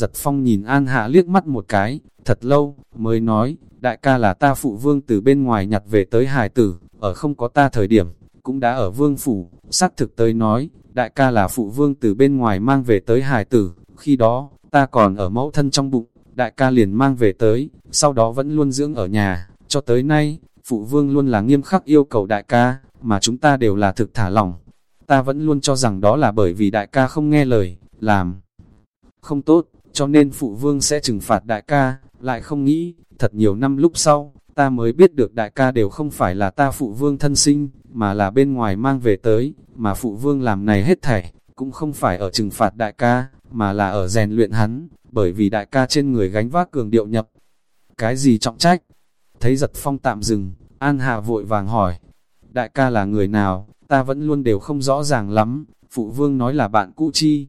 Giật phong nhìn An Hạ liếc mắt một cái, thật lâu, mới nói, đại ca là ta phụ vương từ bên ngoài nhặt về tới hài tử, ở không có ta thời điểm, cũng đã ở vương phủ, xác thực tới nói, đại ca là phụ vương từ bên ngoài mang về tới hài tử, khi đó, ta còn ở mẫu thân trong bụng, đại ca liền mang về tới, sau đó vẫn luôn dưỡng ở nhà, cho tới nay, phụ vương luôn là nghiêm khắc yêu cầu đại ca, mà chúng ta đều là thực thả lỏng. Ta vẫn luôn cho rằng đó là bởi vì đại ca không nghe lời, làm không tốt, cho nên phụ vương sẽ trừng phạt đại ca, lại không nghĩ, thật nhiều năm lúc sau, ta mới biết được đại ca đều không phải là ta phụ vương thân sinh, mà là bên ngoài mang về tới, mà phụ vương làm này hết thảy, cũng không phải ở trừng phạt đại ca, mà là ở rèn luyện hắn, bởi vì đại ca trên người gánh vác cường điệu nhập. Cái gì trọng trách? Thấy giật phong tạm dừng, An hà vội vàng hỏi, đại ca là người nào, ta vẫn luôn đều không rõ ràng lắm, phụ vương nói là bạn cũ chi.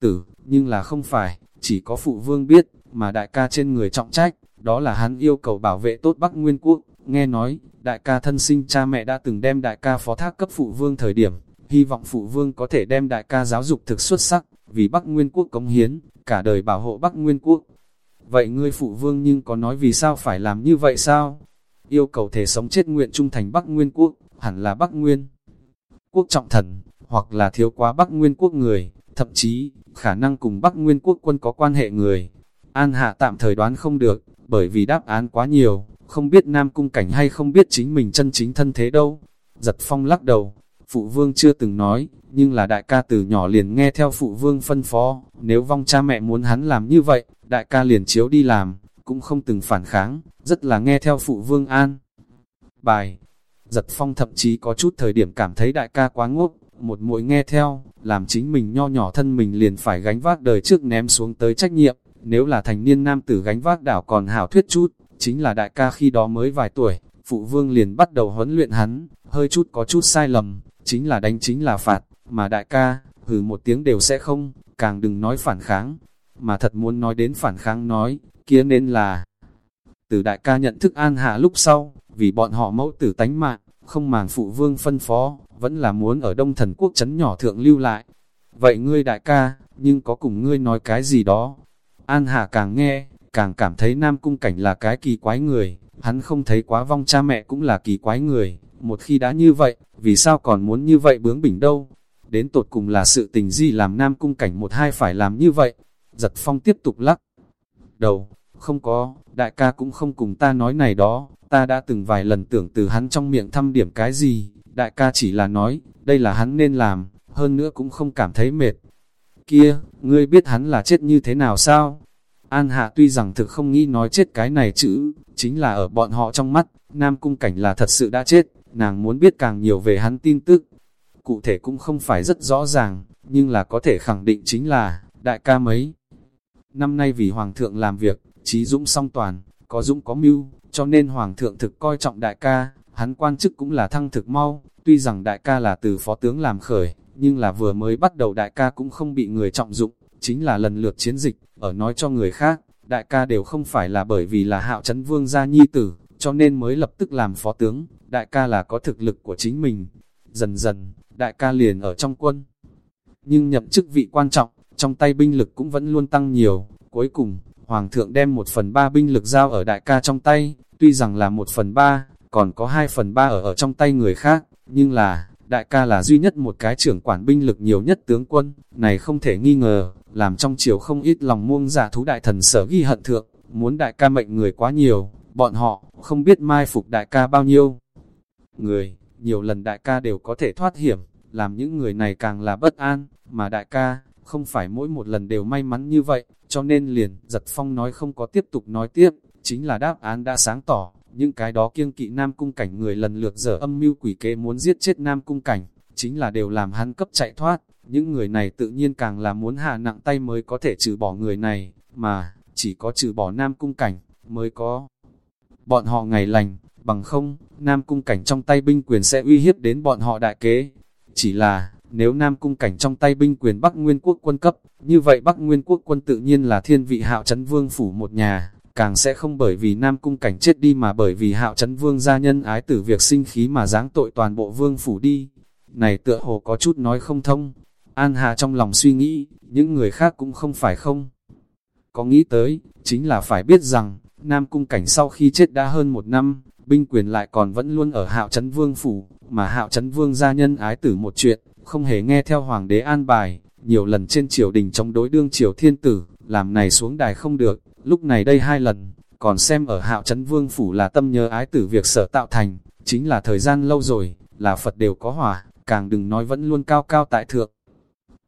Tử, nhưng là không phải, chỉ có phụ vương biết, mà đại ca trên người trọng trách, đó là hắn yêu cầu bảo vệ tốt Bắc Nguyên Quốc. Nghe nói, đại ca thân sinh cha mẹ đã từng đem đại ca phó thác cấp phụ vương thời điểm, hy vọng phụ vương có thể đem đại ca giáo dục thực xuất sắc, vì Bắc Nguyên Quốc cống hiến, cả đời bảo hộ Bắc Nguyên Quốc. Vậy ngươi phụ vương nhưng có nói vì sao phải làm như vậy sao? Yêu cầu thể sống chết nguyện trung thành Bắc Nguyên Quốc, hẳn là Bắc Nguyên Quốc trọng thần, hoặc là thiếu quá Bắc Nguyên Quốc người, thậm chí, khả năng cùng Bắc Nguyên Quốc quân có quan hệ người. An Hạ tạm thời đoán không được, bởi vì đáp án quá nhiều, không biết Nam Cung Cảnh hay không biết chính mình chân chính thân thế đâu. Giật phong lắc đầu, phụ vương chưa từng nói, nhưng là đại ca từ nhỏ liền nghe theo phụ vương phân phó, nếu vong cha mẹ muốn hắn làm như vậy, đại ca liền chiếu đi làm, cũng không từng phản kháng, rất là nghe theo phụ vương an. Bài Giật phong thậm chí có chút thời điểm cảm thấy đại ca quá ngốc, một mũi nghe theo, làm chính mình nho nhỏ thân mình liền phải gánh vác đời trước ném xuống tới trách nhiệm, nếu là thành niên nam tử gánh vác đảo còn hảo thuyết chút, chính là đại ca khi đó mới vài tuổi, phụ vương liền bắt đầu huấn luyện hắn, hơi chút có chút sai lầm, chính là đánh chính là phạt, mà đại ca, hừ một tiếng đều sẽ không, càng đừng nói phản kháng, mà thật muốn nói đến phản kháng nói, kia nên là từ đại ca nhận thức an hạ lúc sau, vì bọn họ mẫu tử tánh mạng, không màng phụ vương phân phó, vẫn là muốn ở đông thần quốc chấn nhỏ thượng lưu lại. Vậy ngươi đại ca, nhưng có cùng ngươi nói cái gì đó? An hà càng nghe, càng cảm thấy Nam Cung Cảnh là cái kỳ quái người, hắn không thấy quá vong cha mẹ cũng là kỳ quái người, một khi đã như vậy, vì sao còn muốn như vậy bướng bỉnh đâu? Đến tột cùng là sự tình gì làm Nam Cung Cảnh một hai phải làm như vậy? Giật phong tiếp tục lắc. Đầu, không có, đại ca cũng không cùng ta nói này đó, ta đã từng vài lần tưởng từ hắn trong miệng thăm điểm cái gì, đại ca chỉ là nói, đây là hắn nên làm, hơn nữa cũng không cảm thấy mệt. Kia, ngươi biết hắn là chết như thế nào sao? An Hạ tuy rằng thực không nghĩ nói chết cái này chữ, chính là ở bọn họ trong mắt, Nam Cung Cảnh là thật sự đã chết, nàng muốn biết càng nhiều về hắn tin tức. Cụ thể cũng không phải rất rõ ràng, nhưng là có thể khẳng định chính là, đại ca mấy. Năm nay vì Hoàng thượng làm việc, trí dũng song toàn, có dũng có mưu, cho nên Hoàng thượng thực coi trọng đại ca, hắn quan chức cũng là thăng thực mau, tuy rằng đại ca là từ phó tướng làm khởi, nhưng là vừa mới bắt đầu đại ca cũng không bị người trọng dụng, chính là lần lượt chiến dịch, ở nói cho người khác, đại ca đều không phải là bởi vì là hạo chấn vương gia nhi tử, cho nên mới lập tức làm phó tướng, đại ca là có thực lực của chính mình. Dần dần, đại ca liền ở trong quân. Nhưng nhậm chức vị quan trọng, trong tay binh lực cũng vẫn luôn tăng nhiều, cuối cùng, Hoàng thượng đem một phần ba binh lực giao ở đại ca trong tay, tuy rằng là một phần ba, còn có hai phần ba ở ở trong tay người khác, nhưng là, đại ca là duy nhất một cái trưởng quản binh lực nhiều nhất tướng quân, này không thể nghi ngờ, làm trong chiều không ít lòng muông giả thú đại thần sở ghi hận thượng, muốn đại ca mệnh người quá nhiều, bọn họ không biết mai phục đại ca bao nhiêu. Người, nhiều lần đại ca đều có thể thoát hiểm, làm những người này càng là bất an, mà đại ca, không phải mỗi một lần đều may mắn như vậy, cho nên liền, giật phong nói không có tiếp tục nói tiếp, chính là đáp án đã sáng tỏ, những cái đó kiêng kỵ Nam Cung Cảnh người lần lượt dở âm mưu quỷ kế muốn giết chết Nam Cung Cảnh, chính là đều làm hắn cấp chạy thoát. Những người này tự nhiên càng là muốn hạ nặng tay mới có thể trừ bỏ người này, mà chỉ có trừ bỏ Nam Cung Cảnh mới có. Bọn họ ngày lành, bằng không, Nam Cung Cảnh trong tay binh quyền sẽ uy hiếp đến bọn họ đại kế. Chỉ là, nếu Nam Cung Cảnh trong tay binh quyền Bắc Nguyên Quốc quân cấp, như vậy Bắc Nguyên Quốc quân tự nhiên là thiên vị hạo chấn vương phủ một nhà, càng sẽ không bởi vì Nam Cung Cảnh chết đi mà bởi vì hạo chấn vương gia nhân ái tử việc sinh khí mà giáng tội toàn bộ vương phủ đi. Này tựa hồ có chút nói không thông. An Hà trong lòng suy nghĩ, những người khác cũng không phải không. có nghĩ tới, chính là phải biết rằng, Nam Cung Cảnh sau khi chết đã hơn một năm, binh quyền lại còn vẫn luôn ở hạo chấn vương phủ, mà hạo chấn vương gia nhân ái tử một chuyện, không hề nghe theo hoàng đế an bài, nhiều lần trên triều đình chống đối đương triều thiên tử, làm này xuống đài không được, lúc này đây hai lần, còn xem ở hạo trấn vương phủ là tâm nhớ ái tử việc sở tạo thành, chính là thời gian lâu rồi, là Phật đều có hỏa, càng đừng nói vẫn luôn cao cao tại thượng.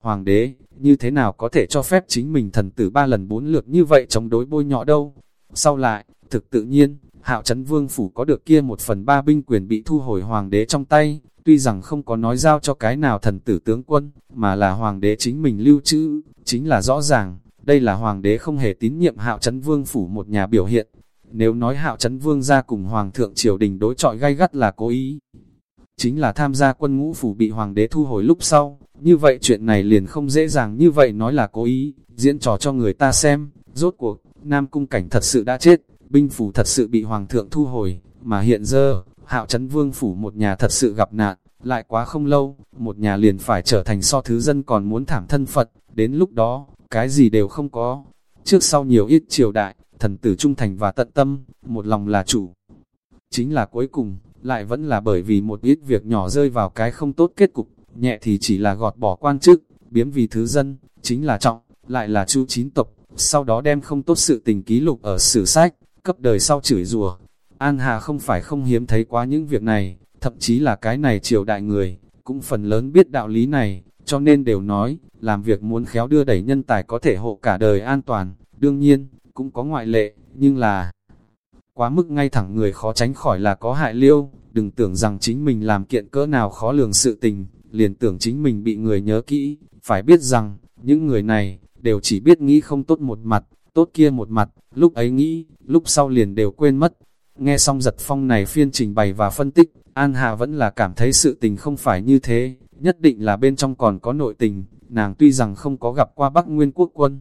Hoàng đế, như thế nào có thể cho phép chính mình thần tử ba lần bốn lượt như vậy chống đối bôi nhọ đâu? Sau lại, thực tự nhiên, hạo trấn vương phủ có được kia một phần ba binh quyền bị thu hồi hoàng đế trong tay, tuy rằng không có nói giao cho cái nào thần tử tướng quân, mà là hoàng đế chính mình lưu trữ, chính là rõ ràng, đây là hoàng đế không hề tín nhiệm hạo chấn vương phủ một nhà biểu hiện. Nếu nói hạo chấn vương ra cùng hoàng thượng triều đình đối trọi gay gắt là cố ý, chính là tham gia quân ngũ phủ bị hoàng đế thu hồi lúc sau, như vậy chuyện này liền không dễ dàng như vậy nói là cố ý, diễn trò cho người ta xem, rốt cuộc, Nam Cung Cảnh thật sự đã chết, binh phủ thật sự bị hoàng thượng thu hồi, mà hiện giờ, hạo chấn vương phủ một nhà thật sự gặp nạn, lại quá không lâu, một nhà liền phải trở thành so thứ dân còn muốn thảm thân Phật, đến lúc đó, cái gì đều không có. Trước sau nhiều ít triều đại, thần tử trung thành và tận tâm, một lòng là chủ. Chính là cuối cùng, lại vẫn là bởi vì một ít việc nhỏ rơi vào cái không tốt kết cục, nhẹ thì chỉ là gọt bỏ quan chức, biếm vì thứ dân, chính là trọng, lại là chu chín tộc, sau đó đem không tốt sự tình ký lục ở sử sách, cấp đời sau chửi rùa. An Hà không phải không hiếm thấy quá những việc này, thậm chí là cái này triều đại người, cũng phần lớn biết đạo lý này, cho nên đều nói, làm việc muốn khéo đưa đẩy nhân tài có thể hộ cả đời an toàn, đương nhiên, cũng có ngoại lệ, nhưng là quá mức ngay thẳng người khó tránh khỏi là có hại liêu, đừng tưởng rằng chính mình làm kiện cỡ nào khó lường sự tình, liền tưởng chính mình bị người nhớ kỹ, phải biết rằng, những người này, đều chỉ biết nghĩ không tốt một mặt, tốt kia một mặt, lúc ấy nghĩ, lúc sau liền đều quên mất. Nghe xong giật phong này phiên trình bày và phân tích, An Hà vẫn là cảm thấy sự tình không phải như thế, nhất định là bên trong còn có nội tình, nàng tuy rằng không có gặp qua Bắc Nguyên quốc quân.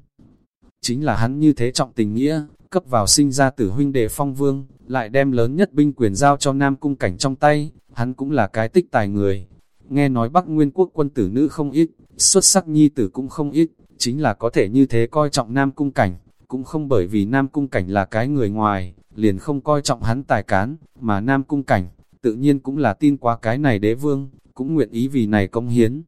Chính là hắn như thế trọng tình nghĩa, cấp vào sinh ra tử huynh đệ phong vương, lại đem lớn nhất binh quyền giao cho Nam Cung Cảnh trong tay, hắn cũng là cái tích tài người. Nghe nói Bắc Nguyên quốc quân tử nữ không ít, xuất sắc nhi tử cũng không ít, chính là có thể như thế coi trọng Nam Cung Cảnh, cũng không bởi vì Nam Cung Cảnh là cái người ngoài, liền không coi trọng hắn tài cán, mà Nam Cung Cảnh, tự nhiên cũng là tin quá cái này đế vương, cũng nguyện ý vì này công hiến.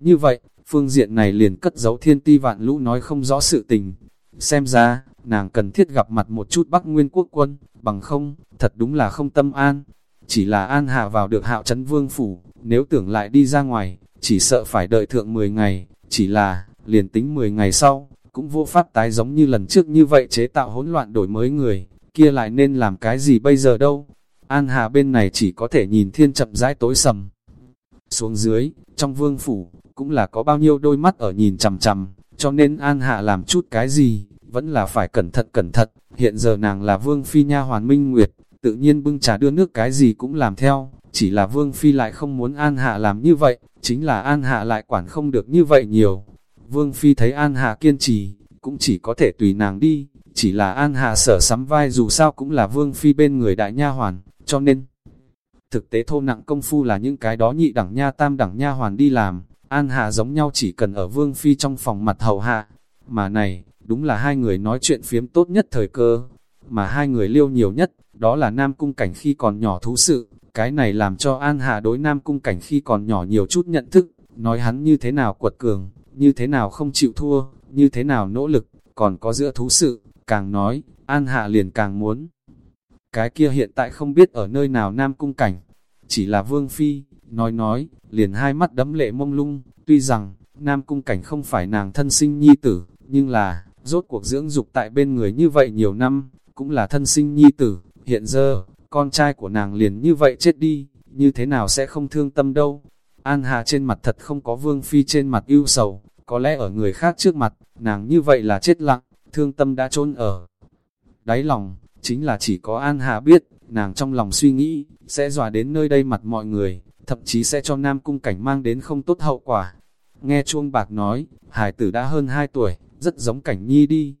Như vậy, phương diện này liền cất giấu thiên ti vạn lũ nói không rõ sự tình. Xem ra, nàng cần thiết gặp mặt một chút Bắc Nguyên quốc quân, bằng không, thật đúng là không tâm an. Chỉ là an hạ vào được hạo chấn vương phủ, nếu tưởng lại đi ra ngoài, chỉ sợ phải đợi thượng 10 ngày, chỉ là, liền tính 10 ngày sau, cũng vô pháp tái giống như lần trước như vậy chế tạo hỗn loạn đổi mới người, kia lại nên làm cái gì bây giờ đâu. An Hà bên này chỉ có thể nhìn thiên chậm rãi tối sầm. Xuống dưới, trong vương phủ, cũng là có bao nhiêu đôi mắt ở nhìn chằm chằm, cho nên An Hạ làm chút cái gì, vẫn là phải cẩn thận cẩn thận. Hiện giờ nàng là vương phi nha hoàn minh nguyệt, tự nhiên bưng trà đưa nước cái gì cũng làm theo, chỉ là vương phi lại không muốn An Hạ làm như vậy, chính là An Hạ lại quản không được như vậy nhiều. Vương phi thấy An Hạ kiên trì, cũng chỉ có thể tùy nàng đi, chỉ là An Hạ sở sắm vai dù sao cũng là vương phi bên người đại nha hoàn, cho nên thực tế thô nặng công phu là những cái đó nhị đẳng nha tam đẳng nha hoàn đi làm, An Hạ giống nhau chỉ cần ở vương phi trong phòng mặt hầu hạ, mà này, đúng là hai người nói chuyện phiếm tốt nhất thời cơ, mà hai người liêu nhiều nhất, đó là Nam Cung Cảnh khi còn nhỏ thú sự, cái này làm cho An Hạ đối Nam Cung Cảnh khi còn nhỏ nhiều chút nhận thức, nói hắn như thế nào quật cường, như thế nào không chịu thua, như thế nào nỗ lực, còn có giữa thú sự, càng nói, An Hạ liền càng muốn. Cái kia hiện tại không biết ở nơi nào Nam Cung Cảnh, chỉ là Vương Phi, nói nói, liền hai mắt đấm lệ mông lung, tuy rằng, Nam Cung Cảnh không phải nàng thân sinh nhi tử, nhưng là, rốt cuộc dưỡng dục tại bên người như vậy nhiều năm, cũng là thân sinh nhi tử, hiện giờ, con trai của nàng liền như vậy chết đi, như thế nào sẽ không thương tâm đâu. An Hà trên mặt thật không có Vương Phi trên mặt ưu sầu, có lẽ ở người khác trước mặt, nàng như vậy là chết lặng, thương tâm đã chôn ở. Đáy lòng, chính là chỉ có An Hà biết, nàng trong lòng suy nghĩ, sẽ dòa đến nơi đây mặt mọi người, thậm chí sẽ cho Nam Cung Cảnh mang đến không tốt hậu quả. Nghe chuông bạc nói, hải tử đã hơn 2 tuổi, rất giống Cảnh Nhi đi.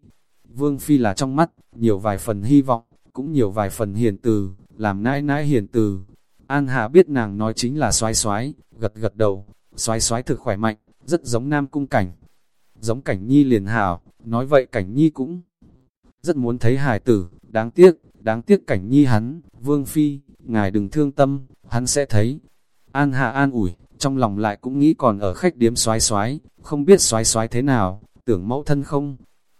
Vương Phi là trong mắt, nhiều vài phần hy vọng, cũng nhiều vài phần hiền từ, làm nãi nãi hiền từ. An Hà biết nàng nói chính là xoái xoái, gật gật đầu, xoái xoái thực khỏe mạnh, rất giống Nam Cung Cảnh giống cảnh nhi liền hảo, nói vậy cảnh nhi cũng rất muốn thấy hài tử, đáng tiếc, đáng tiếc cảnh nhi hắn, vương phi, ngài đừng thương tâm, hắn sẽ thấy. An hạ an ủi, trong lòng lại cũng nghĩ còn ở khách điếm xoái xoái, không biết xoái xoái thế nào, tưởng mẫu thân không.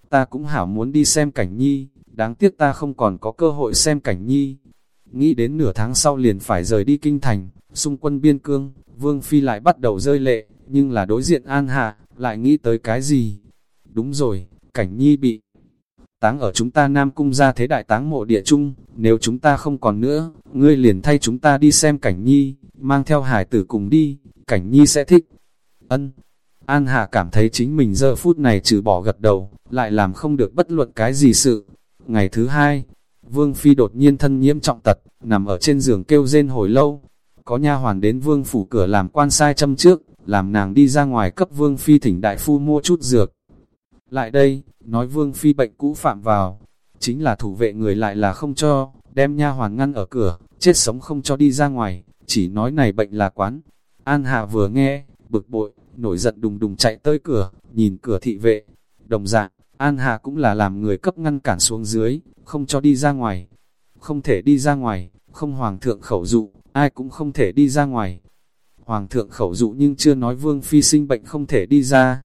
Ta cũng hảo muốn đi xem cảnh nhi, đáng tiếc ta không còn có cơ hội xem cảnh nhi. Nghĩ đến nửa tháng sau liền phải rời đi kinh thành, xung quân biên cương, vương phi lại bắt đầu rơi lệ, nhưng là đối diện an hạ, lại nghĩ tới cái gì? Đúng rồi, cảnh nhi bị táng ở chúng ta Nam Cung ra thế đại táng mộ địa chung, nếu chúng ta không còn nữa, ngươi liền thay chúng ta đi xem cảnh nhi, mang theo hải tử cùng đi, cảnh nhi sẽ thích. Ân, An Hà cảm thấy chính mình giờ phút này trừ bỏ gật đầu, lại làm không được bất luận cái gì sự. Ngày thứ hai, Vương Phi đột nhiên thân nhiễm trọng tật, nằm ở trên giường kêu rên hồi lâu. Có nha hoàn đến Vương Phủ cửa làm quan sai châm trước, làm nàng đi ra ngoài cấp Vương Phi thỉnh đại phu mua chút dược. Lại đây, nói Vương Phi bệnh cũ phạm vào, chính là thủ vệ người lại là không cho, đem nha hoàn ngăn ở cửa, chết sống không cho đi ra ngoài, chỉ nói này bệnh là quán. An Hạ vừa nghe, bực bội, nổi giận đùng đùng chạy tới cửa, nhìn cửa thị vệ. Đồng dạng, An hạ cũng là làm người cấp ngăn cản xuống dưới, không cho đi ra ngoài. Không thể đi ra ngoài, không hoàng thượng khẩu dụ, ai cũng không thể đi ra ngoài. Hoàng thượng khẩu dụ nhưng chưa nói vương phi sinh bệnh không thể đi ra.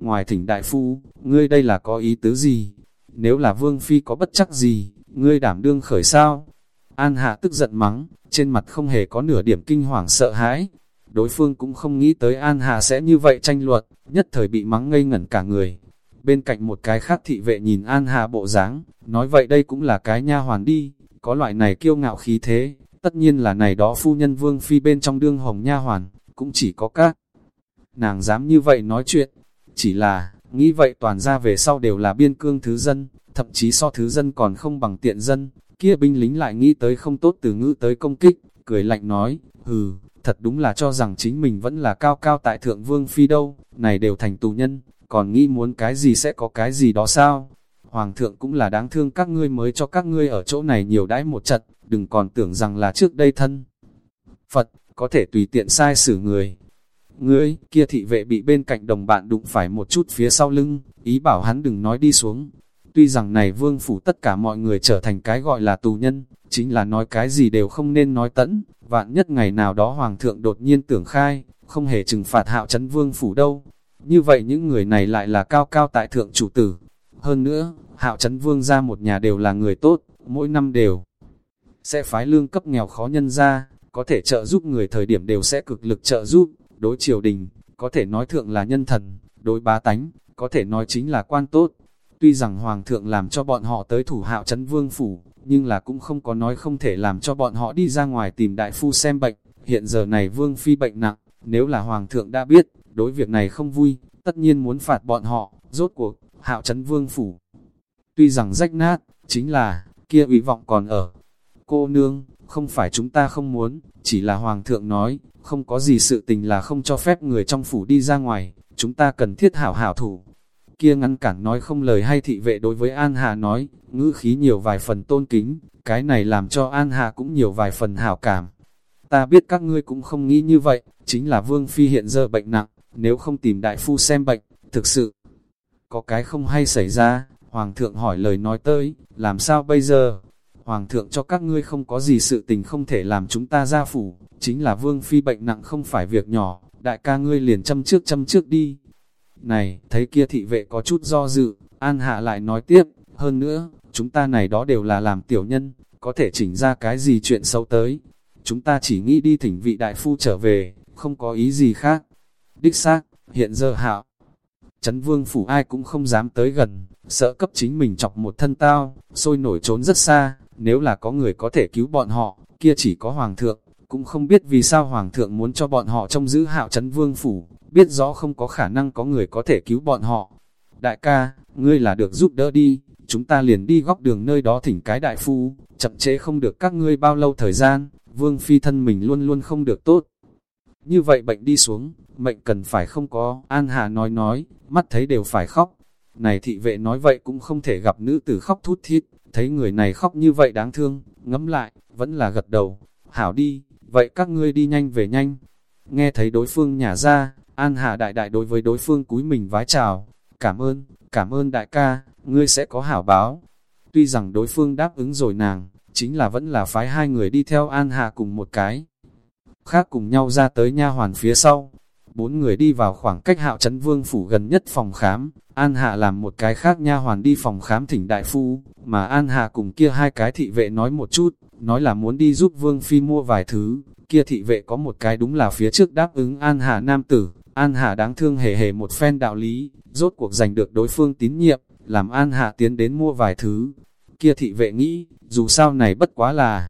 Ngoài thỉnh đại phu, ngươi đây là có ý tứ gì? Nếu là vương phi có bất chắc gì, ngươi đảm đương khởi sao? An hạ tức giận mắng, trên mặt không hề có nửa điểm kinh hoàng sợ hãi. Đối phương cũng không nghĩ tới An Hà sẽ như vậy tranh luận, nhất thời bị mắng ngây ngẩn cả người. Bên cạnh một cái khác thị vệ nhìn An Hà bộ dáng, nói vậy đây cũng là cái nha hoàn đi, có loại này kiêu ngạo khí thế, tất nhiên là này đó phu nhân vương phi bên trong đương hồng nha hoàn, cũng chỉ có các. Nàng dám như vậy nói chuyện, chỉ là, nghĩ vậy toàn ra về sau đều là biên cương thứ dân, thậm chí so thứ dân còn không bằng tiện dân, kia binh lính lại nghĩ tới không tốt từ ngữ tới công kích, cười lạnh nói, hừ, thật đúng là cho rằng chính mình vẫn là cao cao tại thượng vương phi đâu, này đều thành tù nhân, còn nghĩ muốn cái gì sẽ có cái gì đó sao? Hoàng thượng cũng là đáng thương các ngươi mới cho các ngươi ở chỗ này nhiều đãi một trận, đừng còn tưởng rằng là trước đây thân. Phật, có thể tùy tiện sai xử người. Ngươi, kia thị vệ bị bên cạnh đồng bạn đụng phải một chút phía sau lưng, ý bảo hắn đừng nói đi xuống. Tuy rằng này vương phủ tất cả mọi người trở thành cái gọi là tù nhân, chính là nói cái gì đều không nên nói tẫn, vạn nhất ngày nào đó hoàng thượng đột nhiên tưởng khai, không hề trừng phạt hạo chấn vương phủ đâu. Như vậy những người này lại là cao cao tại thượng chủ tử. Hơn nữa, hạo chấn vương ra một nhà đều là người tốt, mỗi năm đều sẽ phái lương cấp nghèo khó nhân ra, có thể trợ giúp người thời điểm đều sẽ cực lực trợ giúp, đối triều đình, có thể nói thượng là nhân thần, đối bá tánh, có thể nói chính là quan tốt. Tuy rằng Hoàng thượng làm cho bọn họ tới thủ hạo trấn vương phủ, nhưng là cũng không có nói không thể làm cho bọn họ đi ra ngoài tìm đại phu xem bệnh. Hiện giờ này vương phi bệnh nặng, nếu là Hoàng thượng đã biết, đối việc này không vui, tất nhiên muốn phạt bọn họ, rốt cuộc, hạo trấn vương phủ. Tuy rằng rách nát, chính là, kia ủy vọng còn ở. Cô nương, không phải chúng ta không muốn, chỉ là Hoàng thượng nói, không có gì sự tình là không cho phép người trong phủ đi ra ngoài, chúng ta cần thiết hảo hảo thủ. Kia ngăn cản nói không lời hay thị vệ đối với An Hà nói, ngữ khí nhiều vài phần tôn kính, cái này làm cho An Hà cũng nhiều vài phần hảo cảm. Ta biết các ngươi cũng không nghĩ như vậy, chính là Vương Phi hiện giờ bệnh nặng, nếu không tìm đại phu xem bệnh, thực sự có cái không hay xảy ra, Hoàng thượng hỏi lời nói tới, làm sao bây giờ? Hoàng thượng cho các ngươi không có gì sự tình không thể làm chúng ta ra phủ, chính là Vương Phi bệnh nặng không phải việc nhỏ, đại ca ngươi liền châm trước châm trước đi. Này, thấy kia thị vệ có chút do dự, An Hạ lại nói tiếp, hơn nữa, chúng ta này đó đều là làm tiểu nhân, có thể chỉnh ra cái gì chuyện xấu tới. Chúng ta chỉ nghĩ đi thỉnh vị đại phu trở về, không có ý gì khác. Đích xác, hiện giờ hạo, chấn vương phủ ai cũng không dám tới gần, sợ cấp chính mình chọc một thân tao, sôi nổi trốn rất xa, nếu là có người có thể cứu bọn họ, kia chỉ có hoàng thượng, cũng không biết vì sao hoàng thượng muốn cho bọn họ trông giữ hạo chấn vương phủ, biết rõ không có khả năng có người có thể cứu bọn họ. Đại ca, ngươi là được giúp đỡ đi, chúng ta liền đi góc đường nơi đó thỉnh cái đại phu, chậm chế không được các ngươi bao lâu thời gian, vương phi thân mình luôn luôn không được tốt. Như vậy bệnh đi xuống, mệnh cần phải không có, An Hà nói nói, mắt thấy đều phải khóc. Này thị vệ nói vậy cũng không thể gặp nữ tử khóc thút thít, thấy người này khóc như vậy đáng thương, ngẫm lại, vẫn là gật đầu, hảo đi, vậy các ngươi đi nhanh về nhanh. Nghe thấy đối phương nhả ra, An Hà đại đại đối với đối phương cúi mình vái chào, cảm ơn, cảm ơn đại ca, ngươi sẽ có hảo báo. Tuy rằng đối phương đáp ứng rồi nàng, chính là vẫn là phái hai người đi theo An Hà cùng một cái. Khác cùng nhau ra tới nha hoàn phía sau. Bốn người đi vào khoảng cách hạo trấn vương phủ gần nhất phòng khám. An Hạ làm một cái khác nha hoàn đi phòng khám thỉnh đại phu, mà An Hạ cùng kia hai cái thị vệ nói một chút, nói là muốn đi giúp vương phi mua vài thứ. Kia thị vệ có một cái đúng là phía trước đáp ứng An Hạ nam tử, An Hạ đáng thương hề hề một phen đạo lý, rốt cuộc giành được đối phương tín nhiệm, làm An Hạ tiến đến mua vài thứ. Kia thị vệ nghĩ, dù sao này bất quá là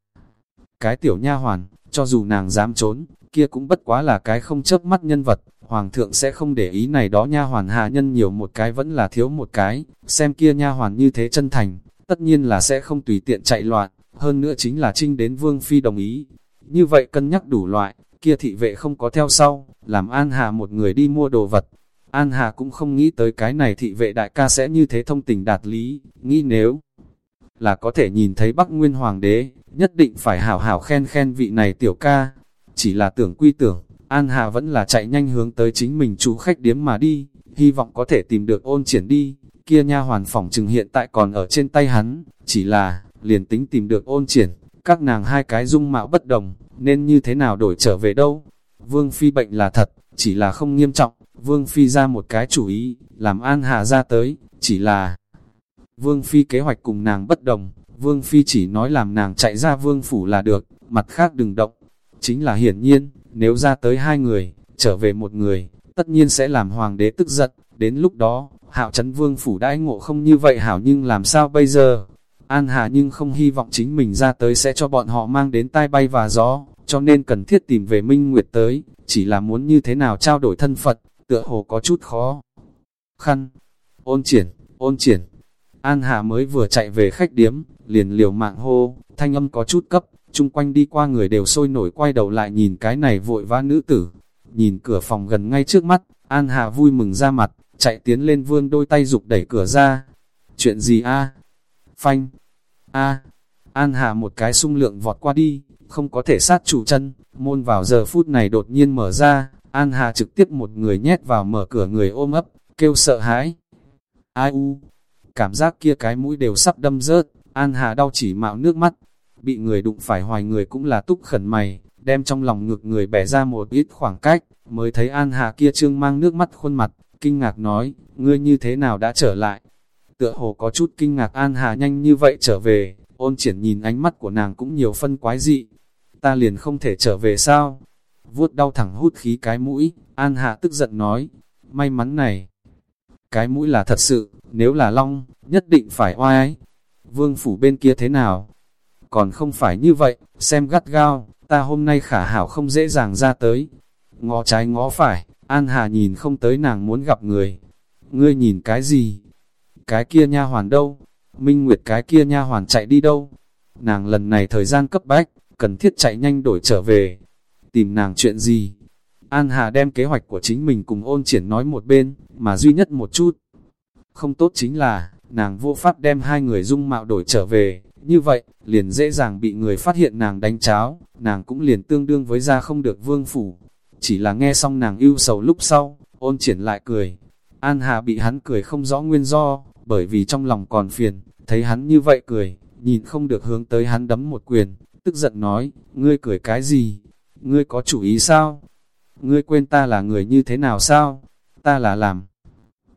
cái tiểu nha hoàn, cho dù nàng dám trốn, kia cũng bất quá là cái không chớp mắt nhân vật, hoàng thượng sẽ không để ý này đó nha hoàn hạ nhân nhiều một cái vẫn là thiếu một cái, xem kia nha hoàn như thế chân thành, tất nhiên là sẽ không tùy tiện chạy loạn, hơn nữa chính là trinh đến vương phi đồng ý. Như vậy cân nhắc đủ loại, kia thị vệ không có theo sau, làm An Hà một người đi mua đồ vật. An Hà cũng không nghĩ tới cái này thị vệ đại ca sẽ như thế thông tình đạt lý, nghĩ nếu là có thể nhìn thấy Bắc Nguyên Hoàng đế, nhất định phải hảo hảo khen khen vị này tiểu ca. Chỉ là tưởng quy tưởng, An Hà vẫn là chạy nhanh hướng tới chính mình chú khách điếm mà đi, hy vọng có thể tìm được ôn triển đi. Kia nha hoàn phòng chừng hiện tại còn ở trên tay hắn, chỉ là, liền tính tìm được ôn triển, các nàng hai cái dung mạo bất đồng, nên như thế nào đổi trở về đâu. Vương Phi bệnh là thật, chỉ là không nghiêm trọng, Vương Phi ra một cái chủ ý, làm An Hà ra tới, chỉ là Vương Phi kế hoạch cùng nàng bất đồng, Vương Phi chỉ nói làm nàng chạy ra Vương Phủ là được, mặt khác đừng động. Chính là hiển nhiên, nếu ra tới hai người, trở về một người, tất nhiên sẽ làm Hoàng đế tức giận, đến lúc đó, hạo chấn Vương Phủ đãi ngộ không như vậy hảo nhưng làm sao bây giờ? An Hà nhưng không hy vọng chính mình ra tới sẽ cho bọn họ mang đến tai bay và gió, cho nên cần thiết tìm về Minh Nguyệt tới, chỉ là muốn như thế nào trao đổi thân Phật, tựa hồ có chút khó. Khăn, ôn triển, ôn triển, An Hà mới vừa chạy về khách điếm, liền liều mạng hô, thanh âm có chút cấp, chung quanh đi qua người đều sôi nổi quay đầu lại nhìn cái này vội vã nữ tử. Nhìn cửa phòng gần ngay trước mắt, An Hà vui mừng ra mặt, chạy tiến lên vươn đôi tay dục đẩy cửa ra. Chuyện gì a? Phanh. A. An Hà một cái sung lượng vọt qua đi, không có thể sát chủ chân, môn vào giờ phút này đột nhiên mở ra, An Hà trực tiếp một người nhét vào mở cửa người ôm ấp, kêu sợ hãi. Ai u, cảm giác kia cái mũi đều sắp đâm rớt, An Hà đau chỉ mạo nước mắt, bị người đụng phải hoài người cũng là túc khẩn mày, đem trong lòng ngược người bẻ ra một ít khoảng cách, mới thấy An Hà kia trương mang nước mắt khuôn mặt, kinh ngạc nói, ngươi như thế nào đã trở lại? Tựa hồ có chút kinh ngạc An Hà nhanh như vậy trở về, ôn triển nhìn ánh mắt của nàng cũng nhiều phân quái dị, ta liền không thể trở về sao? Vuốt đau thẳng hút khí cái mũi, An Hà tức giận nói, may mắn này, cái mũi là thật sự, nếu là long, nhất định phải oai. Vương phủ bên kia thế nào? Còn không phải như vậy, xem gắt gao, ta hôm nay khả hảo không dễ dàng ra tới. Ngó trái ngó phải, An Hà nhìn không tới nàng muốn gặp người. Ngươi nhìn cái gì? Cái kia nha hoàn đâu? Minh Nguyệt cái kia nha hoàn chạy đi đâu? Nàng lần này thời gian cấp bách, cần thiết chạy nhanh đổi trở về. Tìm nàng chuyện gì? An Hà đem kế hoạch của chính mình cùng ôn triển nói một bên, mà duy nhất một chút. Không tốt chính là, nàng vô pháp đem hai người dung mạo đổi trở về, như vậy, liền dễ dàng bị người phát hiện nàng đánh cháo, nàng cũng liền tương đương với ra không được vương phủ. Chỉ là nghe xong nàng yêu sầu lúc sau, ôn triển lại cười. An Hà bị hắn cười không rõ nguyên do, bởi vì trong lòng còn phiền, thấy hắn như vậy cười, nhìn không được hướng tới hắn đấm một quyền, tức giận nói, ngươi cười cái gì? Ngươi có chủ ý sao? Ngươi quên ta là người như thế nào sao? Ta là làm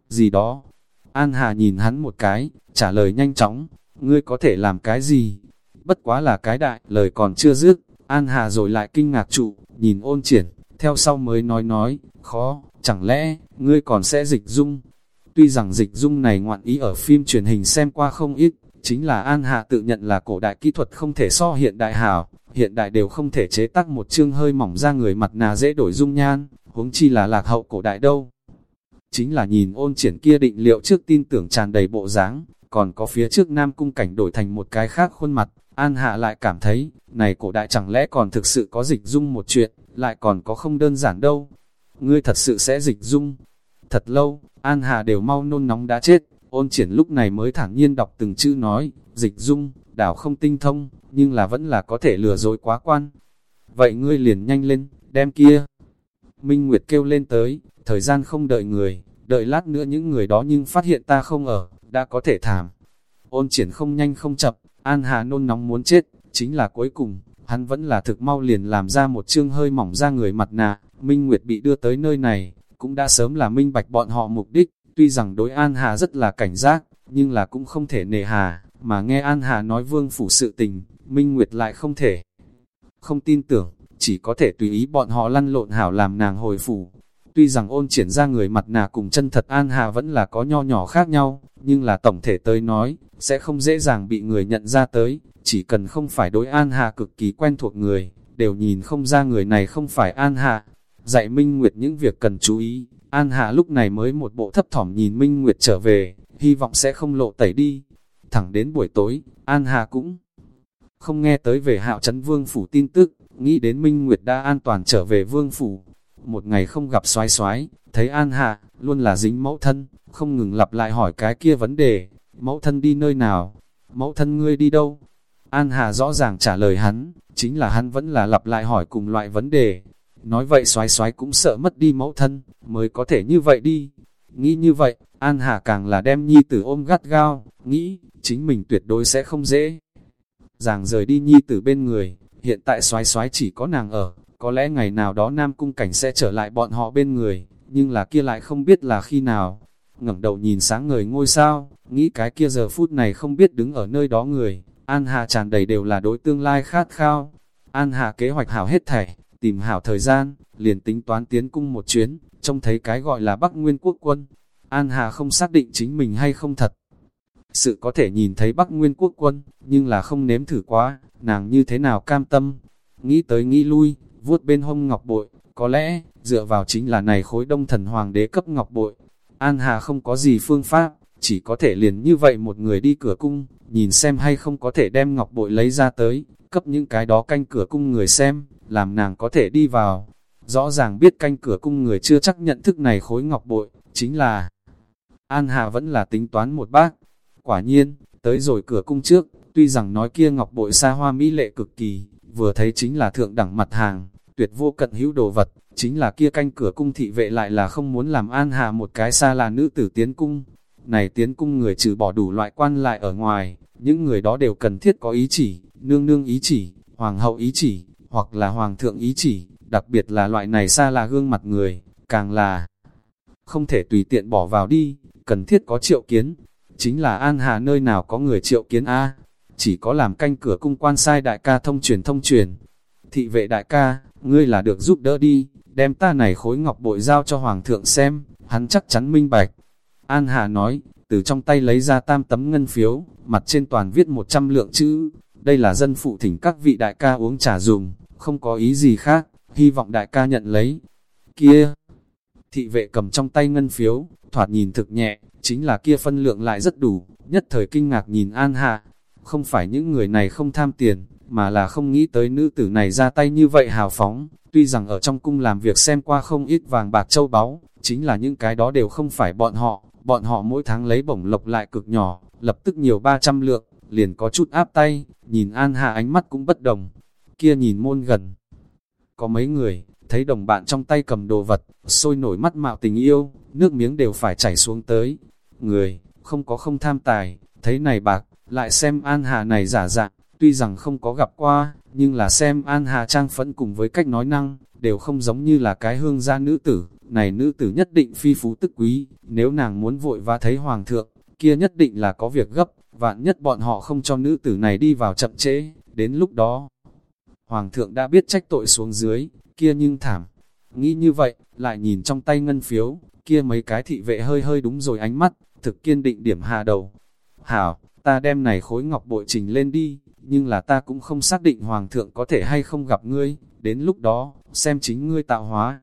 gì đó, An Hà nhìn hắn một cái, trả lời nhanh chóng, ngươi có thể làm cái gì? Bất quá là cái đại, lời còn chưa dứt, An Hà rồi lại kinh ngạc trụ, nhìn ôn triển, theo sau mới nói nói, khó, chẳng lẽ, ngươi còn sẽ dịch dung? Tuy rằng dịch dung này ngoạn ý ở phim truyền hình xem qua không ít, chính là An Hà tự nhận là cổ đại kỹ thuật không thể so hiện đại hảo, hiện đại đều không thể chế tác một chương hơi mỏng ra người mặt nà dễ đổi dung nhan, huống chi là lạc hậu cổ đại đâu chính là nhìn ôn triển kia định liệu trước tin tưởng tràn đầy bộ dáng, còn có phía trước nam cung cảnh đổi thành một cái khác khuôn mặt, An Hạ lại cảm thấy, này cổ đại chẳng lẽ còn thực sự có dịch dung một chuyện, lại còn có không đơn giản đâu. Ngươi thật sự sẽ dịch dung. Thật lâu, An Hạ đều mau nôn nóng đã chết, ôn triển lúc này mới thẳng nhiên đọc từng chữ nói, dịch dung, đảo không tinh thông, nhưng là vẫn là có thể lừa dối quá quan. Vậy ngươi liền nhanh lên, đem kia Minh Nguyệt kêu lên tới, thời gian không đợi người, đợi lát nữa những người đó nhưng phát hiện ta không ở, đã có thể thảm. Ôn triển không nhanh không chậm, An Hà nôn nóng muốn chết, chính là cuối cùng, hắn vẫn là thực mau liền làm ra một chương hơi mỏng ra người mặt nạ, Minh Nguyệt bị đưa tới nơi này, cũng đã sớm là minh bạch bọn họ mục đích, tuy rằng đối An Hà rất là cảnh giác, nhưng là cũng không thể nề hà, mà nghe An Hà nói vương phủ sự tình, Minh Nguyệt lại không thể. Không tin tưởng, chỉ có thể tùy ý bọn họ lăn lộn hảo làm nàng hồi phủ. Tuy rằng ôn triển ra người mặt nạ cùng chân thật An Hà vẫn là có nho nhỏ khác nhau, nhưng là tổng thể tới nói, sẽ không dễ dàng bị người nhận ra tới, chỉ cần không phải đối An Hà cực kỳ quen thuộc người, đều nhìn không ra người này không phải An Hà. Dạy Minh Nguyệt những việc cần chú ý, An Hà lúc này mới một bộ thấp thỏm nhìn Minh Nguyệt trở về, hy vọng sẽ không lộ tẩy đi. Thẳng đến buổi tối, An Hà cũng không nghe tới về hạo chấn vương phủ tin tức, nghĩ đến Minh Nguyệt đã an toàn trở về vương phủ. Một ngày không gặp xoái xoái, thấy An Hà, luôn là dính mẫu thân, không ngừng lặp lại hỏi cái kia vấn đề, mẫu thân đi nơi nào, mẫu thân ngươi đi đâu? An Hà rõ ràng trả lời hắn, chính là hắn vẫn là lặp lại hỏi cùng loại vấn đề. Nói vậy xoái xoái cũng sợ mất đi mẫu thân, mới có thể như vậy đi. Nghĩ như vậy, An Hà càng là đem nhi tử ôm gắt gao, nghĩ, chính mình tuyệt đối sẽ không dễ. Ràng rời đi nhi tử bên người, hiện tại xoái xoái chỉ có nàng ở, có lẽ ngày nào đó Nam Cung Cảnh sẽ trở lại bọn họ bên người, nhưng là kia lại không biết là khi nào. ngẩng đầu nhìn sáng ngời ngôi sao, nghĩ cái kia giờ phút này không biết đứng ở nơi đó người, An Hà tràn đầy đều là đối tương lai khát khao. An Hà kế hoạch hảo hết thảy, tìm hảo thời gian, liền tính toán tiến cung một chuyến, trông thấy cái gọi là Bắc Nguyên Quốc quân. An Hà không xác định chính mình hay không thật. Sự có thể nhìn thấy Bắc Nguyên Quốc quân, nhưng là không nếm thử quá, nàng như thế nào cam tâm. Nghĩ tới nghĩ lui, vuốt bên hông ngọc bội, có lẽ, dựa vào chính là này khối đông thần hoàng đế cấp ngọc bội. An Hà không có gì phương pháp, chỉ có thể liền như vậy một người đi cửa cung, nhìn xem hay không có thể đem ngọc bội lấy ra tới, cấp những cái đó canh cửa cung người xem, làm nàng có thể đi vào. Rõ ràng biết canh cửa cung người chưa chắc nhận thức này khối ngọc bội, chính là An Hà vẫn là tính toán một bác. Quả nhiên, tới rồi cửa cung trước, tuy rằng nói kia ngọc bội xa hoa mỹ lệ cực kỳ, vừa thấy chính là thượng đẳng mặt hàng, tuyệt vô cận hữu đồ vật, chính là kia canh cửa cung thị vệ lại là không muốn làm An Hà một cái xa là nữ tử tiến cung. Này tiến cung người trừ bỏ đủ loại quan lại ở ngoài, những người đó đều cần thiết có ý chỉ, nương nương ý chỉ, hoàng hậu ý chỉ, hoặc là hoàng thượng ý chỉ, đặc biệt là loại này xa là gương mặt người, càng là không thể tùy tiện bỏ vào đi, cần thiết có triệu kiến. Chính là An Hà nơi nào có người triệu kiến A, chỉ có làm canh cửa cung quan sai đại ca thông truyền thông truyền. Thị vệ đại ca, ngươi là được giúp đỡ đi, đem ta này khối ngọc bội giao cho hoàng thượng xem, hắn chắc chắn minh bạch. An Hà nói, từ trong tay lấy ra tam tấm ngân phiếu, mặt trên toàn viết 100 lượng chữ, đây là dân phụ thỉnh các vị đại ca uống trà dùng, không có ý gì khác, hy vọng đại ca nhận lấy. Kia, thị vệ cầm trong tay ngân phiếu, thoạt nhìn thực nhẹ, chính là kia phân lượng lại rất đủ, nhất thời kinh ngạc nhìn An Hạ. Không phải những người này không tham tiền, mà là không nghĩ tới nữ tử này ra tay như vậy hào phóng, tuy rằng ở trong cung làm việc xem qua không ít vàng bạc châu báu, chính là những cái đó đều không phải bọn họ, bọn họ mỗi tháng lấy bổng lộc lại cực nhỏ, lập tức nhiều 300 lượng, liền có chút áp tay, nhìn An Hạ ánh mắt cũng bất đồng, kia nhìn môn gần. Có mấy người, thấy đồng bạn trong tay cầm đồ vật, sôi nổi mắt mạo tình yêu, nước miếng đều phải chảy xuống tới. Người, không có không tham tài, thấy này bạc, lại xem An Hà này giả dạng, tuy rằng không có gặp qua, nhưng là xem An Hà trang phẫn cùng với cách nói năng, đều không giống như là cái hương gia nữ tử, này nữ tử nhất định phi phú tức quý, nếu nàng muốn vội và thấy hoàng thượng, kia nhất định là có việc gấp, vạn nhất bọn họ không cho nữ tử này đi vào chậm trễ, đến lúc đó. Hoàng thượng đã biết trách tội xuống dưới, kia nhưng thảm. Nghĩ như vậy, lại nhìn trong tay ngân phiếu, kia mấy cái thị vệ hơi hơi đúng rồi ánh mắt, thực kiên định điểm hạ đầu. Hảo, ta đem này khối ngọc bội trình lên đi, nhưng là ta cũng không xác định hoàng thượng có thể hay không gặp ngươi, đến lúc đó, xem chính ngươi tạo hóa.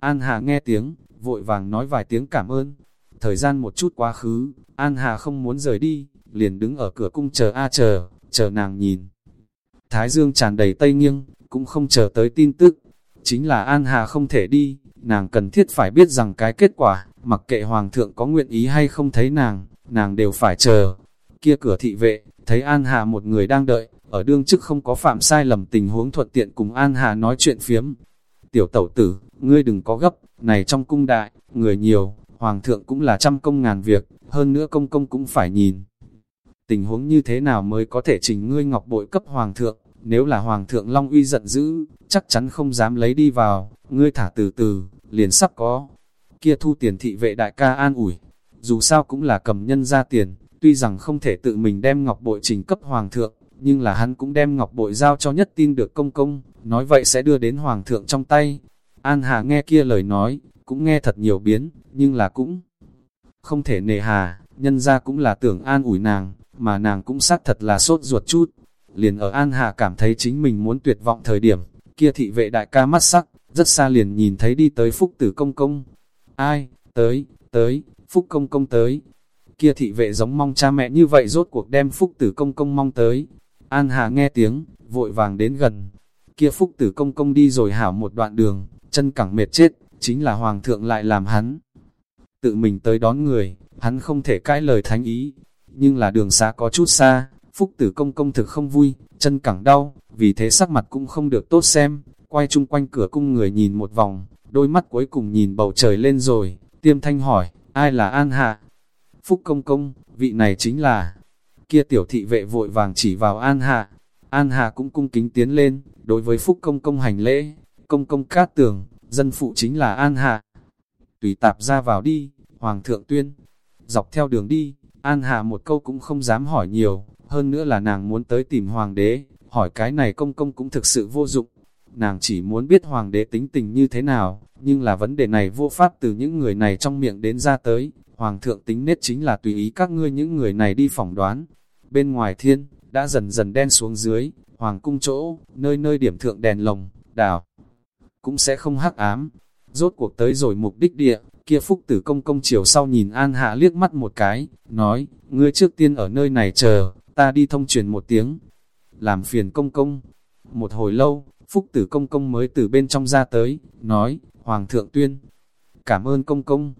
An Hà nghe tiếng, vội vàng nói vài tiếng cảm ơn. Thời gian một chút quá khứ, An Hà không muốn rời đi, liền đứng ở cửa cung chờ a chờ, chờ nàng nhìn. Thái dương tràn đầy tây nghiêng, cũng không chờ tới tin tức. Chính là An Hà không thể đi, nàng cần thiết phải biết rằng cái kết quả, mặc kệ Hoàng thượng có nguyện ý hay không thấy nàng, nàng đều phải chờ. Kia cửa thị vệ, thấy An Hà một người đang đợi, ở đương chức không có phạm sai lầm tình huống thuận tiện cùng An Hà nói chuyện phiếm. tiểu tẩu tử, ngươi đừng có gấp, này trong cung đại, người nhiều, hoàng thượng cũng là trăm công ngàn việc, hơn nữa công công cũng phải nhìn. Tình huống như thế nào mới có thể trình ngươi ngọc bội cấp hoàng thượng, nếu là hoàng thượng Long uy giận dữ, chắc chắn không dám lấy đi vào, ngươi thả từ từ, liền sắp có. Kia thu tiền thị vệ đại ca an ủi, dù sao cũng là cầm nhân ra tiền, tuy rằng không thể tự mình đem ngọc bội trình cấp hoàng thượng, nhưng là hắn cũng đem ngọc bội giao cho nhất tin được công công, nói vậy sẽ đưa đến hoàng thượng trong tay. An Hà nghe kia lời nói, cũng nghe thật nhiều biến, nhưng là cũng không thể nề hà, nhân ra cũng là tưởng an ủi nàng, mà nàng cũng xác thật là sốt ruột chút. Liền ở An Hà cảm thấy chính mình muốn tuyệt vọng thời điểm, kia thị vệ đại ca mắt sắc, rất xa liền nhìn thấy đi tới Phúc Tử Công Công. Ai, tới, tới, Phúc Công Công tới. Kia thị vệ giống mong cha mẹ như vậy rốt cuộc đem Phúc Tử Công Công mong tới. An Hà nghe tiếng, vội vàng đến gần. Kia Phúc Tử Công Công đi rồi hảo một đoạn đường, chân cẳng mệt chết, chính là Hoàng thượng lại làm hắn. Tự mình tới đón người, hắn không thể cãi lời thánh ý, nhưng là đường xa có chút xa, Phúc Tử Công Công thực không vui, chân cẳng đau, vì thế sắc mặt cũng không được tốt xem, quay chung quanh cửa cung người nhìn một vòng, đôi mắt cuối cùng nhìn bầu trời lên rồi, tiêm thanh hỏi, ai là An Hạ? Phúc Công Công, vị này chính là, kia tiểu thị vệ vội vàng chỉ vào An Hạ, An Hạ cũng cung kính tiến lên, đối với Phúc Công Công hành lễ, Công Công cát tường, dân phụ chính là An Hạ. Tùy tạp ra vào đi, Hoàng thượng tuyên, dọc theo đường đi, An Hạ một câu cũng không dám hỏi nhiều, hơn nữa là nàng muốn tới tìm Hoàng đế, hỏi cái này công công cũng thực sự vô dụng. Nàng chỉ muốn biết Hoàng đế tính tình như thế nào, nhưng là vấn đề này vô pháp từ những người này trong miệng đến ra tới. Hoàng thượng tính nết chính là tùy ý các ngươi những người này đi phỏng đoán. Bên ngoài thiên, đã dần dần đen xuống dưới, Hoàng cung chỗ, nơi nơi điểm thượng đèn lồng, đảo, cũng sẽ không hắc ám. Rốt cuộc tới rồi mục đích địa, kia phúc tử công công chiều sau nhìn An Hạ liếc mắt một cái, nói, ngươi trước tiên ở nơi này chờ, ta đi thông truyền một tiếng, làm phiền công công. Một hồi lâu, phúc tử công công mới từ bên trong ra tới, nói, Hoàng thượng tuyên, cảm ơn công công.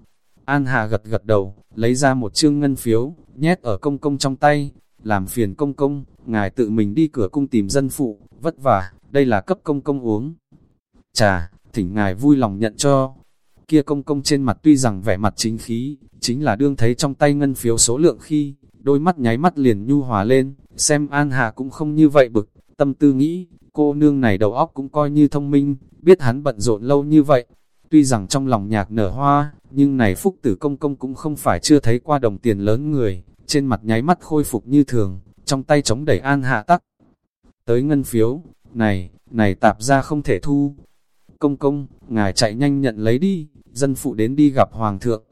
An Hà gật gật đầu, lấy ra một chương ngân phiếu, nhét ở công công trong tay, làm phiền công công, ngài tự mình đi cửa cung tìm dân phụ, vất vả, đây là cấp công công uống. Chà, thỉnh ngài vui lòng nhận cho. Kia công công trên mặt tuy rằng vẻ mặt chính khí, chính là đương thấy trong tay ngân phiếu số lượng khi, đôi mắt nháy mắt liền nhu hòa lên, xem An Hà cũng không như vậy bực, tâm tư nghĩ, cô nương này đầu óc cũng coi như thông minh, biết hắn bận rộn lâu như vậy. Tuy rằng trong lòng nhạc nở hoa, nhưng này phúc tử công công cũng không phải chưa thấy qua đồng tiền lớn người, trên mặt nháy mắt khôi phục như thường, trong tay chống đẩy An Hạ tắc. Tới ngân phiếu, này, này tạp ra không thể thu. Công công, ngài chạy nhanh nhận lấy đi, dân phụ đến đi gặp hoàng thượng.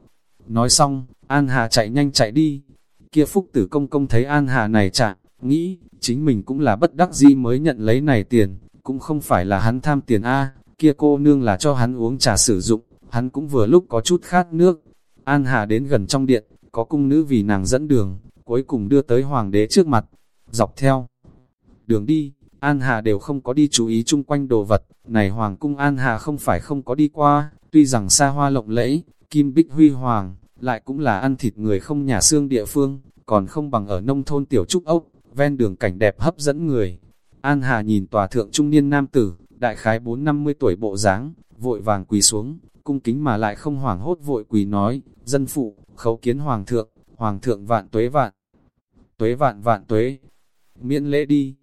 Nói xong, An Hà chạy nhanh chạy đi, Kia phúc tử công công thấy An Hà này chạm, nghĩ, chính mình cũng là bất đắc dĩ mới nhận lấy này tiền, cũng không phải là hắn tham tiền A, kia cô nương là cho hắn uống trà sử dụng, hắn cũng vừa lúc có chút khát nước. An Hà đến gần trong điện, có cung nữ vì nàng dẫn đường, cuối cùng đưa tới hoàng đế trước mặt, dọc theo. Đường đi, An Hà đều không có đi chú ý chung quanh đồ vật, này hoàng cung An Hà không phải không có đi qua, tuy rằng xa hoa lộng lẫy, kim bích huy hoàng, lại cũng là ăn thịt người không nhà xương địa phương, còn không bằng ở nông thôn tiểu trúc ốc, ven đường cảnh đẹp hấp dẫn người. An Hà nhìn tòa thượng trung niên nam tử, đại khái 4-50 tuổi bộ dáng vội vàng quỳ xuống, cung kính mà lại không hoảng hốt vội quỳ nói, dân phụ, khấu kiến hoàng thượng, hoàng thượng vạn tuế vạn, tuế vạn vạn tuế, miễn lễ đi.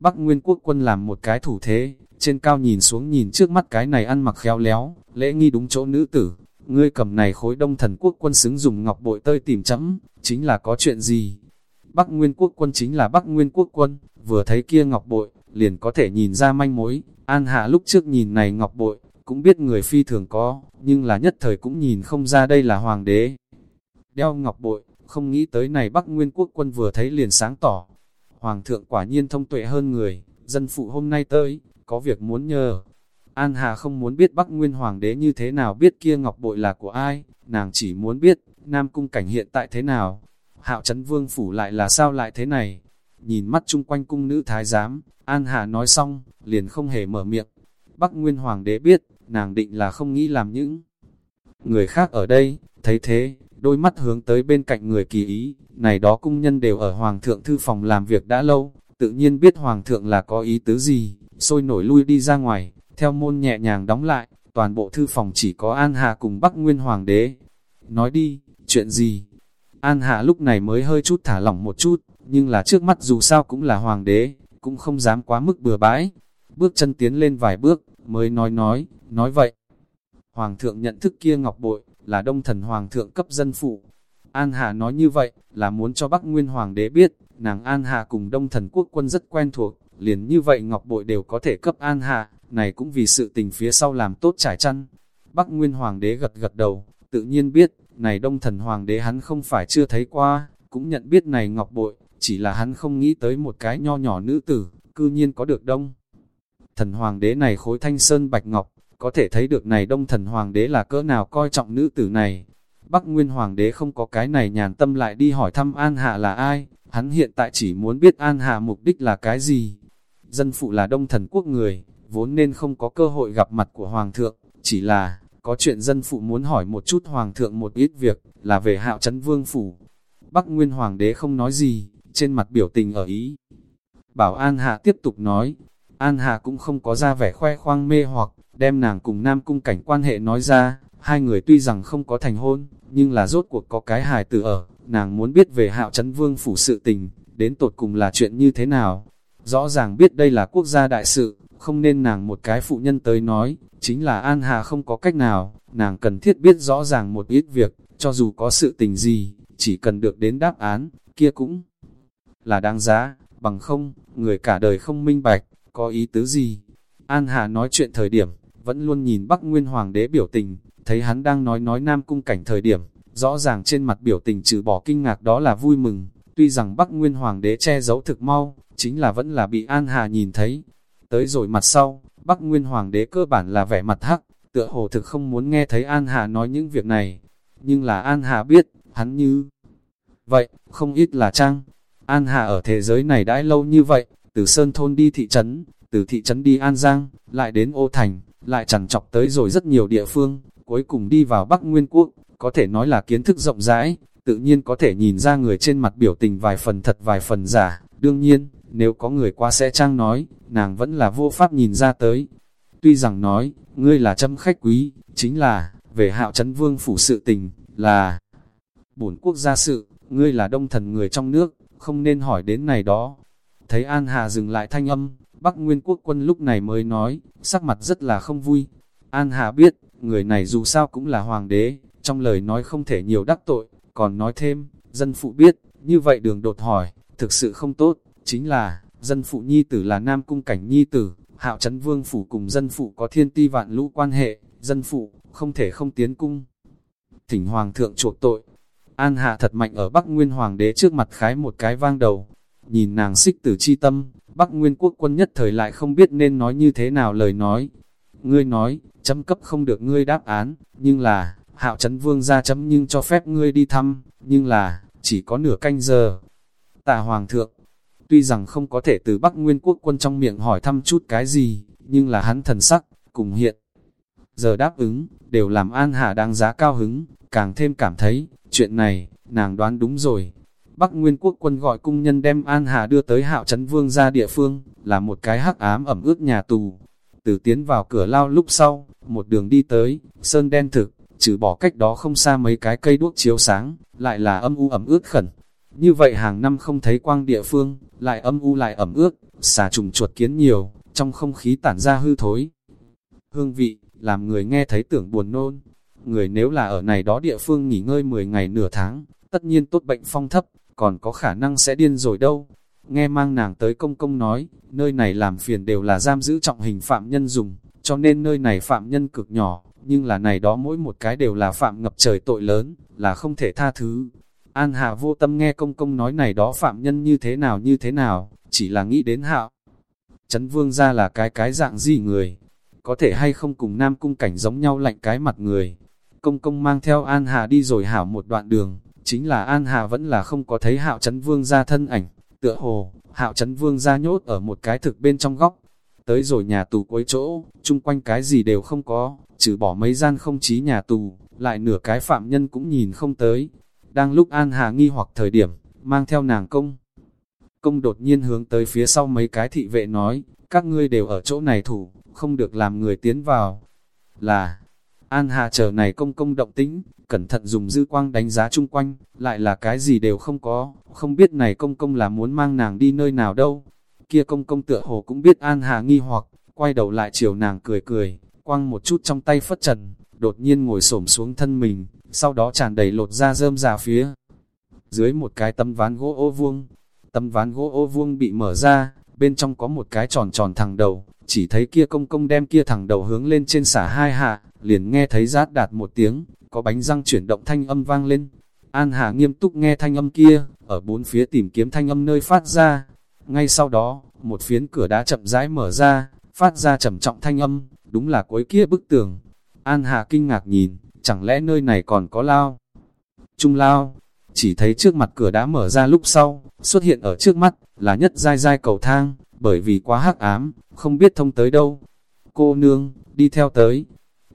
Bắc Nguyên quốc quân làm một cái thủ thế, trên cao nhìn xuống nhìn trước mắt cái này ăn mặc khéo léo, lễ nghi đúng chỗ nữ tử, ngươi cầm này khối đông thần quốc quân xứng dùng ngọc bội tơi tìm chấm, chính là có chuyện gì? Bắc Nguyên quốc quân chính là Bắc Nguyên quốc quân, vừa thấy kia ngọc bội, liền có thể nhìn ra manh mối, An Hạ lúc trước nhìn này ngọc bội, cũng biết người phi thường có, nhưng là nhất thời cũng nhìn không ra đây là hoàng đế. Đeo ngọc bội, không nghĩ tới này Bắc Nguyên quốc quân vừa thấy liền sáng tỏ. Hoàng thượng quả nhiên thông tuệ hơn người, dân phụ hôm nay tới, có việc muốn nhờ, An Hà không muốn biết Bắc Nguyên Hoàng đế như thế nào biết kia ngọc bội là của ai, nàng chỉ muốn biết, Nam Cung cảnh hiện tại thế nào. Hạo Trấn Vương Phủ lại là sao lại thế này? Nhìn mắt chung quanh cung nữ thái giám, An Hà nói xong, liền không hề mở miệng. Bắc Nguyên Hoàng đế biết, nàng định là không nghĩ làm những người khác ở đây, thấy thế, đôi mắt hướng tới bên cạnh người kỳ ý, này đó cung nhân đều ở Hoàng thượng thư phòng làm việc đã lâu, tự nhiên biết Hoàng thượng là có ý tứ gì, sôi nổi lui đi ra ngoài, theo môn nhẹ nhàng đóng lại, toàn bộ thư phòng chỉ có An Hạ cùng Bắc Nguyên Hoàng đế. Nói đi, chuyện gì? An Hạ lúc này mới hơi chút thả lỏng một chút, nhưng là trước mắt dù sao cũng là Hoàng đế, cũng không dám quá mức bừa bãi. Bước chân tiến lên vài bước, mới nói nói, nói vậy. Hoàng thượng nhận thức kia ngọc bội, là đông thần Hoàng thượng cấp dân phụ. An hà nói như vậy, là muốn cho Bắc Nguyên Hoàng đế biết, nàng An hà cùng đông thần quốc quân rất quen thuộc, liền như vậy ngọc bội đều có thể cấp An hà này cũng vì sự tình phía sau làm tốt trải chăn. Bắc Nguyên Hoàng đế gật gật đầu, tự nhiên biết, này đông thần Hoàng đế hắn không phải chưa thấy qua, cũng nhận biết này ngọc bội, chỉ là hắn không nghĩ tới một cái nho nhỏ nữ tử, cư nhiên có được đông. Thần Hoàng đế này khối thanh sơn bạch ngọc, có thể thấy được này đông thần Hoàng đế là cỡ nào coi trọng nữ tử này. Bắc Nguyên Hoàng đế không có cái này nhàn tâm lại đi hỏi thăm An Hạ là ai, hắn hiện tại chỉ muốn biết An Hạ mục đích là cái gì. Dân phụ là đông thần quốc người, vốn nên không có cơ hội gặp mặt của Hoàng thượng, chỉ là, có chuyện dân phụ muốn hỏi một chút Hoàng thượng một ít việc, là về hạo trấn vương phủ. Bắc Nguyên Hoàng đế không nói gì, trên mặt biểu tình ở ý. Bảo An Hạ tiếp tục nói, An Hạ cũng không có ra vẻ khoe khoang mê hoặc, đem nàng cùng Nam Cung cảnh quan hệ nói ra, hai người tuy rằng không có thành hôn, nhưng là rốt cuộc có cái hài tử ở, nàng muốn biết về hạo chấn vương phủ sự tình, đến tột cùng là chuyện như thế nào. Rõ ràng biết đây là quốc gia đại sự, không nên nàng một cái phụ nhân tới nói, chính là An Hà không có cách nào, nàng cần thiết biết rõ ràng một ít việc, cho dù có sự tình gì, chỉ cần được đến đáp án, kia cũng là đáng giá, bằng không, người cả đời không minh bạch, có ý tứ gì. An Hà nói chuyện thời điểm, vẫn luôn nhìn Bắc Nguyên Hoàng đế biểu tình, thấy hắn đang nói nói Nam Cung cảnh thời điểm, rõ ràng trên mặt biểu tình trừ bỏ kinh ngạc đó là vui mừng, tuy rằng Bắc Nguyên Hoàng đế che giấu thực mau, chính là vẫn là bị An Hà nhìn thấy. Tới rồi mặt sau, Bắc Nguyên Hoàng đế cơ bản là vẻ mặt hắc, tựa hồ thực không muốn nghe thấy An Hà nói những việc này. Nhưng là An Hà biết, hắn như... Vậy, không ít là trang. An Hà ở thế giới này đãi lâu như vậy, từ Sơn Thôn đi thị trấn, từ thị trấn đi An Giang, lại đến Ô Thành, lại chẳng chọc tới rồi rất nhiều địa phương, cuối cùng đi vào Bắc Nguyên Quốc, có thể nói là kiến thức rộng rãi, tự nhiên có thể nhìn ra người trên mặt biểu tình vài phần thật vài phần giả, đương nhiên, nếu có người qua sẽ trang nói, nàng vẫn là vô pháp nhìn ra tới. Tuy rằng nói, ngươi là châm khách quý, chính là, về hạo chấn vương phủ sự tình, là bổn quốc gia sự, ngươi là đông thần người trong nước, không nên hỏi đến này đó. Thấy An Hà dừng lại thanh âm, Bắc Nguyên quốc quân lúc này mới nói, sắc mặt rất là không vui. An Hà biết, người này dù sao cũng là hoàng đế, trong lời nói không thể nhiều đắc tội, còn nói thêm, dân phụ biết, như vậy đường đột hỏi, thực sự không tốt, chính là, dân phụ nhi tử là nam cung cảnh nhi tử, hạo chấn vương phủ cùng dân phụ có thiên ti vạn lũ quan hệ, dân phụ, không thể không tiến cung. Thỉnh hoàng thượng chuộc tội, an hạ thật mạnh ở Bắc Nguyên hoàng đế trước mặt khái một cái vang đầu, nhìn nàng xích tử chi tâm, Bắc Nguyên quốc quân nhất thời lại không biết nên nói như thế nào lời nói. Ngươi nói, chấm cấp không được ngươi đáp án, nhưng là, hạo chấn vương ra chấm nhưng cho phép ngươi đi thăm, nhưng là, chỉ có nửa canh giờ. tạ hoàng thượng, tuy rằng không có thể từ Bắc Nguyên quốc quân trong miệng hỏi thăm chút cái gì, nhưng là hắn thần sắc, cùng hiện. Giờ đáp ứng, đều làm An Hà đang giá cao hứng, càng thêm cảm thấy, chuyện này, nàng đoán đúng rồi. Bắc Nguyên quốc quân gọi cung nhân đem An Hà đưa tới hạo Trấn vương ra địa phương, là một cái hắc ám ẩm ướt nhà tù. Từ tiến vào cửa lao lúc sau, một đường đi tới, sơn đen thực, trừ bỏ cách đó không xa mấy cái cây đuốc chiếu sáng, lại là âm u ẩm ướt khẩn. Như vậy hàng năm không thấy quang địa phương, lại âm u lại ẩm ướt, xà trùng chuột kiến nhiều, trong không khí tản ra hư thối. Hương vị, làm người nghe thấy tưởng buồn nôn. Người nếu là ở này đó địa phương nghỉ ngơi 10 ngày nửa tháng, tất nhiên tốt bệnh phong thấp, còn có khả năng sẽ điên rồi đâu. Nghe mang nàng tới công công nói, nơi này làm phiền đều là giam giữ trọng hình phạm nhân dùng, cho nên nơi này phạm nhân cực nhỏ, nhưng là này đó mỗi một cái đều là phạm ngập trời tội lớn, là không thể tha thứ. An Hạ vô tâm nghe công công nói này đó phạm nhân như thế nào như thế nào, chỉ là nghĩ đến hạo. Trấn vương ra là cái cái dạng gì người, có thể hay không cùng nam cung cảnh giống nhau lạnh cái mặt người. Công công mang theo An Hà đi rồi hảo một đoạn đường, chính là An Hà vẫn là không có thấy hạo Trấn vương ra thân ảnh, tựa hồ, hạo Trấn vương ra nhốt ở một cái thực bên trong góc. Tới rồi nhà tù cuối chỗ, chung quanh cái gì đều không có, trừ bỏ mấy gian không chí nhà tù, lại nửa cái phạm nhân cũng nhìn không tới. Đang lúc An Hà nghi hoặc thời điểm, mang theo nàng công. Công đột nhiên hướng tới phía sau mấy cái thị vệ nói, các ngươi đều ở chỗ này thủ, không được làm người tiến vào. Là, An Hà chờ này công công động tĩnh, cẩn thận dùng dư quang đánh giá chung quanh, lại là cái gì đều không có, không biết này công công là muốn mang nàng đi nơi nào đâu. Kia công công tựa hồ cũng biết An Hà nghi hoặc, quay đầu lại chiều nàng cười cười, quăng một chút trong tay phất trần, đột nhiên ngồi xổm xuống thân mình, sau đó tràn đầy lột ra rơm ra phía. Dưới một cái tấm ván gỗ ô vuông, tấm ván gỗ ô vuông bị mở ra, bên trong có một cái tròn tròn thẳng đầu, chỉ thấy kia công công đem kia thẳng đầu hướng lên trên xả hai hạ, liền nghe thấy rát đạt một tiếng, có bánh răng chuyển động thanh âm vang lên. An Hà nghiêm túc nghe thanh âm kia, ở bốn phía tìm kiếm thanh âm nơi phát ra. Ngay sau đó, một phiến cửa đá chậm rãi mở ra, phát ra trầm trọng thanh âm, đúng là cuối kia bức tường. An Hà kinh ngạc nhìn, chẳng lẽ nơi này còn có lao? Trung lao, chỉ thấy trước mặt cửa đã mở ra lúc sau, xuất hiện ở trước mắt, là nhất dai dai cầu thang, bởi vì quá hắc ám, không biết thông tới đâu. Cô nương, đi theo tới.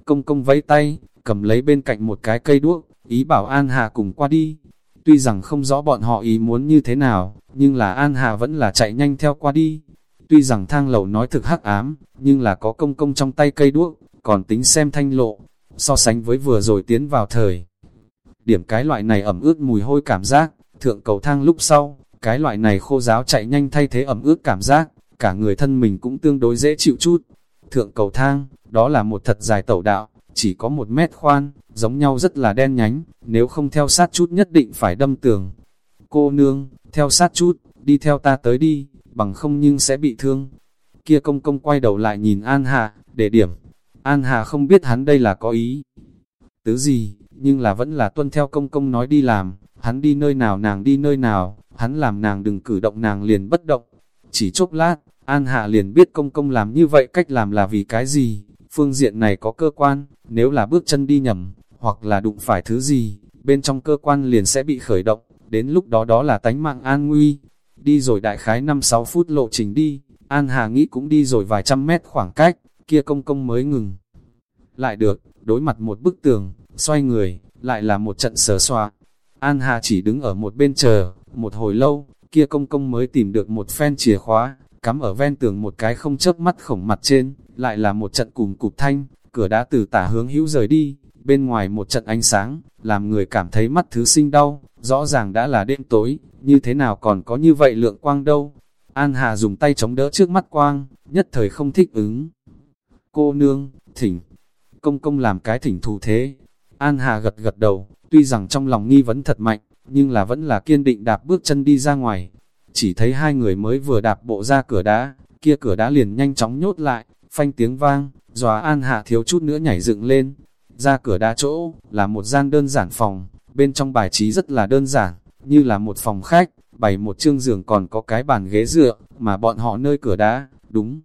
Công công vẫy tay, cầm lấy bên cạnh một cái cây đuốc, ý bảo An Hà cùng qua đi. Tuy rằng không rõ bọn họ ý muốn như thế nào, nhưng là An Hà vẫn là chạy nhanh theo qua đi. Tuy rằng thang lầu nói thực hắc ám, nhưng là có công công trong tay cây đuốc, còn tính xem thanh lộ. So sánh với vừa rồi tiến vào thời. Điểm cái loại này ẩm ướt mùi hôi cảm giác, thượng cầu thang lúc sau, cái loại này khô giáo chạy nhanh thay thế ẩm ướt cảm giác, cả người thân mình cũng tương đối dễ chịu chút. Thượng cầu thang, đó là một thật dài tẩu đạo, chỉ có một mét khoan, giống nhau rất là đen nhánh, nếu không theo sát chút nhất định phải đâm tường. Cô nương, theo sát chút, đi theo ta tới đi, bằng không nhưng sẽ bị thương. Kia công công quay đầu lại nhìn An Hà, để điểm. An Hà không biết hắn đây là có ý. Tứ gì, nhưng là vẫn là tuân theo công công nói đi làm, hắn đi nơi nào nàng đi nơi nào, hắn làm nàng đừng cử động nàng liền bất động. Chỉ chốc lát, An Hạ liền biết công công làm như vậy cách làm là vì cái gì, phương diện này có cơ quan, nếu là bước chân đi nhầm, hoặc là đụng phải thứ gì, bên trong cơ quan liền sẽ bị khởi động, đến lúc đó đó là tánh mạng an nguy. Đi rồi đại khái 5-6 phút lộ trình đi, An Hà nghĩ cũng đi rồi vài trăm mét khoảng cách, kia công công mới ngừng. Lại được, đối mặt một bức tường, xoay người, lại là một trận sờ xoa. An Hà chỉ đứng ở một bên chờ, một hồi lâu, kia công công mới tìm được một phen chìa khóa, cắm ở ven tường một cái không chớp mắt khổng mặt trên, lại là một trận cùm cụp thanh, cửa đã từ tả hướng hữu rời đi, bên ngoài một trận ánh sáng, làm người cảm thấy mắt thứ sinh đau, rõ ràng đã là đêm tối, như thế nào còn có như vậy lượng quang đâu. An Hà dùng tay chống đỡ trước mắt quang, nhất thời không thích ứng. Cô nương, thỉnh, công công làm cái thỉnh thù thế. An Hà gật gật đầu, tuy rằng trong lòng nghi vấn thật mạnh, nhưng là vẫn là kiên định đạp bước chân đi ra ngoài. Chỉ thấy hai người mới vừa đạp bộ ra cửa đá, kia cửa đá liền nhanh chóng nhốt lại, phanh tiếng vang, dòa An Hạ thiếu chút nữa nhảy dựng lên. Ra cửa đá chỗ, là một gian đơn giản phòng, bên trong bài trí rất là đơn giản, như là một phòng khách, bày một chương giường còn có cái bàn ghế dựa, mà bọn họ nơi cửa đá, đúng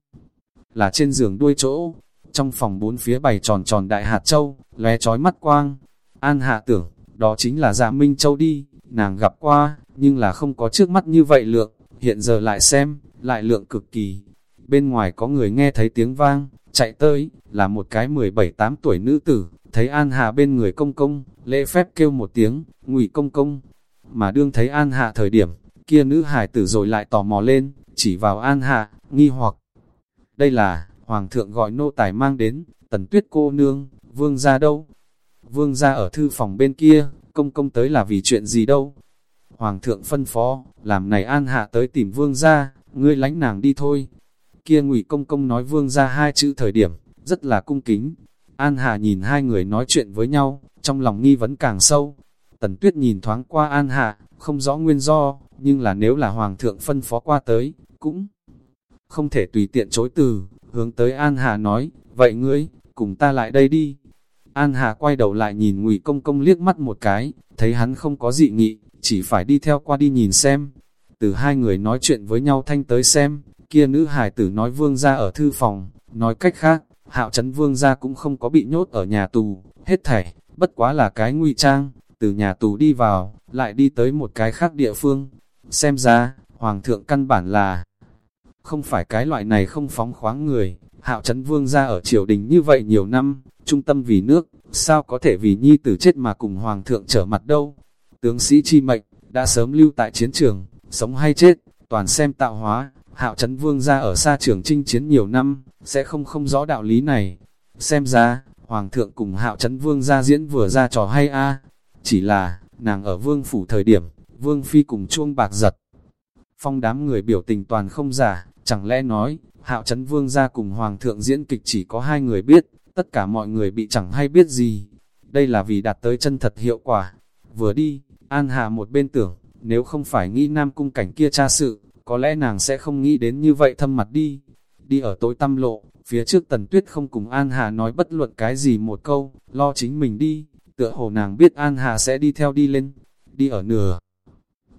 là trên giường đuôi chỗ. Trong phòng bốn phía bày tròn tròn đại hạt châu, lóe trói mắt quang. An Hạ tưởng, đó chính là dạ Minh Châu đi, nàng gặp qua, nhưng là không có trước mắt như vậy lượng, hiện giờ lại xem, lại lượng cực kỳ. Bên ngoài có người nghe thấy tiếng vang, chạy tới, là một cái 17-8 tuổi nữ tử, thấy An hạ bên người công công, lễ phép kêu một tiếng, ngụy công công. Mà đương thấy An Hạ thời điểm, kia nữ hải tử rồi lại tò mò lên, chỉ vào An Hạ, nghi hoặc. Đây là, Hoàng thượng gọi nô tài mang đến, tần tuyết cô nương, vương ra đâu? Vương ra ở thư phòng bên kia, công công tới là vì chuyện gì đâu? Hoàng thượng phân phó, làm này an hạ tới tìm vương ra, ngươi lánh nàng đi thôi. Kia ngụy công công nói vương ra hai chữ thời điểm, rất là cung kính. An Hạ nhìn hai người nói chuyện với nhau, trong lòng nghi vấn càng sâu. Tần Tuyết nhìn thoáng qua An Hạ, không rõ nguyên do, nhưng là nếu là Hoàng thượng phân phó qua tới, cũng không thể tùy tiện chối từ, hướng tới An Hà nói, vậy ngươi, cùng ta lại đây đi. An Hà quay đầu lại nhìn Ngụy Công Công liếc mắt một cái, thấy hắn không có dị nghị, chỉ phải đi theo qua đi nhìn xem. Từ hai người nói chuyện với nhau thanh tới xem, kia nữ hải tử nói vương ra ở thư phòng, nói cách khác, hạo chấn vương ra cũng không có bị nhốt ở nhà tù, hết thảy, bất quá là cái ngụy trang, từ nhà tù đi vào, lại đi tới một cái khác địa phương. Xem ra, hoàng thượng căn bản là không phải cái loại này không phóng khoáng người, hạo chấn vương ra ở triều đình như vậy nhiều năm, trung tâm vì nước, sao có thể vì nhi tử chết mà cùng hoàng thượng trở mặt đâu. Tướng sĩ chi mệnh, đã sớm lưu tại chiến trường, sống hay chết, toàn xem tạo hóa, hạo chấn vương ra ở xa trường chinh chiến nhiều năm, sẽ không không rõ đạo lý này. Xem ra, Hoàng thượng cùng hạo chấn vương ra diễn vừa ra trò hay a Chỉ là, nàng ở vương phủ thời điểm, vương phi cùng chuông bạc giật. Phong đám người biểu tình toàn không giả, chẳng lẽ nói, hạo chấn vương ra cùng Hoàng thượng diễn kịch chỉ có hai người biết, tất cả mọi người bị chẳng hay biết gì. Đây là vì đạt tới chân thật hiệu quả. Vừa đi, An Hà một bên tưởng, nếu không phải nghĩ nam cung cảnh kia tra sự, có lẽ nàng sẽ không nghĩ đến như vậy thâm mặt đi. Đi ở tối tâm lộ, phía trước tần tuyết không cùng An Hà nói bất luận cái gì một câu, lo chính mình đi, tựa hồ nàng biết An Hà sẽ đi theo đi lên, đi ở nửa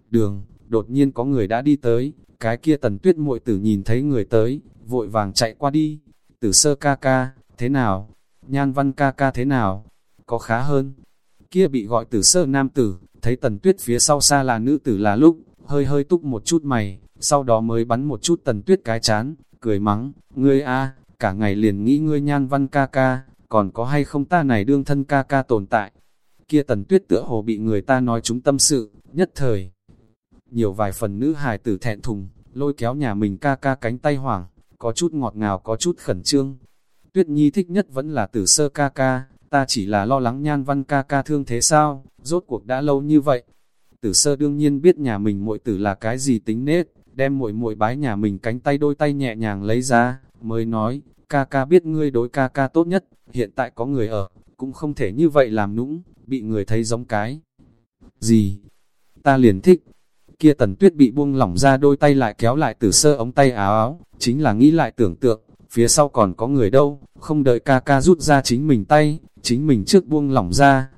đường, đột nhiên có người đã đi tới, cái kia tần tuyết muội tử nhìn thấy người tới, vội vàng chạy qua đi, tử sơ ca ca, thế nào, nhan văn ca ca thế nào, có khá hơn, kia bị gọi tử sơ nam tử, thấy tần tuyết phía sau xa là nữ tử là lúc, hơi hơi túc một chút mày, sau đó mới bắn một chút tần tuyết cái chán, cười mắng, ngươi a cả ngày liền nghĩ ngươi nhan văn ca ca, còn có hay không ta này đương thân ca ca tồn tại. Kia tần tuyết tựa hồ bị người ta nói chúng tâm sự, nhất thời. Nhiều vài phần nữ hài tử thẹn thùng, lôi kéo nhà mình ca ca cánh tay hoảng, có chút ngọt ngào có chút khẩn trương. Tuyết nhi thích nhất vẫn là tử sơ ca ca, ta chỉ là lo lắng nhan văn ca ca thương thế sao, rốt cuộc đã lâu như vậy. Tử sơ đương nhiên biết nhà mình muội tử là cái gì tính nết, đem muội muội bái nhà mình cánh tay đôi tay nhẹ nhàng lấy ra, mới nói, ca ca biết ngươi đối ca ca tốt nhất, hiện tại có người ở, cũng không thể như vậy làm nũng, bị người thấy giống cái. Gì? Ta liền thích. Kia tần tuyết bị buông lỏng ra đôi tay lại kéo lại từ sơ ống tay áo áo, chính là nghĩ lại tưởng tượng, phía sau còn có người đâu, không đợi ca ca rút ra chính mình tay, chính mình trước buông lỏng ra.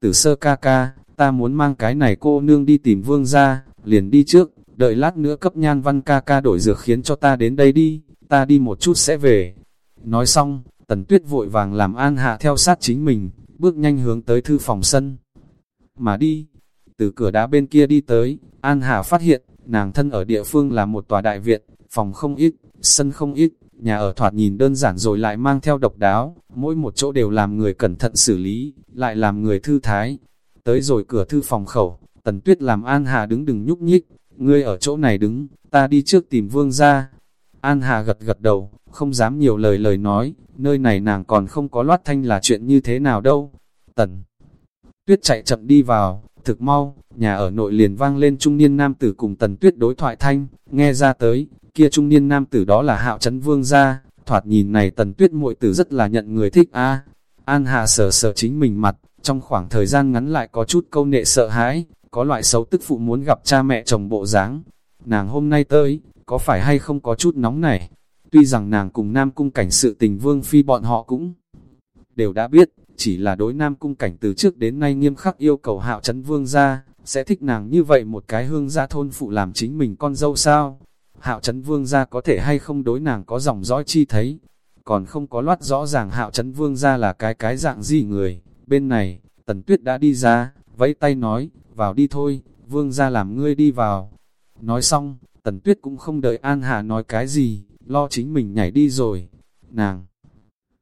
Từ sơ ca ca, ta muốn mang cái này cô nương đi tìm vương ra, liền đi trước, đợi lát nữa cấp nhan văn ca ca đổi dược khiến cho ta đến đây đi, ta đi một chút sẽ về. Nói xong, tần tuyết vội vàng làm an hạ theo sát chính mình, bước nhanh hướng tới thư phòng sân. Mà đi, từ cửa đá bên kia đi tới, an hà phát hiện, nàng thân ở địa phương là một tòa đại viện, phòng không ít, sân không ít, nhà ở thoạt nhìn đơn giản rồi lại mang theo độc đáo, mỗi một chỗ đều làm người cẩn thận xử lý, lại làm người thư thái. Tới rồi cửa thư phòng khẩu, tần tuyết làm an hà đứng đừng nhúc nhích, ngươi ở chỗ này đứng, ta đi trước tìm vương ra. An Hà gật gật đầu, không dám nhiều lời lời nói, nơi này nàng còn không có loát thanh là chuyện như thế nào đâu. Tần Tuyết chạy chậm đi vào, thực mau, nhà ở nội liền vang lên trung niên nam tử cùng Tần Tuyết đối thoại thanh, nghe ra tới, kia trung niên nam tử đó là Hạo chấn Vương gia, thoạt nhìn này Tần Tuyết muội tử rất là nhận người thích a. À, An Hà sờ sờ chính mình mặt, trong khoảng thời gian ngắn lại có chút câu nệ sợ hãi, có loại xấu tức phụ muốn gặp cha mẹ chồng bộ dáng. Nàng hôm nay tới, có phải hay không có chút nóng này? Tuy rằng nàng cùng Nam Cung cảnh sự tình vương phi bọn họ cũng đều đã biết, chỉ là đối Nam Cung cảnh từ trước đến nay nghiêm khắc yêu cầu hạo chấn vương ra, sẽ thích nàng như vậy một cái hương gia thôn phụ làm chính mình con dâu sao? Hạo chấn vương ra có thể hay không đối nàng có dòng dõi chi thấy, còn không có loát rõ ràng hạo chấn vương ra là cái cái dạng gì người. Bên này, tần tuyết đã đi ra, vẫy tay nói, vào đi thôi, vương ra làm ngươi đi vào. Nói xong, tần tuyết cũng không đợi An Hà nói cái gì, lo chính mình nhảy đi rồi. Nàng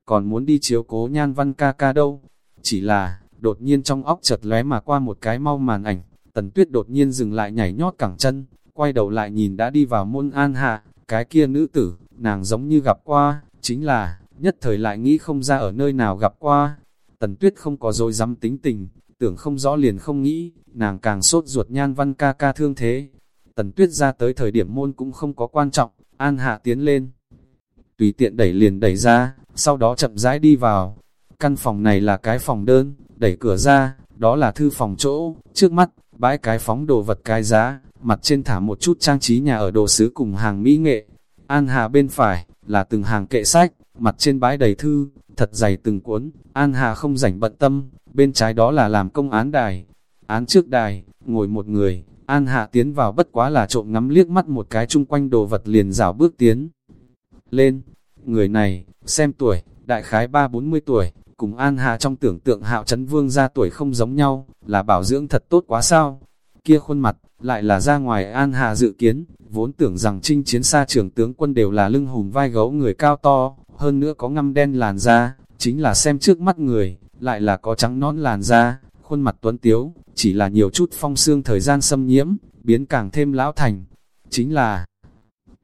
còn muốn đi chiếu cố nhan văn ca ca đâu. Chỉ là, đột nhiên trong óc chợt lóe mà qua một cái mau màn ảnh, tần tuyết đột nhiên dừng lại nhảy nhót cẳng chân, quay đầu lại nhìn đã đi vào môn An hạ cái kia nữ tử, nàng giống như gặp qua, chính là, nhất thời lại nghĩ không ra ở nơi nào gặp qua. Tần tuyết không có dối dám tính tình, tưởng không rõ liền không nghĩ, nàng càng sốt ruột nhan văn ca ca thương thế. Tần tuyết ra tới thời điểm môn cũng không có quan trọng, an hạ tiến lên. Tùy tiện đẩy liền đẩy ra, sau đó chậm rãi đi vào. Căn phòng này là cái phòng đơn, đẩy cửa ra, đó là thư phòng chỗ, trước mắt, bãi cái phóng đồ vật cái giá, mặt trên thả một chút trang trí nhà ở đồ sứ cùng hàng mỹ nghệ. An Hà bên phải, là từng hàng kệ sách, mặt trên bãi đầy thư, thật dày từng cuốn, An Hà không rảnh bận tâm, bên trái đó là làm công án đài. Án trước đài, ngồi một người, An Hạ tiến vào bất quá là trộm ngắm liếc mắt một cái chung quanh đồ vật liền rảo bước tiến. Lên, người này, xem tuổi, đại khái ba bốn mươi tuổi, cùng An hà trong tưởng tượng hạo chấn vương ra tuổi không giống nhau, là bảo dưỡng thật tốt quá sao. Kia khuôn mặt, lại là ra ngoài An Hà dự kiến, vốn tưởng rằng chinh chiến xa trưởng tướng quân đều là lưng hùm vai gấu người cao to, hơn nữa có ngăm đen làn da, chính là xem trước mắt người, lại là có trắng nón làn da, khuôn mặt tuấn tiếu, chỉ là nhiều chút phong xương thời gian xâm nhiễm, biến càng thêm lão thành. Chính là,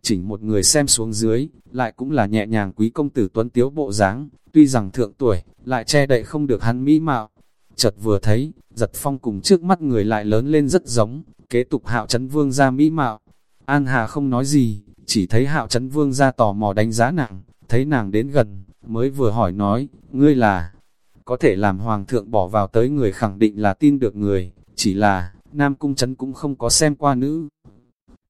chỉnh một người xem xuống dưới, lại cũng là nhẹ nhàng quý công tử tuấn tiếu bộ dáng, tuy rằng thượng tuổi, lại che đậy không được hắn mỹ mạo. Chợt vừa thấy, giật phong cùng trước mắt người lại lớn lên rất giống, kế tục hạo chấn vương ra mỹ mạo. An Hà không nói gì, chỉ thấy hạo chấn vương ra tò mò đánh giá nàng, thấy nàng đến gần, mới vừa hỏi nói, ngươi là, có thể làm hoàng thượng bỏ vào tới người khẳng định là tin được người, chỉ là, Nam Cung chấn cũng không có xem qua nữ.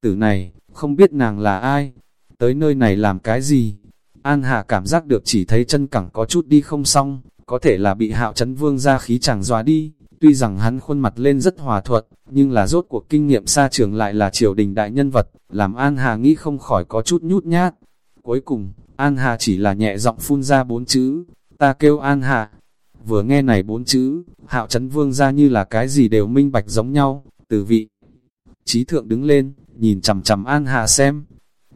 Tử này, không biết nàng là ai, tới nơi này làm cái gì. An Hà cảm giác được chỉ thấy chân cẳng có chút đi không xong, có thể là bị hạo chấn vương ra khí chẳng dọa đi. Tuy rằng hắn khuôn mặt lên rất hòa thuận, nhưng là rốt cuộc kinh nghiệm xa trường lại là triều đình đại nhân vật, làm An Hà nghĩ không khỏi có chút nhút nhát. Cuối cùng, An Hà chỉ là nhẹ giọng phun ra bốn chữ, ta kêu An Hà. Vừa nghe này bốn chữ, hạo chấn vương ra như là cái gì đều minh bạch giống nhau, từ vị. Trí thượng đứng lên, nhìn chằm chằm An hạ xem.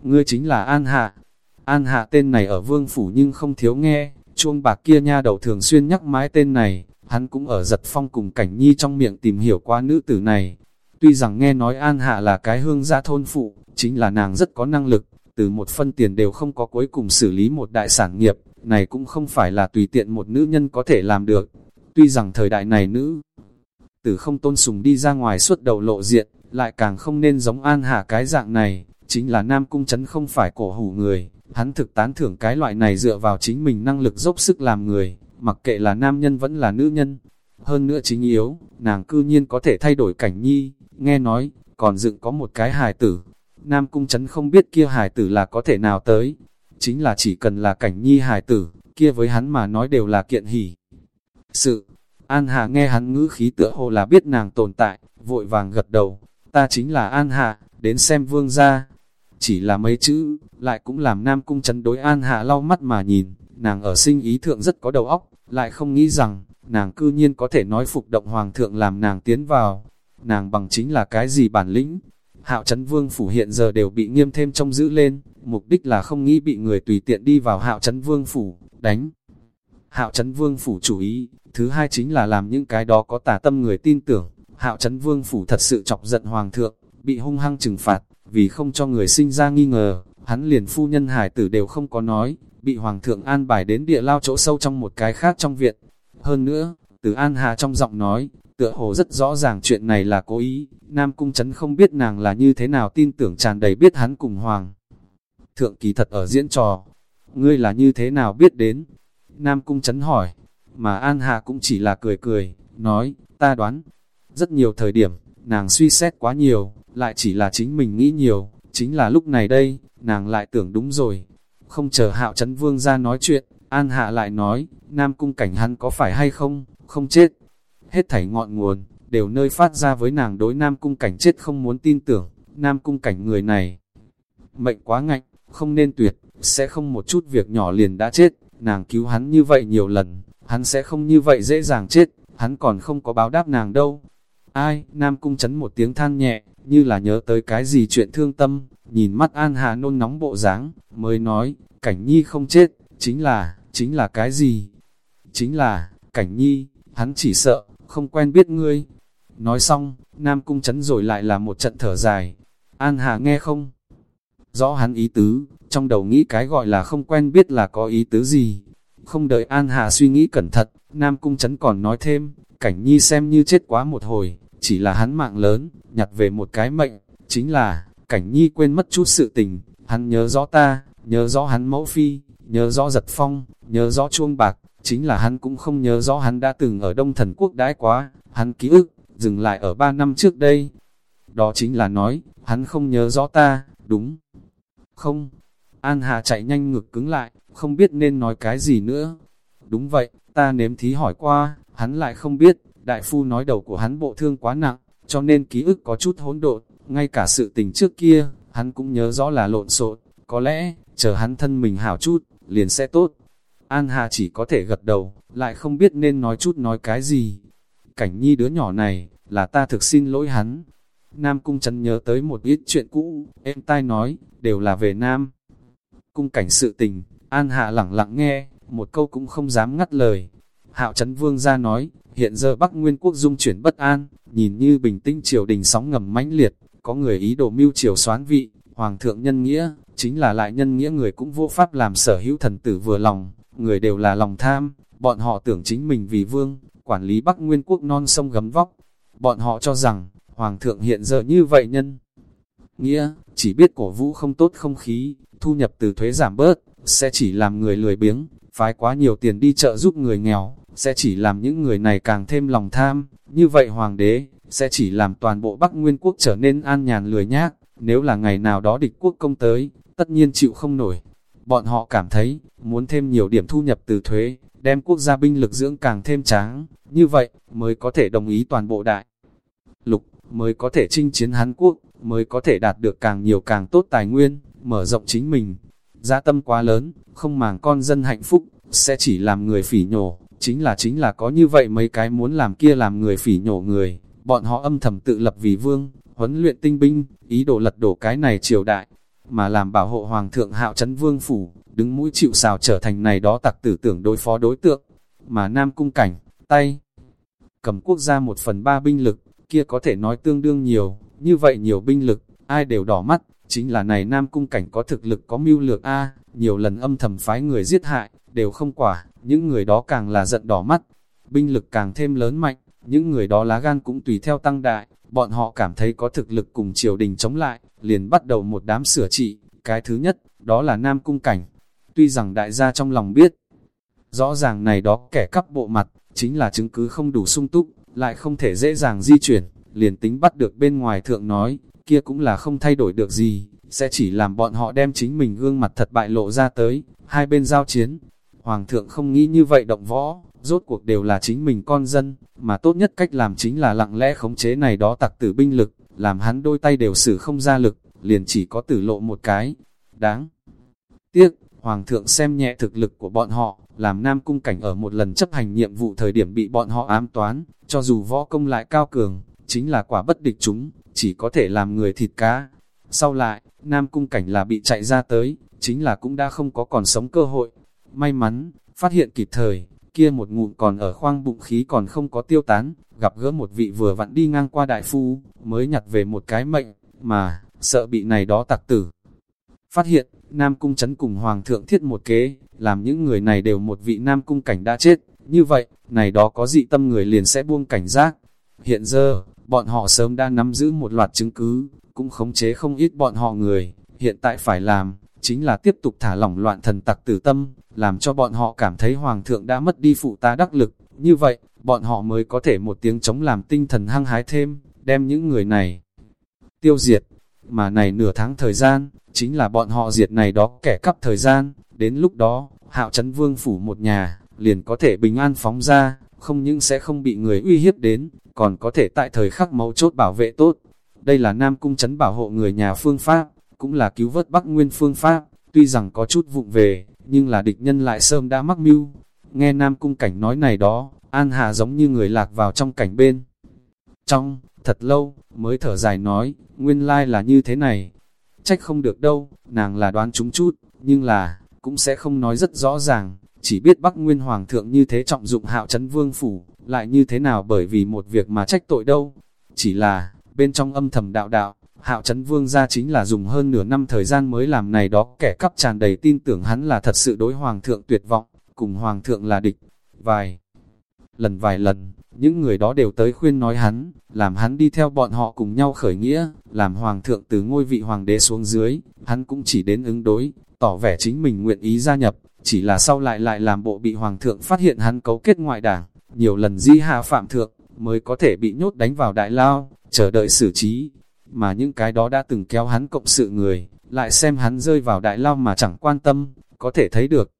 Ngươi chính là An Hạ. An Hạ tên này ở vương phủ nhưng không thiếu nghe, chuông bạc kia nha đầu thường xuyên nhắc mãi tên này, hắn cũng ở giật phong cùng cảnh nhi trong miệng tìm hiểu qua nữ tử này. Tuy rằng nghe nói An Hạ là cái hương gia thôn phụ, chính là nàng rất có năng lực, từ một phân tiền đều không có cuối cùng xử lý một đại sản nghiệp, này cũng không phải là tùy tiện một nữ nhân có thể làm được. Tuy rằng thời đại này nữ tử không tôn sùng đi ra ngoài suốt đầu lộ diện, lại càng không nên giống an hạ cái dạng này, chính là Nam Cung Trấn không phải cổ hủ người, hắn thực tán thưởng cái loại này dựa vào chính mình năng lực dốc sức làm người, mặc kệ là nam nhân vẫn là nữ nhân. Hơn nữa chính yếu, nàng cư nhiên có thể thay đổi cảnh nhi, nghe nói, còn dựng có một cái hài tử. Nam Cung Trấn không biết kia hài tử là có thể nào tới, chính là chỉ cần là cảnh nhi hài tử, kia với hắn mà nói đều là kiện hỉ. Sự, An Hà nghe hắn ngữ khí tựa hồ là biết nàng tồn tại, vội vàng gật đầu, ta chính là An Hạ, đến xem vương gia. Chỉ là mấy chữ, lại cũng làm Nam Cung chấn đối An Hạ lau mắt mà nhìn, nàng ở sinh ý thượng rất có đầu óc, lại không nghĩ rằng, nàng cư nhiên có thể nói phục động Hoàng thượng làm nàng tiến vào. Nàng bằng chính là cái gì bản lĩnh? Hạo chấn vương phủ hiện giờ đều bị nghiêm thêm trong giữ lên, mục đích là không nghĩ bị người tùy tiện đi vào hạo chấn vương phủ, đánh. Hạo chấn vương phủ chủ ý, thứ hai chính là làm những cái đó có tà tâm người tin tưởng, Hạo chấn Vương Phủ thật sự chọc giận Hoàng thượng, bị hung hăng trừng phạt, vì không cho người sinh ra nghi ngờ, hắn liền phu nhân hải tử đều không có nói, bị Hoàng thượng an bài đến địa lao chỗ sâu trong một cái khác trong viện. Hơn nữa, từ An Hà trong giọng nói, tựa hồ rất rõ ràng chuyện này là cố ý, Nam Cung chấn không biết nàng là như thế nào tin tưởng tràn đầy biết hắn cùng Hoàng. Thượng kỳ thật ở diễn trò, ngươi là như thế nào biết đến? Nam Cung chấn hỏi, mà An Hà cũng chỉ là cười cười, nói, ta đoán, rất nhiều thời điểm, nàng suy xét quá nhiều, lại chỉ là chính mình nghĩ nhiều, chính là lúc này đây, nàng lại tưởng đúng rồi. Không chờ hạo chấn vương ra nói chuyện, An Hạ lại nói, Nam Cung cảnh hắn có phải hay không, không chết. Hết thảy ngọn nguồn, đều nơi phát ra với nàng đối Nam Cung cảnh chết không muốn tin tưởng, Nam Cung cảnh người này. Mệnh quá ngạnh, không nên tuyệt, sẽ không một chút việc nhỏ liền đã chết, nàng cứu hắn như vậy nhiều lần, hắn sẽ không như vậy dễ dàng chết, hắn còn không có báo đáp nàng đâu. Ai, Nam Cung chấn một tiếng than nhẹ, như là nhớ tới cái gì chuyện thương tâm, nhìn mắt An Hà nôn nóng bộ dáng mới nói, Cảnh Nhi không chết, chính là, chính là cái gì? Chính là, Cảnh Nhi, hắn chỉ sợ, không quen biết ngươi. Nói xong, Nam Cung chấn rồi lại là một trận thở dài. An Hà nghe không? Rõ hắn ý tứ, trong đầu nghĩ cái gọi là không quen biết là có ý tứ gì. Không đợi An Hà suy nghĩ cẩn thận, Nam Cung chấn còn nói thêm, Cảnh Nhi xem như chết quá một hồi, chỉ là hắn mạng lớn, nhặt về một cái mệnh, chính là, cảnh nhi quên mất chút sự tình, hắn nhớ rõ ta, nhớ rõ hắn mẫu phi, nhớ rõ giật phong, nhớ rõ chuông bạc, chính là hắn cũng không nhớ rõ hắn đã từng ở Đông Thần Quốc đãi quá, hắn ký ức, dừng lại ở ba năm trước đây. Đó chính là nói, hắn không nhớ rõ ta, đúng không? An Hà chạy nhanh ngực cứng lại, không biết nên nói cái gì nữa. Đúng vậy, ta nếm thí hỏi qua, hắn lại không biết, Đại phu nói đầu của hắn bộ thương quá nặng, cho nên ký ức có chút hỗn độn, ngay cả sự tình trước kia, hắn cũng nhớ rõ là lộn xộn, có lẽ, chờ hắn thân mình hảo chút, liền sẽ tốt. An Hà chỉ có thể gật đầu, lại không biết nên nói chút nói cái gì. Cảnh nhi đứa nhỏ này, là ta thực xin lỗi hắn. Nam Cung Trấn nhớ tới một ít chuyện cũ, em tai nói, đều là về Nam. Cung cảnh sự tình, An Hạ lặng lặng nghe, một câu cũng không dám ngắt lời. Hạo Trấn Vương ra nói, Hiện giờ Bắc Nguyên quốc dung chuyển bất an, nhìn như bình tĩnh triều đình sóng ngầm mãnh liệt, có người ý đồ mưu triều xoán vị, Hoàng thượng nhân nghĩa, chính là lại nhân nghĩa người cũng vô pháp làm sở hữu thần tử vừa lòng, người đều là lòng tham, bọn họ tưởng chính mình vì vương, quản lý Bắc Nguyên quốc non sông gấm vóc. Bọn họ cho rằng, Hoàng thượng hiện giờ như vậy nhân. Nghĩa, chỉ biết cổ vũ không tốt không khí, thu nhập từ thuế giảm bớt, sẽ chỉ làm người lười biếng, phái quá nhiều tiền đi chợ giúp người nghèo, sẽ chỉ làm những người này càng thêm lòng tham. Như vậy Hoàng đế, sẽ chỉ làm toàn bộ Bắc Nguyên quốc trở nên an nhàn lười nhác, nếu là ngày nào đó địch quốc công tới, tất nhiên chịu không nổi. Bọn họ cảm thấy, muốn thêm nhiều điểm thu nhập từ thuế, đem quốc gia binh lực dưỡng càng thêm tráng, như vậy mới có thể đồng ý toàn bộ đại. Lục, mới có thể chinh chiến Hán Quốc, mới có thể đạt được càng nhiều càng tốt tài nguyên, mở rộng chính mình. Giá tâm quá lớn, không màng con dân hạnh phúc, sẽ chỉ làm người phỉ nhổ, chính là chính là có như vậy mấy cái muốn làm kia làm người phỉ nhổ người, bọn họ âm thầm tự lập vì vương, huấn luyện tinh binh, ý đồ lật đổ cái này triều đại, mà làm bảo hộ hoàng thượng hạo chấn vương phủ, đứng mũi chịu xào trở thành này đó tặc tử tưởng đối phó đối tượng, mà Nam Cung Cảnh, tay, cầm quốc gia một phần ba binh lực, kia có thể nói tương đương nhiều, như vậy nhiều binh lực, ai đều đỏ mắt, chính là này Nam Cung Cảnh có thực lực có mưu lược A, nhiều lần âm thầm phái người giết hại, đều không quả, những người đó càng là giận đỏ mắt, binh lực càng thêm lớn mạnh, những người đó lá gan cũng tùy theo tăng đại, bọn họ cảm thấy có thực lực cùng triều đình chống lại, liền bắt đầu một đám sửa trị, cái thứ nhất, đó là Nam Cung Cảnh, Tuy rằng đại gia trong lòng biết, rõ ràng này đó kẻ cắp bộ mặt, chính là chứng cứ không đủ sung túc, lại không thể dễ dàng di chuyển, liền tính bắt được bên ngoài thượng nói, kia cũng là không thay đổi được gì, sẽ chỉ làm bọn họ đem chính mình gương mặt thật bại lộ ra tới, hai bên giao chiến. Hoàng thượng không nghĩ như vậy động võ, rốt cuộc đều là chính mình con dân, mà tốt nhất cách làm chính là lặng lẽ khống chế này đó tặc tử binh lực, làm hắn đôi tay đều xử không ra lực, liền chỉ có tử lộ một cái. Đáng tiếc, Hoàng thượng xem nhẹ thực lực của bọn họ, làm Nam Cung Cảnh ở một lần chấp hành nhiệm vụ thời điểm bị bọn họ ám toán, cho dù võ công lại cao cường, chính là quả bất địch chúng, chỉ có thể làm người thịt cá. Sau lại, Nam Cung Cảnh là bị chạy ra tới, chính là cũng đã không có còn sống cơ hội. May mắn, phát hiện kịp thời, kia một ngụm còn ở khoang bụng khí còn không có tiêu tán, gặp gỡ một vị vừa vặn đi ngang qua đại phu, mới nhặt về một cái mệnh, mà, sợ bị này đó tặc tử. Phát hiện, Nam Cung chấn cùng Hoàng thượng thiết một kế, làm những người này đều một vị Nam Cung cảnh đã chết. Như vậy, này đó có dị tâm người liền sẽ buông cảnh giác. Hiện giờ, bọn họ sớm đã nắm giữ một loạt chứng cứ, cũng khống chế không ít bọn họ người. Hiện tại phải làm, chính là tiếp tục thả lỏng loạn thần tặc tử tâm, làm cho bọn họ cảm thấy Hoàng thượng đã mất đi phụ tá đắc lực. Như vậy, bọn họ mới có thể một tiếng chống làm tinh thần hăng hái thêm, đem những người này tiêu diệt. Mà này nửa tháng thời gian, chính là bọn họ diệt này đó kẻ cắp thời gian, đến lúc đó, hạo chấn vương phủ một nhà, liền có thể bình an phóng ra, không những sẽ không bị người uy hiếp đến, còn có thể tại thời khắc mấu chốt bảo vệ tốt. Đây là Nam Cung chấn bảo hộ người nhà phương pháp, cũng là cứu vớt Bắc Nguyên phương pháp, tuy rằng có chút vụng về, nhưng là địch nhân lại sớm đã mắc mưu. Nghe Nam Cung cảnh nói này đó, An Hà giống như người lạc vào trong cảnh bên. Trong, thật lâu, mới thở dài nói, nguyên lai là như thế này, trách không được đâu, nàng là đoán chúng chút, nhưng là, cũng sẽ không nói rất rõ ràng, chỉ biết Bắc Nguyên Hoàng thượng như thế trọng dụng hạo chấn vương phủ, lại như thế nào bởi vì một việc mà trách tội đâu. Chỉ là, bên trong âm thầm đạo đạo, hạo chấn vương ra chính là dùng hơn nửa năm thời gian mới làm này đó kẻ cắp tràn đầy tin tưởng hắn là thật sự đối Hoàng thượng tuyệt vọng, cùng Hoàng thượng là địch. Vài lần vài lần, những người đó đều tới khuyên nói hắn, làm hắn đi theo bọn họ cùng nhau khởi nghĩa, làm hoàng thượng từ ngôi vị hoàng đế xuống dưới, hắn cũng chỉ đến ứng đối, tỏ vẻ chính mình nguyện ý gia nhập, chỉ là sau lại lại làm bộ bị hoàng thượng phát hiện hắn cấu kết ngoại đảng, nhiều lần di hạ phạm thượng, mới có thể bị nhốt đánh vào đại lao, chờ đợi xử trí. Mà những cái đó đã từng kéo hắn cộng sự người, lại xem hắn rơi vào đại lao mà chẳng quan tâm, có thể thấy được,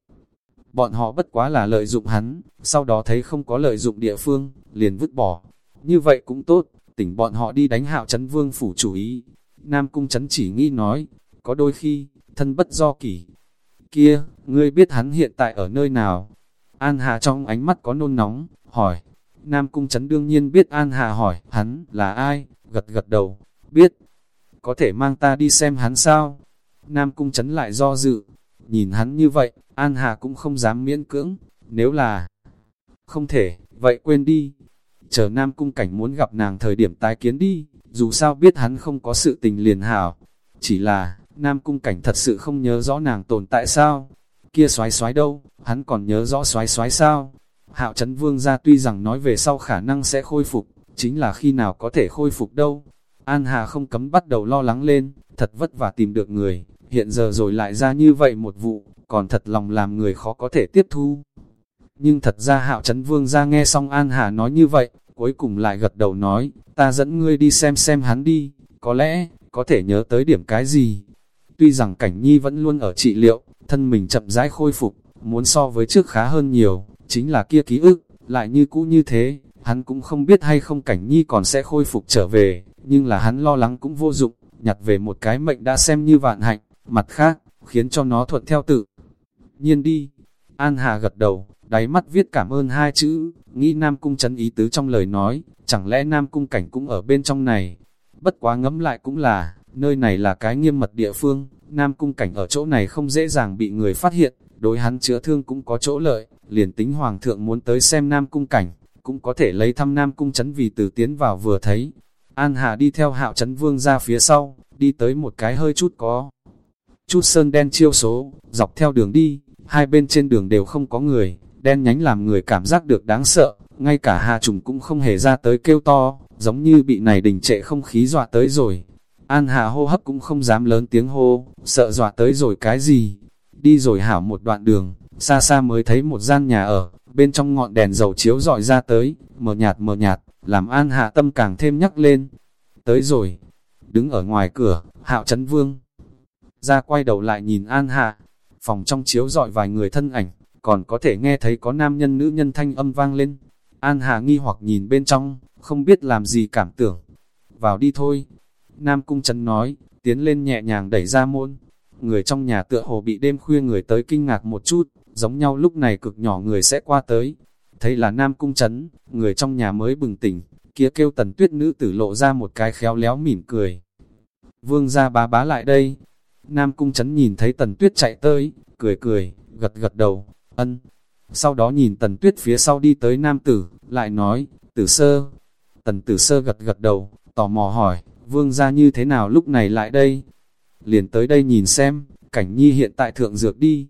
bọn họ bất quá là lợi dụng hắn, sau đó thấy không có lợi dụng địa phương, liền vứt bỏ. Như vậy cũng tốt, tỉnh bọn họ đi đánh hạo chấn vương phủ chủ ý. Nam cung chấn chỉ nghi nói, có đôi khi, thân bất do kỷ. Kia, ngươi biết hắn hiện tại ở nơi nào? An Hà trong ánh mắt có nôn nóng, hỏi. Nam cung chấn đương nhiên biết An Hà hỏi, hắn là ai? Gật gật đầu, biết. Có thể mang ta đi xem hắn sao? Nam cung chấn lại do dự, Nhìn hắn như vậy, An Hà cũng không dám miễn cưỡng, nếu là không thể, vậy quên đi. Chờ Nam Cung Cảnh muốn gặp nàng thời điểm tái kiến đi, dù sao biết hắn không có sự tình liền hảo. Chỉ là, Nam Cung Cảnh thật sự không nhớ rõ nàng tồn tại sao? Kia xoái xoái đâu, hắn còn nhớ rõ xoái xoái sao? Hạo Trấn Vương ra tuy rằng nói về sau khả năng sẽ khôi phục, chính là khi nào có thể khôi phục đâu. An Hà không cấm bắt đầu lo lắng lên, thật vất vả tìm được người, hiện giờ rồi lại ra như vậy một vụ, còn thật lòng làm người khó có thể tiếp thu. Nhưng thật ra Hạo Trấn Vương ra nghe xong An Hà nói như vậy, cuối cùng lại gật đầu nói, ta dẫn ngươi đi xem xem hắn đi, có lẽ, có thể nhớ tới điểm cái gì. Tuy rằng Cảnh Nhi vẫn luôn ở trị liệu, thân mình chậm rãi khôi phục, muốn so với trước khá hơn nhiều, chính là kia ký ức, lại như cũ như thế, hắn cũng không biết hay không Cảnh Nhi còn sẽ khôi phục trở về, nhưng là hắn lo lắng cũng vô dụng, nhặt về một cái mệnh đã xem như vạn hạnh, mặt khác, khiến cho nó thuận theo tự. Nhiên đi, An Hà gật đầu, đáy mắt viết cảm ơn hai chữ, nghĩ Nam Cung chấn ý tứ trong lời nói, chẳng lẽ Nam Cung cảnh cũng ở bên trong này. Bất quá ngẫm lại cũng là, nơi này là cái nghiêm mật địa phương, Nam Cung cảnh ở chỗ này không dễ dàng bị người phát hiện, đối hắn chữa thương cũng có chỗ lợi, liền tính Hoàng thượng muốn tới xem Nam Cung cảnh, cũng có thể lấy thăm Nam Cung chấn vì từ tiến vào vừa thấy. An Hà đi theo hạo chấn vương ra phía sau, đi tới một cái hơi chút có. Chút sơn đen chiêu số, dọc theo đường đi, hai bên trên đường đều không có người, đen nhánh làm người cảm giác được đáng sợ, ngay cả hà trùng cũng không hề ra tới kêu to, giống như bị này đình trệ không khí dọa tới rồi. An Hà hô hấp cũng không dám lớn tiếng hô, sợ dọa tới rồi cái gì. Đi rồi hảo một đoạn đường, xa xa mới thấy một gian nhà ở, bên trong ngọn đèn dầu chiếu dọi ra tới, mờ nhạt mờ nhạt, làm An Hạ tâm càng thêm nhắc lên. Tới rồi, đứng ở ngoài cửa, hạo chấn vương. Ra quay đầu lại nhìn An Hạ, phòng trong chiếu dọi vài người thân ảnh, còn có thể nghe thấy có nam nhân nữ nhân thanh âm vang lên. An Hạ nghi hoặc nhìn bên trong, không biết làm gì cảm tưởng. Vào đi thôi. Nam Cung Trấn nói, tiến lên nhẹ nhàng đẩy ra môn. Người trong nhà tựa hồ bị đêm khuya người tới kinh ngạc một chút, giống nhau lúc này cực nhỏ người sẽ qua tới. Thấy là Nam Cung Trấn, người trong nhà mới bừng tỉnh, kia kêu tần tuyết nữ tử lộ ra một cái khéo léo mỉm cười. Vương ra bá bá lại đây. Nam Cung Trấn nhìn thấy tần tuyết chạy tới, cười cười, gật gật đầu, ân. Sau đó nhìn tần tuyết phía sau đi tới nam tử, lại nói, tử sơ. Tần tử sơ gật gật đầu, tò mò hỏi, vương ra như thế nào lúc này lại đây? Liền tới đây nhìn xem, cảnh nhi hiện tại thượng dược đi.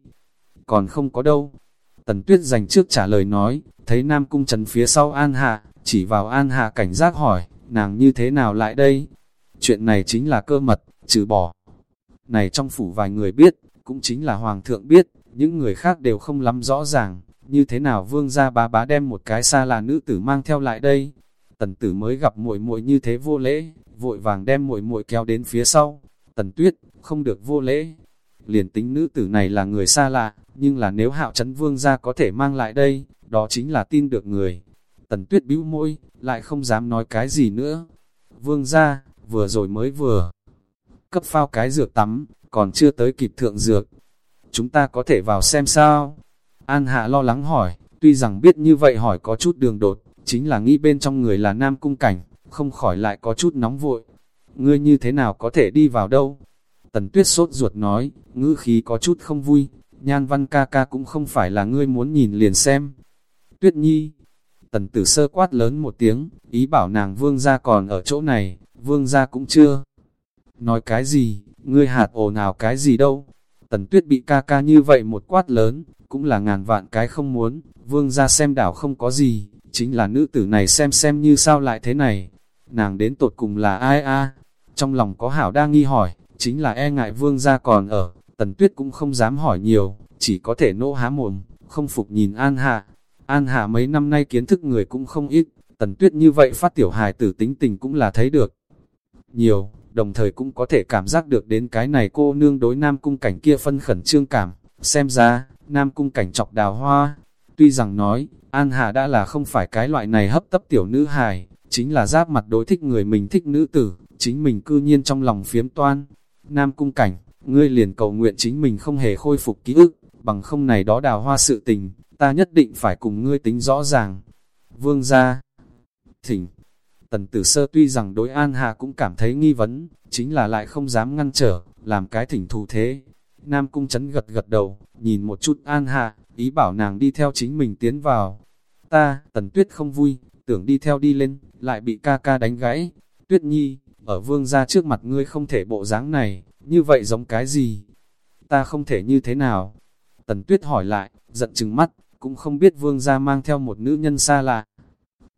Còn không có đâu. Tần tuyết dành trước trả lời nói, thấy nam cung trần phía sau an hạ, chỉ vào an hạ cảnh giác hỏi, nàng như thế nào lại đây? Chuyện này chính là cơ mật, trừ bỏ. Này trong phủ vài người biết, cũng chính là hoàng thượng biết, những người khác đều không lắm rõ ràng, như thế nào vương gia bá bá đem một cái xa là nữ tử mang theo lại đây. Tần tử mới gặp muội muội như thế vô lễ, vội vàng đem muội muội kéo đến phía sau. Tần tuyết, không được vô lễ. Liền tính nữ tử này là người xa lạ, nhưng là nếu hạo chấn vương gia có thể mang lại đây, đó chính là tin được người. Tần tuyết bĩu môi, lại không dám nói cái gì nữa. Vương gia, vừa rồi mới vừa cấp phao cái dược tắm, còn chưa tới kịp thượng dược, chúng ta có thể vào xem sao? An Hạ lo lắng hỏi, tuy rằng biết như vậy hỏi có chút đường đột, chính là nghĩ bên trong người là nam cung cảnh, không khỏi lại có chút nóng vội. Ngươi như thế nào có thể đi vào đâu? Tần tuyết sốt ruột nói, ngữ khí có chút không vui, nhan văn ca ca cũng không phải là ngươi muốn nhìn liền xem. Tuyết nhi, tần tử sơ quát lớn một tiếng, ý bảo nàng vương gia còn ở chỗ này, vương gia cũng chưa. Nói cái gì, ngươi hạt ồ nào cái gì đâu, Tần tuyết bị ca ca như vậy một quát lớn, cũng là ngàn vạn cái không muốn, vương gia xem đảo không có gì, chính là nữ tử này xem xem như sao lại thế này. Nàng đến tột cùng là ai a Trong lòng có hảo đa nghi hỏi, chính là e ngại vương gia còn ở, tần tuyết cũng không dám hỏi nhiều, chỉ có thể nỗ há mồm, không phục nhìn An Hạ. An Hạ mấy năm nay kiến thức người cũng không ít, tần tuyết như vậy phát tiểu hài tử tính tình cũng là thấy được. Nhiều, đồng thời cũng có thể cảm giác được đến cái này cô nương đối nam cung cảnh kia phân khẩn trương cảm, xem ra, nam cung cảnh chọc đào hoa. Tuy rằng nói, An Hà đã là không phải cái loại này hấp tấp tiểu nữ hài, chính là giáp mặt đối thích người mình thích nữ tử, chính mình cư nhiên trong lòng phiếm toan. Nam cung cảnh, ngươi liền cầu nguyện chính mình không hề khôi phục ký ức, bằng không này đó đào hoa sự tình, ta nhất định phải cùng ngươi tính rõ ràng. Vương gia, thỉnh, Tần tử sơ tuy rằng đối An Hà cũng cảm thấy nghi vấn, chính là lại không dám ngăn trở, làm cái thỉnh thù thế. Nam cung chấn gật gật đầu, nhìn một chút An Hà, ý bảo nàng đi theo chính mình tiến vào. Ta, tần tuyết không vui, tưởng đi theo đi lên, lại bị ca ca đánh gãy. Tuyết nhi, ở vương ra trước mặt ngươi không thể bộ dáng này, như vậy giống cái gì? Ta không thể như thế nào? Tần Tuyết hỏi lại, giận chừng mắt, cũng không biết vương gia mang theo một nữ nhân xa lạ.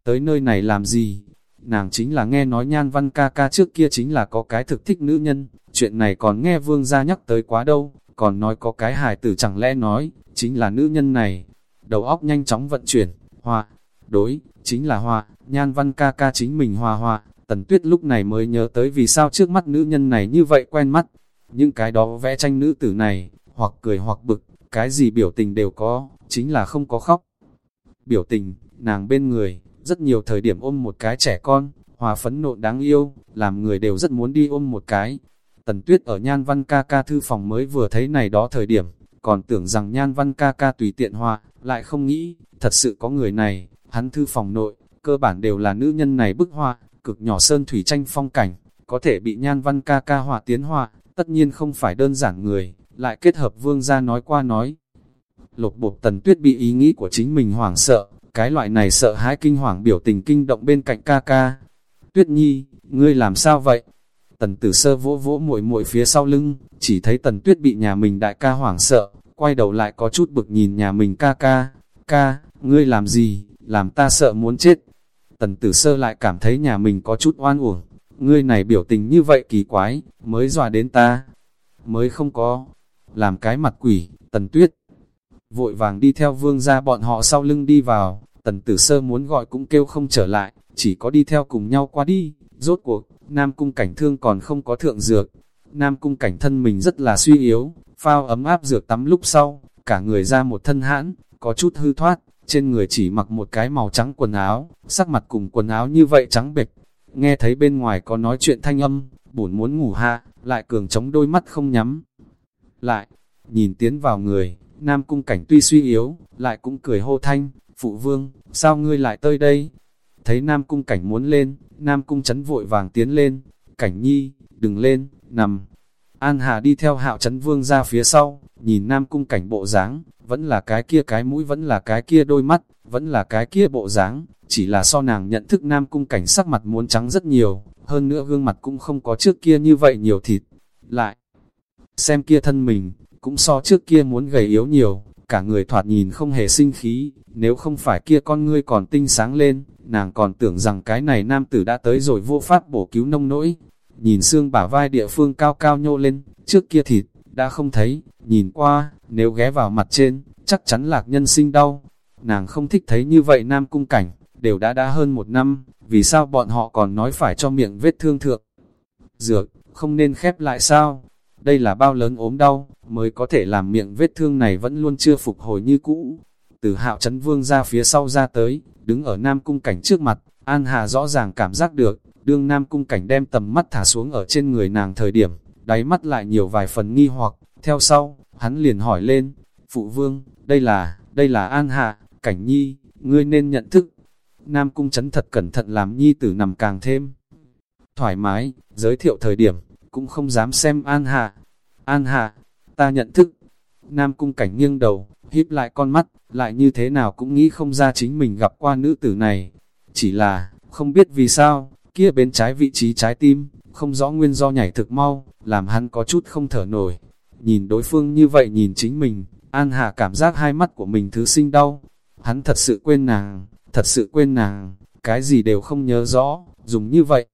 Tới nơi này làm gì? Nàng chính là nghe nói nhan văn ca ca trước kia chính là có cái thực thích nữ nhân, chuyện này còn nghe vương gia nhắc tới quá đâu, còn nói có cái hài tử chẳng lẽ nói, chính là nữ nhân này. Đầu óc nhanh chóng vận chuyển, hòa, đối, chính là hòa, nhan văn ca ca chính mình hòa hòa, tần tuyết lúc này mới nhớ tới vì sao trước mắt nữ nhân này như vậy quen mắt. Những cái đó vẽ tranh nữ tử này, hoặc cười hoặc bực, cái gì biểu tình đều có, chính là không có khóc. Biểu tình, nàng bên người, rất nhiều thời điểm ôm một cái trẻ con, hòa phấn nộn đáng yêu, làm người đều rất muốn đi ôm một cái. Tần Tuyết ở Nhan Văn ca ca thư phòng mới vừa thấy này đó thời điểm, còn tưởng rằng Nhan Văn ca ca tùy tiện hòa, lại không nghĩ, thật sự có người này, hắn thư phòng nội, cơ bản đều là nữ nhân này bức hoa, cực nhỏ sơn thủy tranh phong cảnh, có thể bị Nhan Văn ca ca hòa tiến hòa, tất nhiên không phải đơn giản người, lại kết hợp vương gia nói qua nói. Lột bột Tần Tuyết bị ý nghĩ của chính mình hoảng sợ, cái loại này sợ hãi kinh hoàng biểu tình kinh động bên cạnh ca ca. Tuyết Nhi, ngươi làm sao vậy? Tần tử sơ vỗ vỗ muội muội phía sau lưng, chỉ thấy tần tuyết bị nhà mình đại ca hoảng sợ, quay đầu lại có chút bực nhìn nhà mình ca ca. Ca, ngươi làm gì, làm ta sợ muốn chết. Tần tử sơ lại cảm thấy nhà mình có chút oan uổng, ngươi này biểu tình như vậy kỳ quái, mới dọa đến ta. Mới không có, làm cái mặt quỷ, tần tuyết. Vội vàng đi theo vương ra bọn họ sau lưng đi vào, tần tử sơ muốn gọi cũng kêu không trở lại, chỉ có đi theo cùng nhau qua đi, rốt cuộc, Nam Cung Cảnh thương còn không có thượng dược. Nam Cung Cảnh thân mình rất là suy yếu, phao ấm áp dược tắm lúc sau, cả người ra một thân hãn, có chút hư thoát, trên người chỉ mặc một cái màu trắng quần áo, sắc mặt cùng quần áo như vậy trắng bệch. Nghe thấy bên ngoài có nói chuyện thanh âm, buồn muốn ngủ hạ, lại cường chống đôi mắt không nhắm. Lại, nhìn tiến vào người, Nam Cung Cảnh tuy suy yếu, lại cũng cười hô thanh, Phụ Vương, sao ngươi lại tới đây? Thấy Nam Cung Cảnh muốn lên, Nam Cung chấn vội vàng tiến lên, Cảnh Nhi, đừng lên, nằm. An Hà đi theo hạo chấn vương ra phía sau, nhìn Nam Cung Cảnh bộ dáng vẫn là cái kia cái mũi vẫn là cái kia đôi mắt, vẫn là cái kia bộ dáng chỉ là so nàng nhận thức Nam Cung Cảnh sắc mặt muốn trắng rất nhiều, hơn nữa gương mặt cũng không có trước kia như vậy nhiều thịt. Lại, xem kia thân mình, cũng so trước kia muốn gầy yếu nhiều, cả người thoạt nhìn không hề sinh khí, nếu không phải kia con ngươi còn tinh sáng lên, nàng còn tưởng rằng cái này nam tử đã tới rồi vô pháp bổ cứu nông nỗi. Nhìn xương bả vai địa phương cao cao nhô lên, trước kia thịt, đã không thấy, nhìn qua, nếu ghé vào mặt trên, chắc chắn lạc nhân sinh đau. Nàng không thích thấy như vậy nam cung cảnh, đều đã đã hơn một năm, vì sao bọn họ còn nói phải cho miệng vết thương thượng. Dược, không nên khép lại sao? Đây là bao lớn ốm đau, mới có thể làm miệng vết thương này vẫn luôn chưa phục hồi như cũ. Từ hạo chấn vương ra phía sau ra tới, đứng ở Nam Cung Cảnh trước mặt, An Hà rõ ràng cảm giác được, đương Nam Cung Cảnh đem tầm mắt thả xuống ở trên người nàng thời điểm, đáy mắt lại nhiều vài phần nghi hoặc, theo sau, hắn liền hỏi lên, Phụ Vương, đây là, đây là An hạ Cảnh Nhi, ngươi nên nhận thức. Nam Cung chấn thật cẩn thận làm Nhi tử nằm càng thêm thoải mái, giới thiệu thời điểm, cũng không dám xem An hạ An hạ ta nhận thức. Nam cung cảnh nghiêng đầu, híp lại con mắt, lại như thế nào cũng nghĩ không ra chính mình gặp qua nữ tử này. Chỉ là, không biết vì sao, kia bên trái vị trí trái tim, không rõ nguyên do nhảy thực mau, làm hắn có chút không thở nổi. Nhìn đối phương như vậy nhìn chính mình, An Hà cảm giác hai mắt của mình thứ sinh đau. Hắn thật sự quên nàng, thật sự quên nàng, cái gì đều không nhớ rõ, dùng như vậy.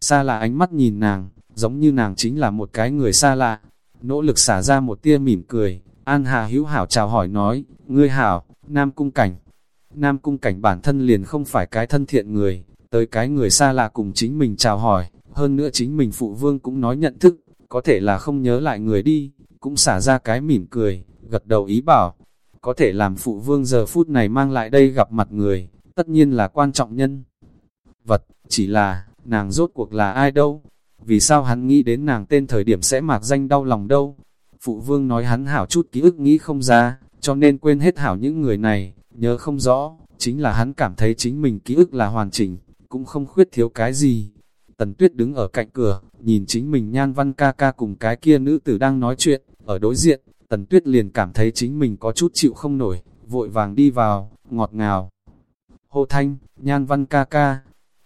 Xa là ánh mắt nhìn nàng, giống như nàng chính là một cái người xa lạ. Nỗ lực xả ra một tia mỉm cười, An Hà hữu hảo chào hỏi nói, ngươi hảo, Nam Cung Cảnh. Nam Cung Cảnh bản thân liền không phải cái thân thiện người, tới cái người xa lạ cùng chính mình chào hỏi, hơn nữa chính mình phụ vương cũng nói nhận thức, có thể là không nhớ lại người đi, cũng xả ra cái mỉm cười, gật đầu ý bảo, có thể làm phụ vương giờ phút này mang lại đây gặp mặt người, tất nhiên là quan trọng nhân. Vật, chỉ là, nàng rốt cuộc là ai đâu, vì sao hắn nghĩ đến nàng tên thời điểm sẽ mạc danh đau lòng đâu. Phụ vương nói hắn hảo chút ký ức nghĩ không ra, cho nên quên hết hảo những người này, nhớ không rõ, chính là hắn cảm thấy chính mình ký ức là hoàn chỉnh, cũng không khuyết thiếu cái gì. Tần tuyết đứng ở cạnh cửa, nhìn chính mình nhan văn ca ca cùng cái kia nữ tử đang nói chuyện, ở đối diện, tần tuyết liền cảm thấy chính mình có chút chịu không nổi, vội vàng đi vào, ngọt ngào. Hồ thanh, nhan văn ca ca,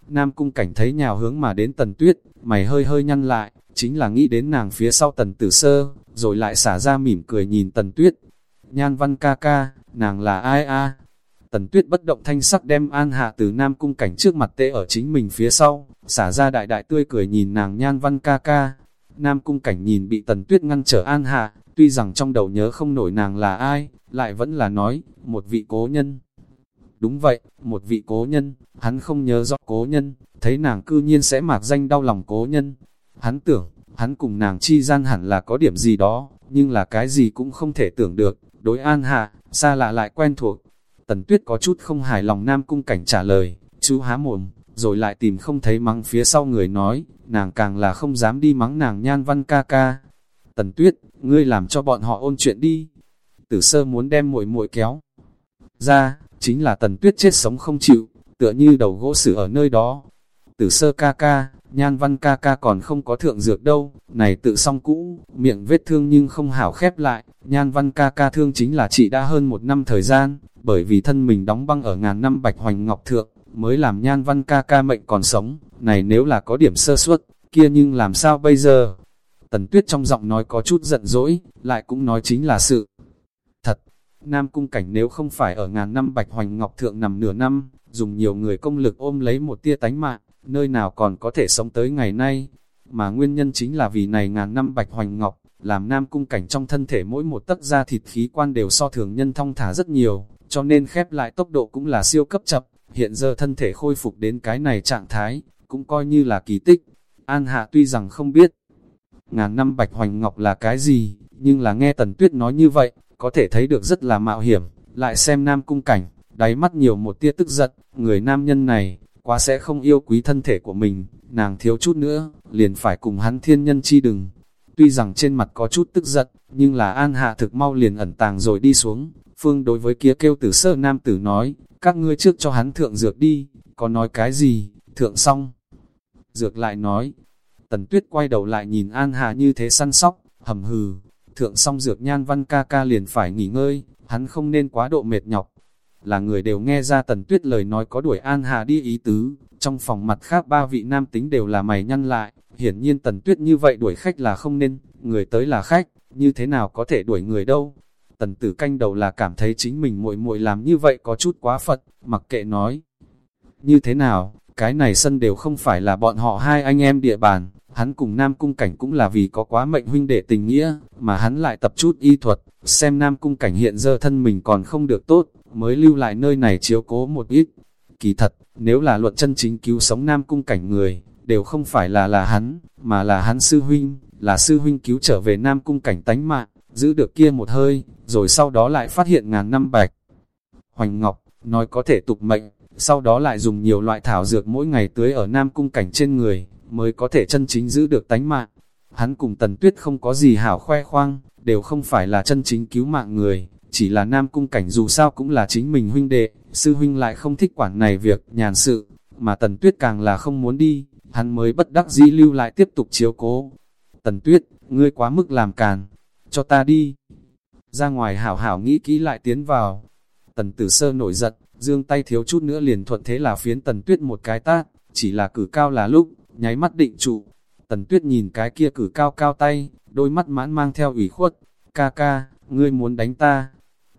Nam cung cảnh thấy nhào hướng mà đến tần tuyết, mày hơi hơi nhăn lại, chính là nghĩ đến nàng phía sau tần tử sơ, rồi lại xả ra mỉm cười nhìn tần tuyết. Nhan văn ca ca, nàng là ai a? Tần tuyết bất động thanh sắc đem an hạ từ nam cung cảnh trước mặt tê ở chính mình phía sau, xả ra đại đại tươi cười nhìn nàng nhan văn ca ca. Nam cung cảnh nhìn bị tần tuyết ngăn trở an hạ, tuy rằng trong đầu nhớ không nổi nàng là ai, lại vẫn là nói, một vị cố nhân. Đúng vậy, một vị cố nhân, hắn không nhớ rõ cố nhân, thấy nàng cư nhiên sẽ mạc danh đau lòng cố nhân. Hắn tưởng, hắn cùng nàng chi gian hẳn là có điểm gì đó, nhưng là cái gì cũng không thể tưởng được, đối an hạ, xa lạ lại quen thuộc. Tần tuyết có chút không hài lòng nam cung cảnh trả lời, chú há mồm, rồi lại tìm không thấy mắng phía sau người nói, nàng càng là không dám đi mắng nàng nhan văn ca ca. Tần tuyết, ngươi làm cho bọn họ ôn chuyện đi. Tử sơ muốn đem muội muội kéo ra, chính là tần tuyết chết sống không chịu, tựa như đầu gỗ sử ở nơi đó. Tử sơ ca ca, nhan văn ca ca còn không có thượng dược đâu, này tự xong cũ, miệng vết thương nhưng không hảo khép lại, nhan văn ca ca thương chính là chị đã hơn một năm thời gian, bởi vì thân mình đóng băng ở ngàn năm bạch hoành ngọc thượng, mới làm nhan văn ca ca mệnh còn sống, này nếu là có điểm sơ suất, kia nhưng làm sao bây giờ? Tần tuyết trong giọng nói có chút giận dỗi, lại cũng nói chính là sự thật. Nam cung cảnh nếu không phải ở ngàn năm bạch hoành ngọc thượng nằm nửa năm, dùng nhiều người công lực ôm lấy một tia tánh mạng, nơi nào còn có thể sống tới ngày nay. Mà nguyên nhân chính là vì này ngàn năm bạch hoành ngọc, làm nam cung cảnh trong thân thể mỗi một tấc da thịt khí quan đều so thường nhân thong thả rất nhiều, cho nên khép lại tốc độ cũng là siêu cấp chậm, hiện giờ thân thể khôi phục đến cái này trạng thái, cũng coi như là kỳ tích. An Hạ tuy rằng không biết, ngàn năm bạch hoành ngọc là cái gì, nhưng là nghe Tần Tuyết nói như vậy, có thể thấy được rất là mạo hiểm, lại xem nam cung cảnh, đáy mắt nhiều một tia tức giận, người nam nhân này, quá sẽ không yêu quý thân thể của mình, nàng thiếu chút nữa, liền phải cùng hắn thiên nhân chi đừng. Tuy rằng trên mặt có chút tức giận, nhưng là an hạ thực mau liền ẩn tàng rồi đi xuống. Phương đối với kia kêu tử sơ nam tử nói, các ngươi trước cho hắn thượng dược đi, có nói cái gì, thượng xong. Dược lại nói, tần tuyết quay đầu lại nhìn an hạ như thế săn sóc, hầm hừ, thượng xong dược nhan văn ca ca liền phải nghỉ ngơi, hắn không nên quá độ mệt nhọc, là người đều nghe ra tần tuyết lời nói có đuổi An Hà đi ý tứ, trong phòng mặt khác ba vị nam tính đều là mày nhăn lại, hiển nhiên tần tuyết như vậy đuổi khách là không nên, người tới là khách, như thế nào có thể đuổi người đâu. Tần tử canh đầu là cảm thấy chính mình muội muội làm như vậy có chút quá phật, mặc kệ nói. Như thế nào, cái này sân đều không phải là bọn họ hai anh em địa bàn, hắn cùng Nam Cung Cảnh cũng là vì có quá mệnh huynh đệ tình nghĩa, mà hắn lại tập chút y thuật, xem Nam Cung Cảnh hiện giờ thân mình còn không được tốt, mới lưu lại nơi này chiếu cố một ít. Kỳ thật, nếu là luận chân chính cứu sống Nam Cung Cảnh người, đều không phải là là hắn, mà là hắn sư huynh, là sư huynh cứu trở về Nam Cung Cảnh tánh mạng, giữ được kia một hơi, rồi sau đó lại phát hiện ngàn năm bạch. Hoành Ngọc, nói có thể tục mệnh, sau đó lại dùng nhiều loại thảo dược mỗi ngày tưới ở Nam Cung Cảnh trên người, mới có thể chân chính giữ được tánh mạng. Hắn cùng Tần Tuyết không có gì hảo khoe khoang, đều không phải là chân chính cứu mạng người, chỉ là nam cung cảnh dù sao cũng là chính mình huynh đệ, sư huynh lại không thích quản này việc nhàn sự, mà tần tuyết càng là không muốn đi, hắn mới bất đắc dĩ lưu lại tiếp tục chiếu cố. Tần tuyết, ngươi quá mức làm càn, cho ta đi. Ra ngoài hảo hảo nghĩ kỹ lại tiến vào. Tần tử sơ nổi giận, dương tay thiếu chút nữa liền thuận thế là phiến tần tuyết một cái tát, chỉ là cử cao là lúc, nháy mắt định trụ. Tần tuyết nhìn cái kia cử cao cao tay, đôi mắt mãn mang theo ủy khuất, ca ca, ngươi muốn đánh ta,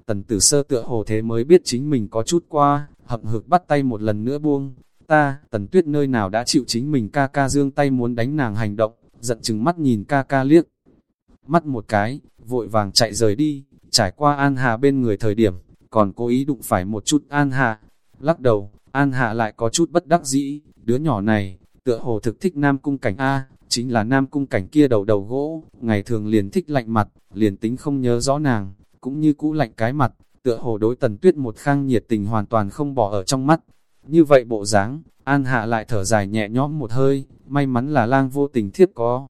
Tần tử sơ tựa hồ thế mới biết chính mình có chút qua, hậm hực bắt tay một lần nữa buông. Ta, tần tuyết nơi nào đã chịu chính mình ca ca dương tay muốn đánh nàng hành động, giận chừng mắt nhìn ca ca liếc. Mắt một cái, vội vàng chạy rời đi, trải qua An Hà bên người thời điểm, còn cố ý đụng phải một chút An Hà. Lắc đầu, An Hà lại có chút bất đắc dĩ, đứa nhỏ này, tựa hồ thực thích Nam Cung Cảnh A, chính là Nam Cung Cảnh kia đầu đầu gỗ, ngày thường liền thích lạnh mặt, liền tính không nhớ rõ nàng, cũng như cũ lạnh cái mặt, tựa hồ đối tần tuyết một khang nhiệt tình hoàn toàn không bỏ ở trong mắt. Như vậy bộ dáng, An Hạ lại thở dài nhẹ nhõm một hơi, may mắn là lang vô tình thiếp có.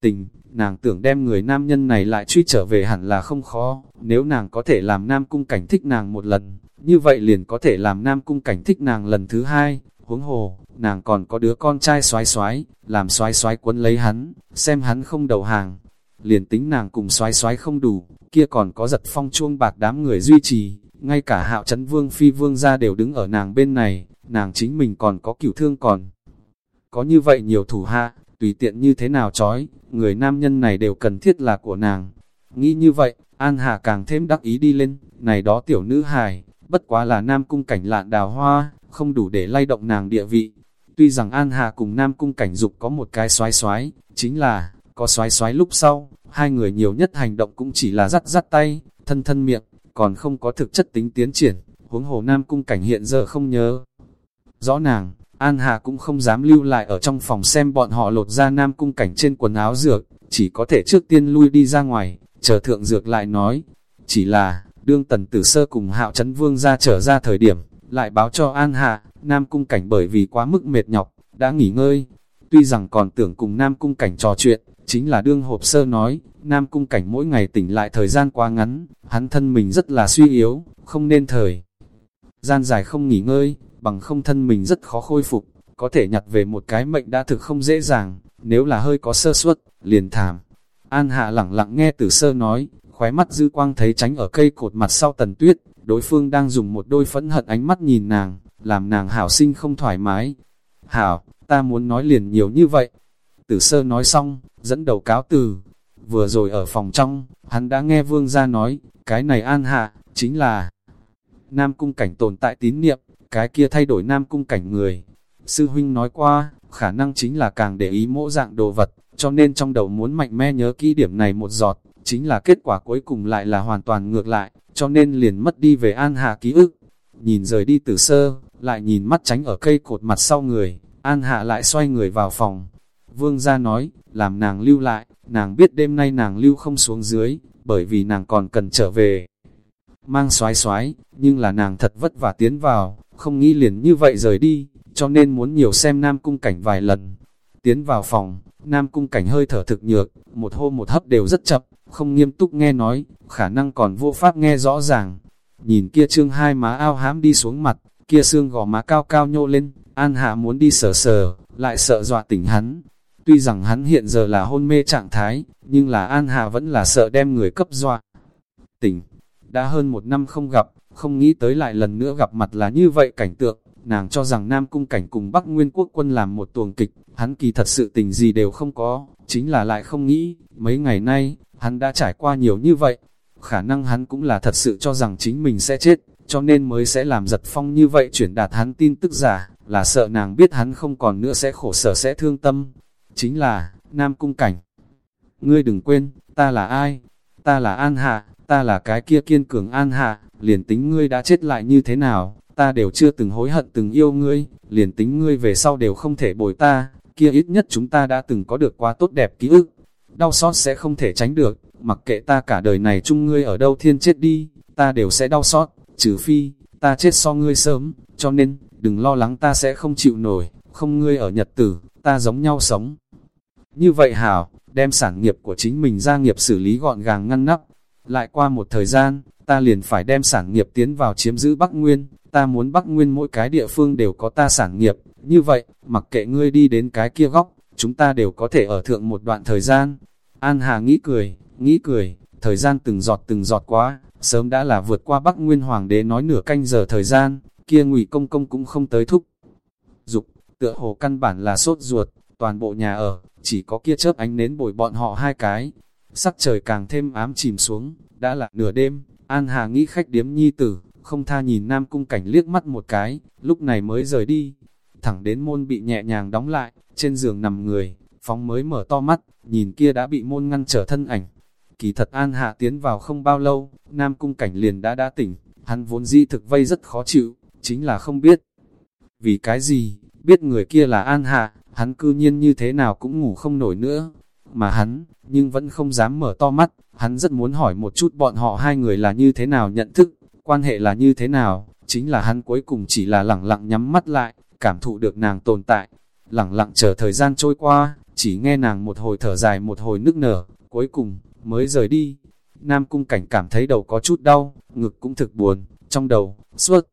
Tình, nàng tưởng đem người nam nhân này lại truy trở về hẳn là không khó, nếu nàng có thể làm nam cung cảnh thích nàng một lần, như vậy liền có thể làm nam cung cảnh thích nàng lần thứ hai, huống hồ, nàng còn có đứa con trai xoái xoái, làm xoái xoái quấn lấy hắn, xem hắn không đầu hàng, liền tính nàng cùng xoái xoái không đủ, kia còn có giật phong chuông bạc đám người duy trì, ngay cả hạo chấn vương phi vương ra đều đứng ở nàng bên này, nàng chính mình còn có cửu thương còn. Có như vậy nhiều thủ hạ, tùy tiện như thế nào chói, người nam nhân này đều cần thiết là của nàng. Nghĩ như vậy, An Hà càng thêm đắc ý đi lên, này đó tiểu nữ hài, bất quá là nam cung cảnh lạn đào hoa, không đủ để lay động nàng địa vị. Tuy rằng An Hà cùng nam cung cảnh dục có một cái xoái xoái, chính là, có xoái xoái lúc sau, hai người nhiều nhất hành động cũng chỉ là dắt dắt tay, thân thân miệng, còn không có thực chất tính tiến triển, huống hồ nam cung cảnh hiện giờ không nhớ. Rõ nàng, An Hà cũng không dám lưu lại ở trong phòng xem bọn họ lột ra nam cung cảnh trên quần áo dược, chỉ có thể trước tiên lui đi ra ngoài, chờ thượng dược lại nói. Chỉ là, đương tần tử sơ cùng hạo chấn vương ra trở ra thời điểm, lại báo cho An Hà, nam cung cảnh bởi vì quá mức mệt nhọc, đã nghỉ ngơi. Tuy rằng còn tưởng cùng nam cung cảnh trò chuyện, chính là đương hộp sơ nói, nam cung cảnh mỗi ngày tỉnh lại thời gian quá ngắn, hắn thân mình rất là suy yếu, không nên thời. Gian dài không nghỉ ngơi, bằng không thân mình rất khó khôi phục, có thể nhặt về một cái mệnh đã thực không dễ dàng, nếu là hơi có sơ suất, liền thảm. An hạ lặng lặng nghe tử sơ nói, khóe mắt dư quang thấy tránh ở cây cột mặt sau tần tuyết, đối phương đang dùng một đôi phẫn hận ánh mắt nhìn nàng, làm nàng hảo sinh không thoải mái. Hảo, ta muốn nói liền nhiều như vậy. Tử sơ nói xong, dẫn đầu cáo từ. Vừa rồi ở phòng trong, hắn đã nghe vương gia nói, cái này an hạ, chính là Nam cung cảnh tồn tại tín niệm, cái kia thay đổi Nam cung cảnh người. Sư huynh nói qua, khả năng chính là càng để ý mỗi dạng đồ vật, cho nên trong đầu muốn mạnh mẽ nhớ kỹ điểm này một giọt, chính là kết quả cuối cùng lại là hoàn toàn ngược lại, cho nên liền mất đi về An Hạ ký ức. Nhìn rời đi từ sơ, lại nhìn mắt tránh ở cây cột mặt sau người, An Hạ lại xoay người vào phòng. Vương gia nói, làm nàng lưu lại, nàng biết đêm nay nàng lưu không xuống dưới, bởi vì nàng còn cần trở về. Mang xoái xoái, nhưng là nàng thật vất vả tiến vào, không nghĩ liền như vậy rời đi, cho nên muốn nhiều xem Nam Cung Cảnh vài lần. Tiến vào phòng, Nam Cung Cảnh hơi thở thực nhược, một hô một hấp đều rất chậm, không nghiêm túc nghe nói, khả năng còn vô pháp nghe rõ ràng. Nhìn kia trương hai má ao hám đi xuống mặt, kia xương gò má cao cao nhô lên, An Hạ muốn đi sờ sờ, lại sợ dọa tỉnh hắn. Tuy rằng hắn hiện giờ là hôn mê trạng thái, nhưng là An hà vẫn là sợ đem người cấp dọa. Tỉnh, đã hơn một năm không gặp, không nghĩ tới lại lần nữa gặp mặt là như vậy cảnh tượng, nàng cho rằng Nam Cung Cảnh cùng Bắc Nguyên Quốc quân làm một tuồng kịch, hắn kỳ thật sự tình gì đều không có, chính là lại không nghĩ, mấy ngày nay, hắn đã trải qua nhiều như vậy, khả năng hắn cũng là thật sự cho rằng chính mình sẽ chết, cho nên mới sẽ làm giật phong như vậy chuyển đạt hắn tin tức giả, là sợ nàng biết hắn không còn nữa sẽ khổ sở sẽ thương tâm. Chính là, Nam Cung Cảnh. Ngươi đừng quên, ta là ai? Ta là An Hạ, ta là cái kia kiên cường An Hạ, liền tính ngươi đã chết lại như thế nào, ta đều chưa từng hối hận từng yêu ngươi, liền tính ngươi về sau đều không thể bồi ta, kia ít nhất chúng ta đã từng có được quá tốt đẹp ký ức. Đau xót sẽ không thể tránh được, mặc kệ ta cả đời này chung ngươi ở đâu thiên chết đi, ta đều sẽ đau xót, trừ phi, ta chết so ngươi sớm, cho nên, đừng lo lắng ta sẽ không chịu nổi, không ngươi ở nhật tử, ta giống nhau sống. Như vậy hảo, đem sản nghiệp của chính mình ra nghiệp xử lý gọn gàng ngăn nắp, lại qua một thời gian, ta liền phải đem sản nghiệp tiến vào chiếm giữ Bắc Nguyên, ta muốn Bắc Nguyên mỗi cái địa phương đều có ta sản nghiệp, như vậy, mặc kệ ngươi đi đến cái kia góc, chúng ta đều có thể ở thượng một đoạn thời gian. An Hà nghĩ cười, nghĩ cười, thời gian từng giọt từng giọt quá, sớm đã là vượt qua Bắc Nguyên Hoàng đế nói nửa canh giờ thời gian, kia ngụy công công cũng không tới thúc. Dục, tựa hồ căn bản là sốt ruột, toàn bộ nhà ở, chỉ có kia chớp ánh nến bồi bọn họ hai cái. Sắc trời càng thêm ám chìm xuống, đã là nửa đêm, An Hà nghĩ khách điếm nhi tử, không tha nhìn Nam Cung Cảnh liếc mắt một cái, lúc này mới rời đi. Thẳng đến môn bị nhẹ nhàng đóng lại, trên giường nằm người, phóng mới mở to mắt, nhìn kia đã bị môn ngăn trở thân ảnh. Kỳ thật An Hạ tiến vào không bao lâu, Nam Cung Cảnh liền đã đã tỉnh, hắn vốn dĩ thực vây rất khó chịu, chính là không biết. Vì cái gì, biết người kia là An Hạ, hắn cư nhiên như thế nào cũng ngủ không nổi nữa. Mà hắn, nhưng vẫn không dám mở to mắt, hắn rất muốn hỏi một chút bọn họ hai người là như thế nào nhận thức, quan hệ là như thế nào, chính là hắn cuối cùng chỉ là lẳng lặng nhắm mắt lại, cảm thụ được nàng tồn tại, lẳng lặng chờ thời gian trôi qua, chỉ nghe nàng một hồi thở dài một hồi nức nở, cuối cùng, mới rời đi. Nam cung cảnh cảm thấy đầu có chút đau, ngực cũng thực buồn, trong đầu, suốt.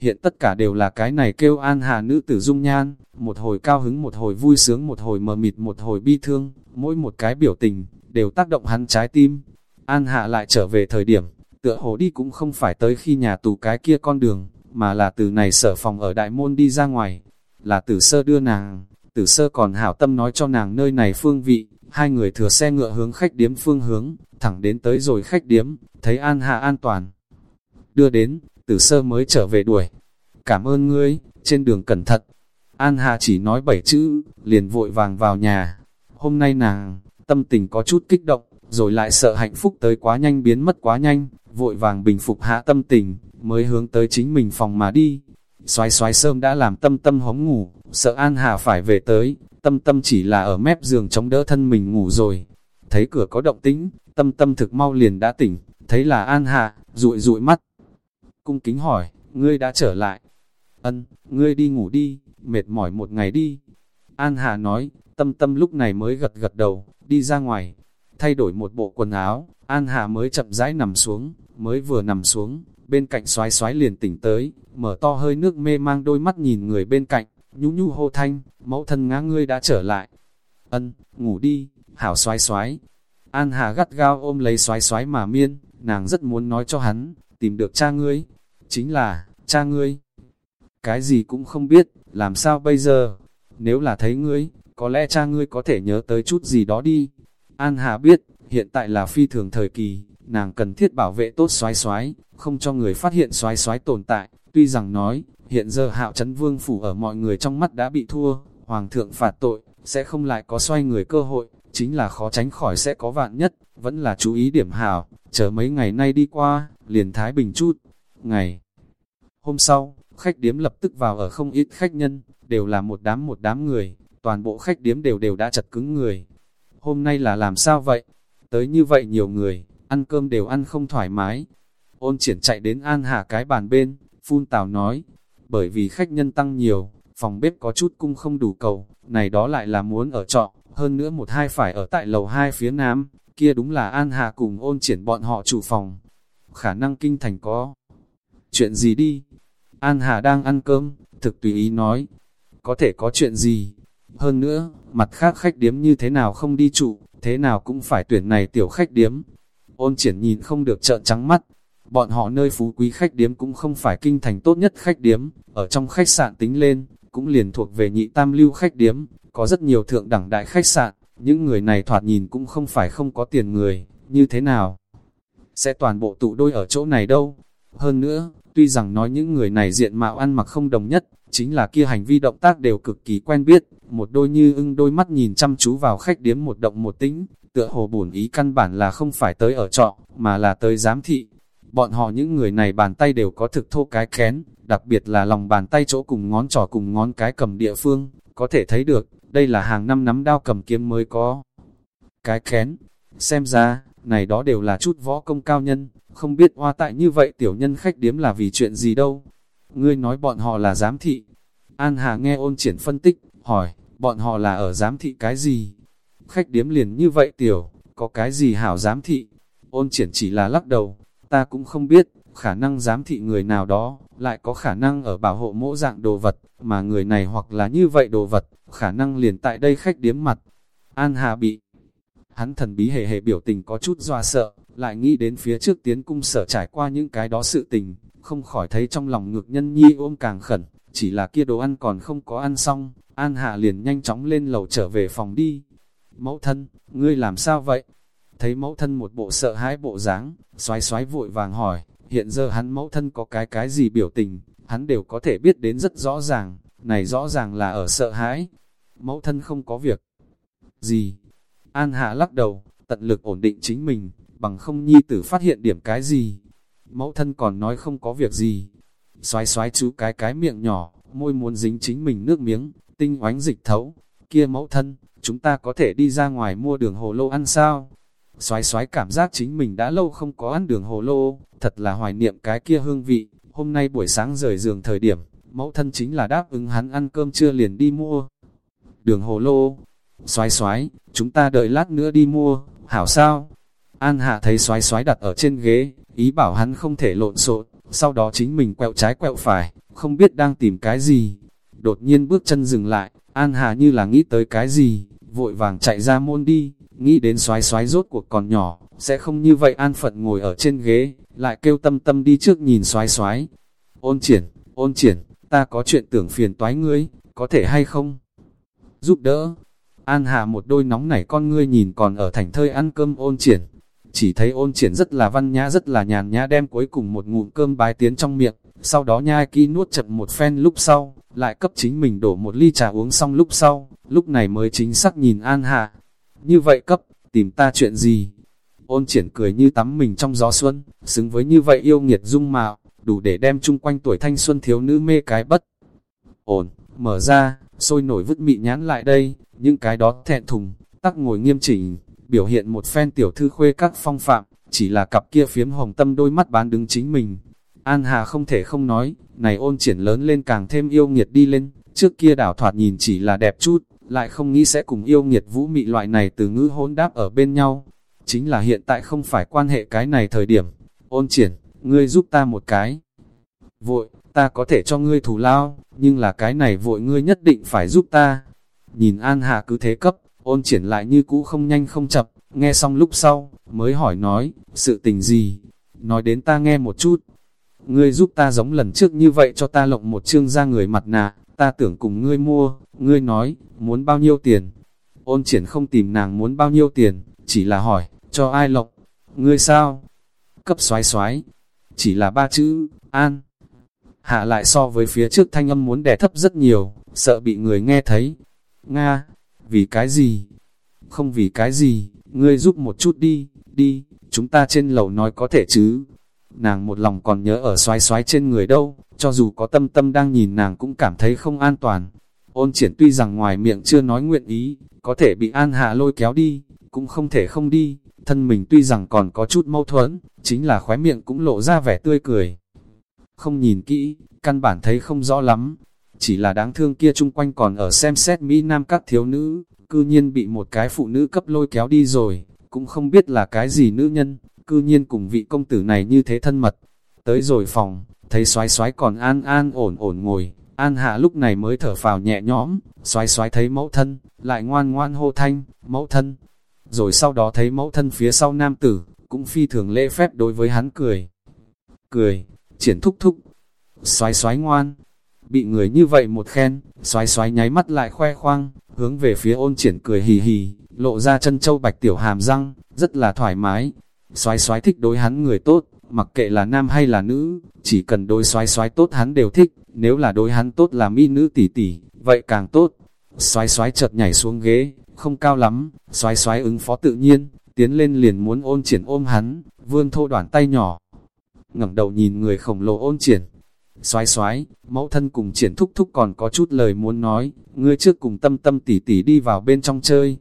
Hiện tất cả đều là cái này kêu an hà nữ tử dung nhan, một hồi cao hứng một hồi vui sướng một hồi mờ mịt một hồi bi thương, mỗi một cái biểu tình, đều tác động hắn trái tim. An hạ lại trở về thời điểm, tựa hồ đi cũng không phải tới khi nhà tù cái kia con đường, mà là từ này sở phòng ở đại môn đi ra ngoài, là tử sơ đưa nàng, tử sơ còn hảo tâm nói cho nàng nơi này phương vị, hai người thừa xe ngựa hướng khách điếm phương hướng, thẳng đến tới rồi khách điếm, thấy An Hạ an toàn. Đưa đến, từ sơ mới trở về đuổi. Cảm ơn ngươi, trên đường cẩn thận. An hà chỉ nói bảy chữ, liền vội vàng vào nhà. Hôm nay nàng, tâm tình có chút kích động, rồi lại sợ hạnh phúc tới quá nhanh biến mất quá nhanh, vội vàng bình phục hạ tâm tình, mới hướng tới chính mình phòng mà đi. Xoái xoái sơm đã làm tâm tâm hống ngủ, sợ An Hà phải về tới, tâm tâm chỉ là ở mép giường chống đỡ thân mình ngủ rồi. Thấy cửa có động tĩnh, tâm tâm thực mau liền đã tỉnh, thấy là An Hà, rụi rụi mắt. Cung kính hỏi, ngươi đã trở lại. Ân, ngươi đi ngủ đi, mệt mỏi một ngày đi. An Hà nói, tâm tâm lúc này mới gật gật đầu, đi ra ngoài, thay đổi một bộ quần áo, An Hà mới chậm rãi nằm xuống, mới vừa nằm xuống, bên cạnh xoái xoái liền tỉnh tới, mở to hơi nước mê mang đôi mắt nhìn người bên cạnh, nhu nhu hô thanh, mẫu thân ngã ngươi đã trở lại. Ân, ngủ đi, hảo xoái xoái. An Hà gắt gao ôm lấy xoái xoái mà miên, nàng rất muốn nói cho hắn, tìm được cha ngươi. Chính là, cha ngươi. Cái gì cũng không biết, làm sao bây giờ? Nếu là thấy ngươi, có lẽ cha ngươi có thể nhớ tới chút gì đó đi. An Hà biết, hiện tại là phi thường thời kỳ, nàng cần thiết bảo vệ tốt xoái xoái, không cho người phát hiện xoái xoái tồn tại. Tuy rằng nói, hiện giờ hạo chấn vương phủ ở mọi người trong mắt đã bị thua, hoàng thượng phạt tội, sẽ không lại có xoay người cơ hội, chính là khó tránh khỏi sẽ có vạn nhất, vẫn là chú ý điểm hảo, chờ mấy ngày nay đi qua, liền thái bình chút. Ngày hôm sau, khách điếm lập tức vào ở không ít khách nhân, đều là một đám một đám người, toàn bộ khách điếm đều đều đã chật cứng người. Hôm nay là làm sao vậy? Tới như vậy nhiều người, ăn cơm đều ăn không thoải mái. Ôn triển chạy đến an hạ cái bàn bên, phun tào nói, bởi vì khách nhân tăng nhiều, phòng bếp có chút cung không đủ cầu, này đó lại là muốn ở trọ, hơn nữa một hai phải ở tại lầu hai phía nam, kia đúng là an hà cùng ôn triển bọn họ chủ phòng. Khả năng kinh thành có. Chuyện gì đi? An Hà đang ăn cơm, thực tùy ý nói. Có thể có chuyện gì? Hơn nữa, mặt khác khách điếm như thế nào không đi trụ, thế nào cũng phải tuyển này tiểu khách điếm. Ôn triển nhìn không được trợn trắng mắt. Bọn họ nơi phú quý khách điếm cũng không phải kinh thành tốt nhất khách điếm, ở trong khách sạn tính lên, cũng liền thuộc về nhị tam lưu khách điếm, có rất nhiều thượng đẳng đại khách sạn, những người này thoạt nhìn cũng không phải không có tiền người, như thế nào? Sẽ toàn bộ tụ đôi ở chỗ này đâu? Hơn nữa, tuy rằng nói những người này diện mạo ăn mặc không đồng nhất, chính là kia hành vi động tác đều cực kỳ quen biết, một đôi như ưng đôi mắt nhìn chăm chú vào khách điếm một động một tính, tựa hồ bổn ý căn bản là không phải tới ở trọ, mà là tới giám thị. Bọn họ những người này bàn tay đều có thực thô cái kén, đặc biệt là lòng bàn tay chỗ cùng ngón trỏ cùng ngón cái cầm địa phương, có thể thấy được, đây là hàng năm nắm đao cầm kiếm mới có. Cái kén, xem ra, này đó đều là chút võ công cao nhân, không biết hoa tại như vậy tiểu nhân khách điếm là vì chuyện gì đâu. Ngươi nói bọn họ là giám thị. An Hà nghe ôn triển phân tích, hỏi, bọn họ là ở giám thị cái gì? Khách điếm liền như vậy tiểu, có cái gì hảo giám thị? Ôn triển chỉ là lắc đầu, ta cũng không biết, khả năng giám thị người nào đó, lại có khả năng ở bảo hộ mỗi dạng đồ vật, mà người này hoặc là như vậy đồ vật, khả năng liền tại đây khách điếm mặt. An Hà bị hắn thần bí hề hề biểu tình có chút doa sợ, lại nghĩ đến phía trước tiến cung sở trải qua những cái đó sự tình, không khỏi thấy trong lòng ngược nhân nhi ôm càng khẩn, chỉ là kia đồ ăn còn không có ăn xong, An Hạ liền nhanh chóng lên lầu trở về phòng đi. Mẫu thân, ngươi làm sao vậy? Thấy mẫu thân một bộ sợ hãi bộ dáng, xoái xoái vội vàng hỏi, hiện giờ hắn mẫu thân có cái cái gì biểu tình, hắn đều có thể biết đến rất rõ ràng, này rõ ràng là ở sợ hãi. Mẫu thân không có việc gì. An Hạ lắc đầu, tận lực ổn định chính mình, bằng không nhi tử phát hiện điểm cái gì. Mẫu thân còn nói không có việc gì. Xoái xoái chú cái cái miệng nhỏ, môi muốn dính chính mình nước miếng, tinh oánh dịch thấu. Kia mẫu thân, chúng ta có thể đi ra ngoài mua đường hồ lô ăn sao? Xoái xoái cảm giác chính mình đã lâu không có ăn đường hồ lô, thật là hoài niệm cái kia hương vị. Hôm nay buổi sáng rời giường thời điểm, mẫu thân chính là đáp ứng hắn ăn cơm trưa liền đi mua. Đường hồ lô, xoái xoái, chúng ta đợi lát nữa đi mua, hảo sao? An Hạ thấy xoái xoái đặt ở trên ghế, ý bảo hắn không thể lộn xộn, sau đó chính mình quẹo trái quẹo phải, không biết đang tìm cái gì. Đột nhiên bước chân dừng lại, An Hạ như là nghĩ tới cái gì, vội vàng chạy ra môn đi, nghĩ đến xoái xoái rốt cuộc còn nhỏ, sẽ không như vậy an phận ngồi ở trên ghế, lại kêu tâm tâm đi trước nhìn xoái xoái. Ôn triển, ôn triển, ta có chuyện tưởng phiền toái ngươi, có thể hay không? giúp đỡ. An Hà một đôi nóng nảy con ngươi nhìn còn ở thành thơi ăn cơm ôn triển. Chỉ thấy ôn triển rất là văn nhã rất là nhàn nhã đem cuối cùng một ngụm cơm bái tiến trong miệng, sau đó nhai kỹ nuốt chậm một phen lúc sau, lại cấp chính mình đổ một ly trà uống xong lúc sau, lúc này mới chính xác nhìn An Hà. Như vậy cấp, tìm ta chuyện gì? Ôn triển cười như tắm mình trong gió xuân, xứng với như vậy yêu nghiệt dung mạo, đủ để đem chung quanh tuổi thanh xuân thiếu nữ mê cái bất. Ổn, mở ra, sôi nổi vứt mị nhãn lại đây, những cái đó thẹn thùng, tắc ngồi nghiêm chỉnh, biểu hiện một phen tiểu thư khuê các phong phạm, chỉ là cặp kia phiếm hồng tâm đôi mắt bán đứng chính mình. An Hà không thể không nói, này ôn triển lớn lên càng thêm yêu nghiệt đi lên, trước kia đảo thoạt nhìn chỉ là đẹp chút, lại không nghĩ sẽ cùng yêu nghiệt vũ mị loại này từ ngữ hỗn đáp ở bên nhau. Chính là hiện tại không phải quan hệ cái này thời điểm. Ôn triển, ngươi giúp ta một cái. Vội, ta có thể cho ngươi thù lao, nhưng là cái này vội ngươi nhất định phải giúp ta. Nhìn An Hà cứ thế cấp, ôn triển lại như cũ không nhanh không chậm, nghe xong lúc sau, mới hỏi nói, sự tình gì? Nói đến ta nghe một chút. Ngươi giúp ta giống lần trước như vậy cho ta lộng một chương ra người mặt nạ, ta tưởng cùng ngươi mua, ngươi nói, muốn bao nhiêu tiền? Ôn triển không tìm nàng muốn bao nhiêu tiền, chỉ là hỏi, cho ai lộng? Ngươi sao? Cấp xoái xoái, chỉ là ba chữ, an. Hạ lại so với phía trước thanh âm muốn đè thấp rất nhiều, sợ bị người nghe thấy. Nga, vì cái gì? Không vì cái gì, ngươi giúp một chút đi, đi, chúng ta trên lầu nói có thể chứ. Nàng một lòng còn nhớ ở xoái xoái trên người đâu, cho dù có tâm tâm đang nhìn nàng cũng cảm thấy không an toàn. Ôn triển tuy rằng ngoài miệng chưa nói nguyện ý, có thể bị an hạ lôi kéo đi, cũng không thể không đi. Thân mình tuy rằng còn có chút mâu thuẫn, chính là khóe miệng cũng lộ ra vẻ tươi cười. Không nhìn kỹ, căn bản thấy không rõ lắm, chỉ là đáng thương kia chung quanh còn ở xem xét Mỹ Nam các thiếu nữ, cư nhiên bị một cái phụ nữ cấp lôi kéo đi rồi, cũng không biết là cái gì nữ nhân, cư nhiên cùng vị công tử này như thế thân mật. Tới rồi phòng, thấy xoái xoái còn an an ổn ổn ngồi, an hạ lúc này mới thở phào nhẹ nhõm, xoái xoái thấy mẫu thân, lại ngoan ngoan hô thanh, mẫu thân. Rồi sau đó thấy mẫu thân phía sau nam tử, cũng phi thường lễ phép đối với hắn cười. Cười, triển thúc thúc, xoái xoái ngoan, bị người như vậy một khen, xoái xoái nháy mắt lại khoe khoang, hướng về phía ôn triển cười hì hì, lộ ra chân châu bạch tiểu hàm răng, rất là thoải mái. Xoái xoái thích đối hắn người tốt, mặc kệ là nam hay là nữ, chỉ cần đối xoái xoái tốt hắn đều thích, nếu là đối hắn tốt là mỹ nữ tỷ tỷ, vậy càng tốt. Xoái xoái chợt nhảy xuống ghế, không cao lắm, xoái xoái ứng phó tự nhiên, tiến lên liền muốn ôn triển ôm hắn, vươn thô đoạn tay nhỏ ngẩng đầu nhìn người khổng lồ ôn triển, Xoái xoái, mẫu thân cùng triển thúc thúc còn có chút lời muốn nói, ngươi trước cùng tâm tâm tỉ tỉ đi vào bên trong chơi.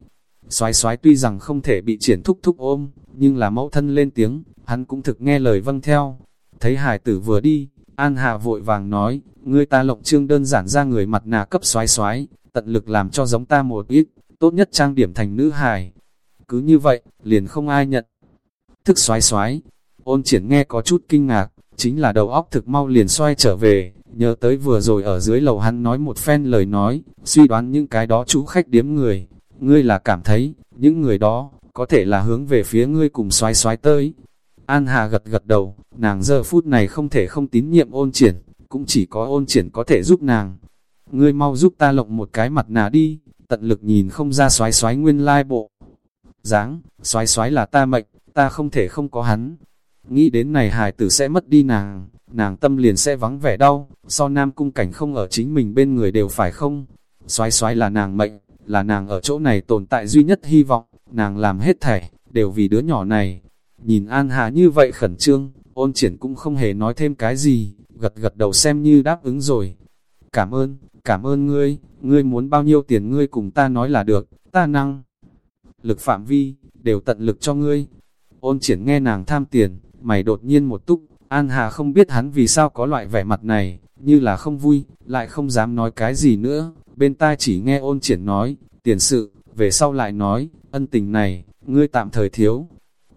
Xoái xoái tuy rằng không thể bị triển thúc thúc ôm, nhưng là mẫu thân lên tiếng, hắn cũng thực nghe lời vâng theo. Thấy hải tử vừa đi, An Hạ vội vàng nói, ngươi ta lộng trương đơn giản ra người mặt nạ cấp xoái xoái, tận lực làm cho giống ta một ít, tốt nhất trang điểm thành nữ hài. Cứ như vậy, liền không ai nhận. Thức xoái xoái, ôn triển nghe có chút kinh ngạc, chính là đầu óc thực mau liền xoay trở về, nhớ tới vừa rồi ở dưới lầu hắn nói một phen lời nói, suy đoán những cái đó chú khách điếm người, ngươi là cảm thấy, những người đó, có thể là hướng về phía ngươi cùng xoay xoay tới. An Hà gật gật đầu, nàng giờ phút này không thể không tín nhiệm ôn triển, cũng chỉ có ôn triển có thể giúp nàng. Ngươi mau giúp ta lộng một cái mặt nà đi, tận lực nhìn không ra xoái xoái nguyên lai bộ. dáng xoái xoái là ta mệnh, ta không thể không có hắn, Nghĩ đến này hài tử sẽ mất đi nàng, nàng tâm liền sẽ vắng vẻ đau, so nam cung cảnh không ở chính mình bên người đều phải không? Xoái xoái là nàng mệnh, là nàng ở chỗ này tồn tại duy nhất hy vọng, nàng làm hết thảy, đều vì đứa nhỏ này. Nhìn An Hà như vậy khẩn trương, ôn triển cũng không hề nói thêm cái gì, gật gật đầu xem như đáp ứng rồi. Cảm ơn, cảm ơn ngươi, ngươi muốn bao nhiêu tiền ngươi cùng ta nói là được, ta năng. Lực phạm vi, đều tận lực cho ngươi. Ôn triển nghe nàng tham tiền, Mày đột nhiên một túc, An Hà không biết hắn vì sao có loại vẻ mặt này, như là không vui, lại không dám nói cái gì nữa, bên tai chỉ nghe ôn triển nói, tiền sự, về sau lại nói, ân tình này, ngươi tạm thời thiếu.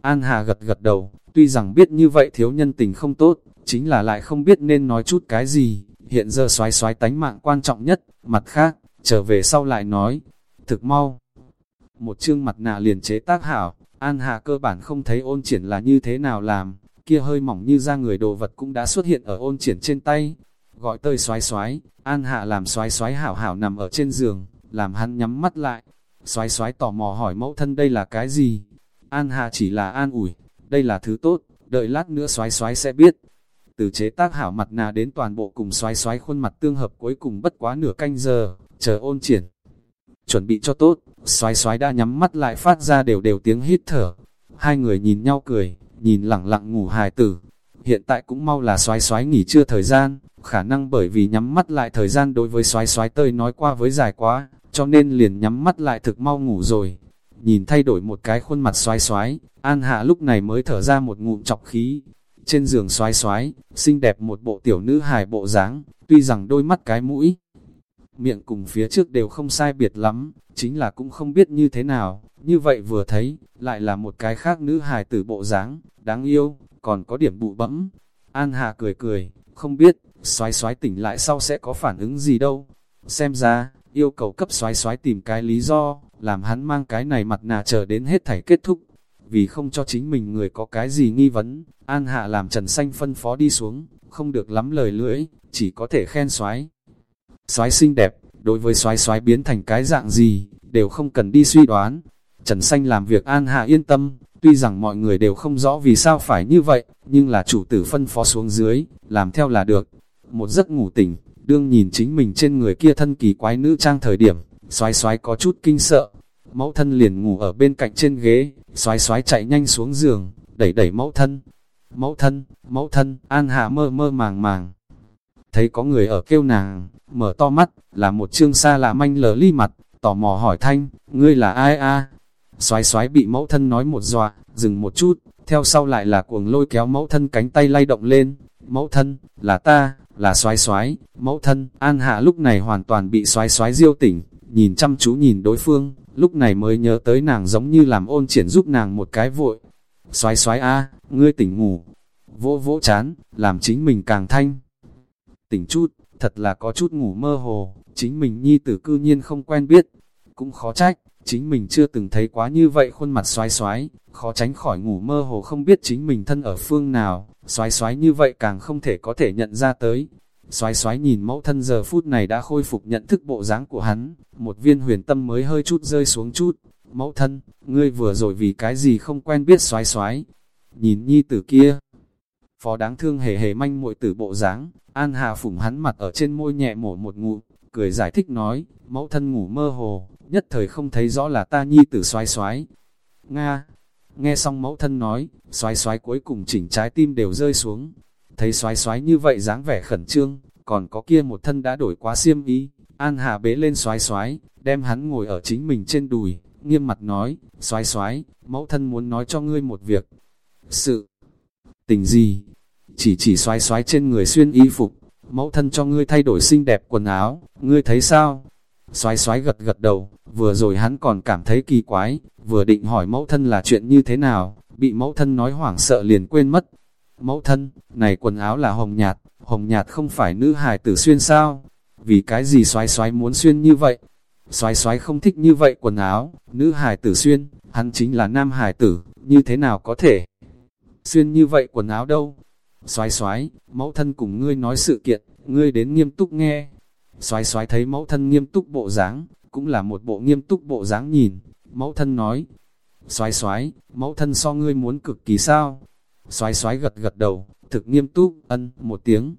An Hà gật gật đầu, tuy rằng biết như vậy thiếu nhân tình không tốt, chính là lại không biết nên nói chút cái gì, hiện giờ xoái xoái tánh mạng quan trọng nhất, mặt khác, trở về sau lại nói, thực mau. Một chương mặt nạ liền chế tác hảo, An Hà cơ bản không thấy ôn triển là như thế nào làm, kia hơi mỏng như da người đồ vật cũng đã xuất hiện ở ôn triển trên tay. Gọi tơi xoái xoái, An Hạ làm xoái xoái hảo hảo nằm ở trên giường, làm hắn nhắm mắt lại. Xoái xoái tò mò hỏi mẫu thân đây là cái gì? An Hạ chỉ là an ủi, đây là thứ tốt, đợi lát nữa xoái xoái sẽ biết. Từ chế tác hảo mặt nà đến toàn bộ cùng xoái xoái khuôn mặt tương hợp cuối cùng bất quá nửa canh giờ, chờ ôn triển. Chuẩn bị cho tốt, xoái xoái đã nhắm mắt lại phát ra đều đều tiếng hít thở. Hai người nhìn nhau cười, nhìn lặng lặng ngủ hài tử. Hiện tại cũng mau là xoái xoái nghỉ trưa thời gian, khả năng bởi vì nhắm mắt lại thời gian đối với xoái xoái tơi nói qua với dài quá, cho nên liền nhắm mắt lại thực mau ngủ rồi. Nhìn thay đổi một cái khuôn mặt xoái xoái, An Hạ lúc này mới thở ra một ngụm chọc khí. Trên giường xoái xoái, xinh đẹp một bộ tiểu nữ hài bộ dáng, tuy rằng đôi mắt cái mũi, miệng cùng phía trước đều không sai biệt lắm, chính là cũng không biết như thế nào, như vậy vừa thấy, lại là một cái khác nữ hài tử bộ dáng, đáng yêu, còn có điểm bụ bẫm. An Hà cười cười, không biết, xoái xoái tỉnh lại sau sẽ có phản ứng gì đâu. Xem ra, yêu cầu cấp xoái xoái tìm cái lý do, làm hắn mang cái này mặt nà chờ đến hết thảy kết thúc. Vì không cho chính mình người có cái gì nghi vấn, An Hạ làm Trần Xanh phân phó đi xuống, không được lắm lời lưỡi, chỉ có thể khen xoái soái xinh đẹp, đối với soái soái biến thành cái dạng gì, đều không cần đi suy đoán. Trần Xanh làm việc An Hạ yên tâm, tuy rằng mọi người đều không rõ vì sao phải như vậy, nhưng là chủ tử phân phó xuống dưới, làm theo là được. Một giấc ngủ tỉnh, đương nhìn chính mình trên người kia thân kỳ quái nữ trang thời điểm, xoái xoái có chút kinh sợ. Mẫu thân liền ngủ ở bên cạnh trên ghế, xoái xoái chạy nhanh xuống giường, đẩy đẩy mẫu thân. Mẫu thân, mẫu thân, An Hạ mơ mơ màng màng. Thấy có người ở kêu nàng, mở to mắt, là một trương xa lạ manh lờ ly mặt, tò mò hỏi thanh, ngươi là ai a? Xoái xoái bị mẫu thân nói một dọa, dừng một chút, theo sau lại là cuồng lôi kéo mẫu thân cánh tay lay động lên. Mẫu thân, là ta, là xoái xoái, mẫu thân, an hạ lúc này hoàn toàn bị xoái xoái diêu tỉnh, nhìn chăm chú nhìn đối phương, lúc này mới nhớ tới nàng giống như làm ôn triển giúp nàng một cái vội. Xoái xoái a, ngươi tỉnh ngủ, vỗ vỗ chán, làm chính mình càng thanh. Tỉnh chút, thật là có chút ngủ mơ hồ, chính mình nhi tử cư nhiên không quen biết, cũng khó trách, chính mình chưa từng thấy quá như vậy khuôn mặt xoái xoái, khó tránh khỏi ngủ mơ hồ không biết chính mình thân ở phương nào, xoái xoái như vậy càng không thể có thể nhận ra tới. Xoái xoái nhìn mẫu thân giờ phút này đã khôi phục nhận thức bộ dáng của hắn, một viên huyền tâm mới hơi chút rơi xuống chút. Mẫu thân, ngươi vừa rồi vì cái gì không quen biết xoái xoái. Nhìn nhi tử kia, phó đáng thương hề hề manh muội tử bộ dáng An Hà phủng hắn mặt ở trên môi nhẹ mổ một ngụ, cười giải thích nói, mẫu thân ngủ mơ hồ, nhất thời không thấy rõ là ta nhi tử xoái xoái. Nga, nghe xong mẫu thân nói, xoái xoái cuối cùng chỉnh trái tim đều rơi xuống. Thấy xoái xoái như vậy dáng vẻ khẩn trương, còn có kia một thân đã đổi quá xiêm ý. An Hà bế lên xoái xoái, đem hắn ngồi ở chính mình trên đùi, nghiêm mặt nói, xoái xoái, mẫu thân muốn nói cho ngươi một việc. Sự tình gì? Chỉ chỉ xoái xoái trên người xuyên y phục, mẫu thân cho ngươi thay đổi xinh đẹp quần áo, ngươi thấy sao? Xoái xoái gật gật đầu, vừa rồi hắn còn cảm thấy kỳ quái, vừa định hỏi mẫu thân là chuyện như thế nào, bị mẫu thân nói hoảng sợ liền quên mất. Mẫu thân, này quần áo là hồng nhạt, hồng nhạt không phải nữ hài tử xuyên sao? Vì cái gì xoái xoái muốn xuyên như vậy? Xoái xoái không thích như vậy quần áo, nữ hài tử xuyên, hắn chính là nam hài tử, như thế nào có thể xuyên như vậy quần áo đâu? Xoái xoái, mẫu thân cùng ngươi nói sự kiện, ngươi đến nghiêm túc nghe. Xoái xoái thấy mẫu thân nghiêm túc bộ dáng, cũng là một bộ nghiêm túc bộ dáng nhìn. Mẫu thân nói, xoái xoái, mẫu thân so ngươi muốn cực kỳ sao? Xoái xoái gật gật đầu, thực nghiêm túc, ân, một tiếng.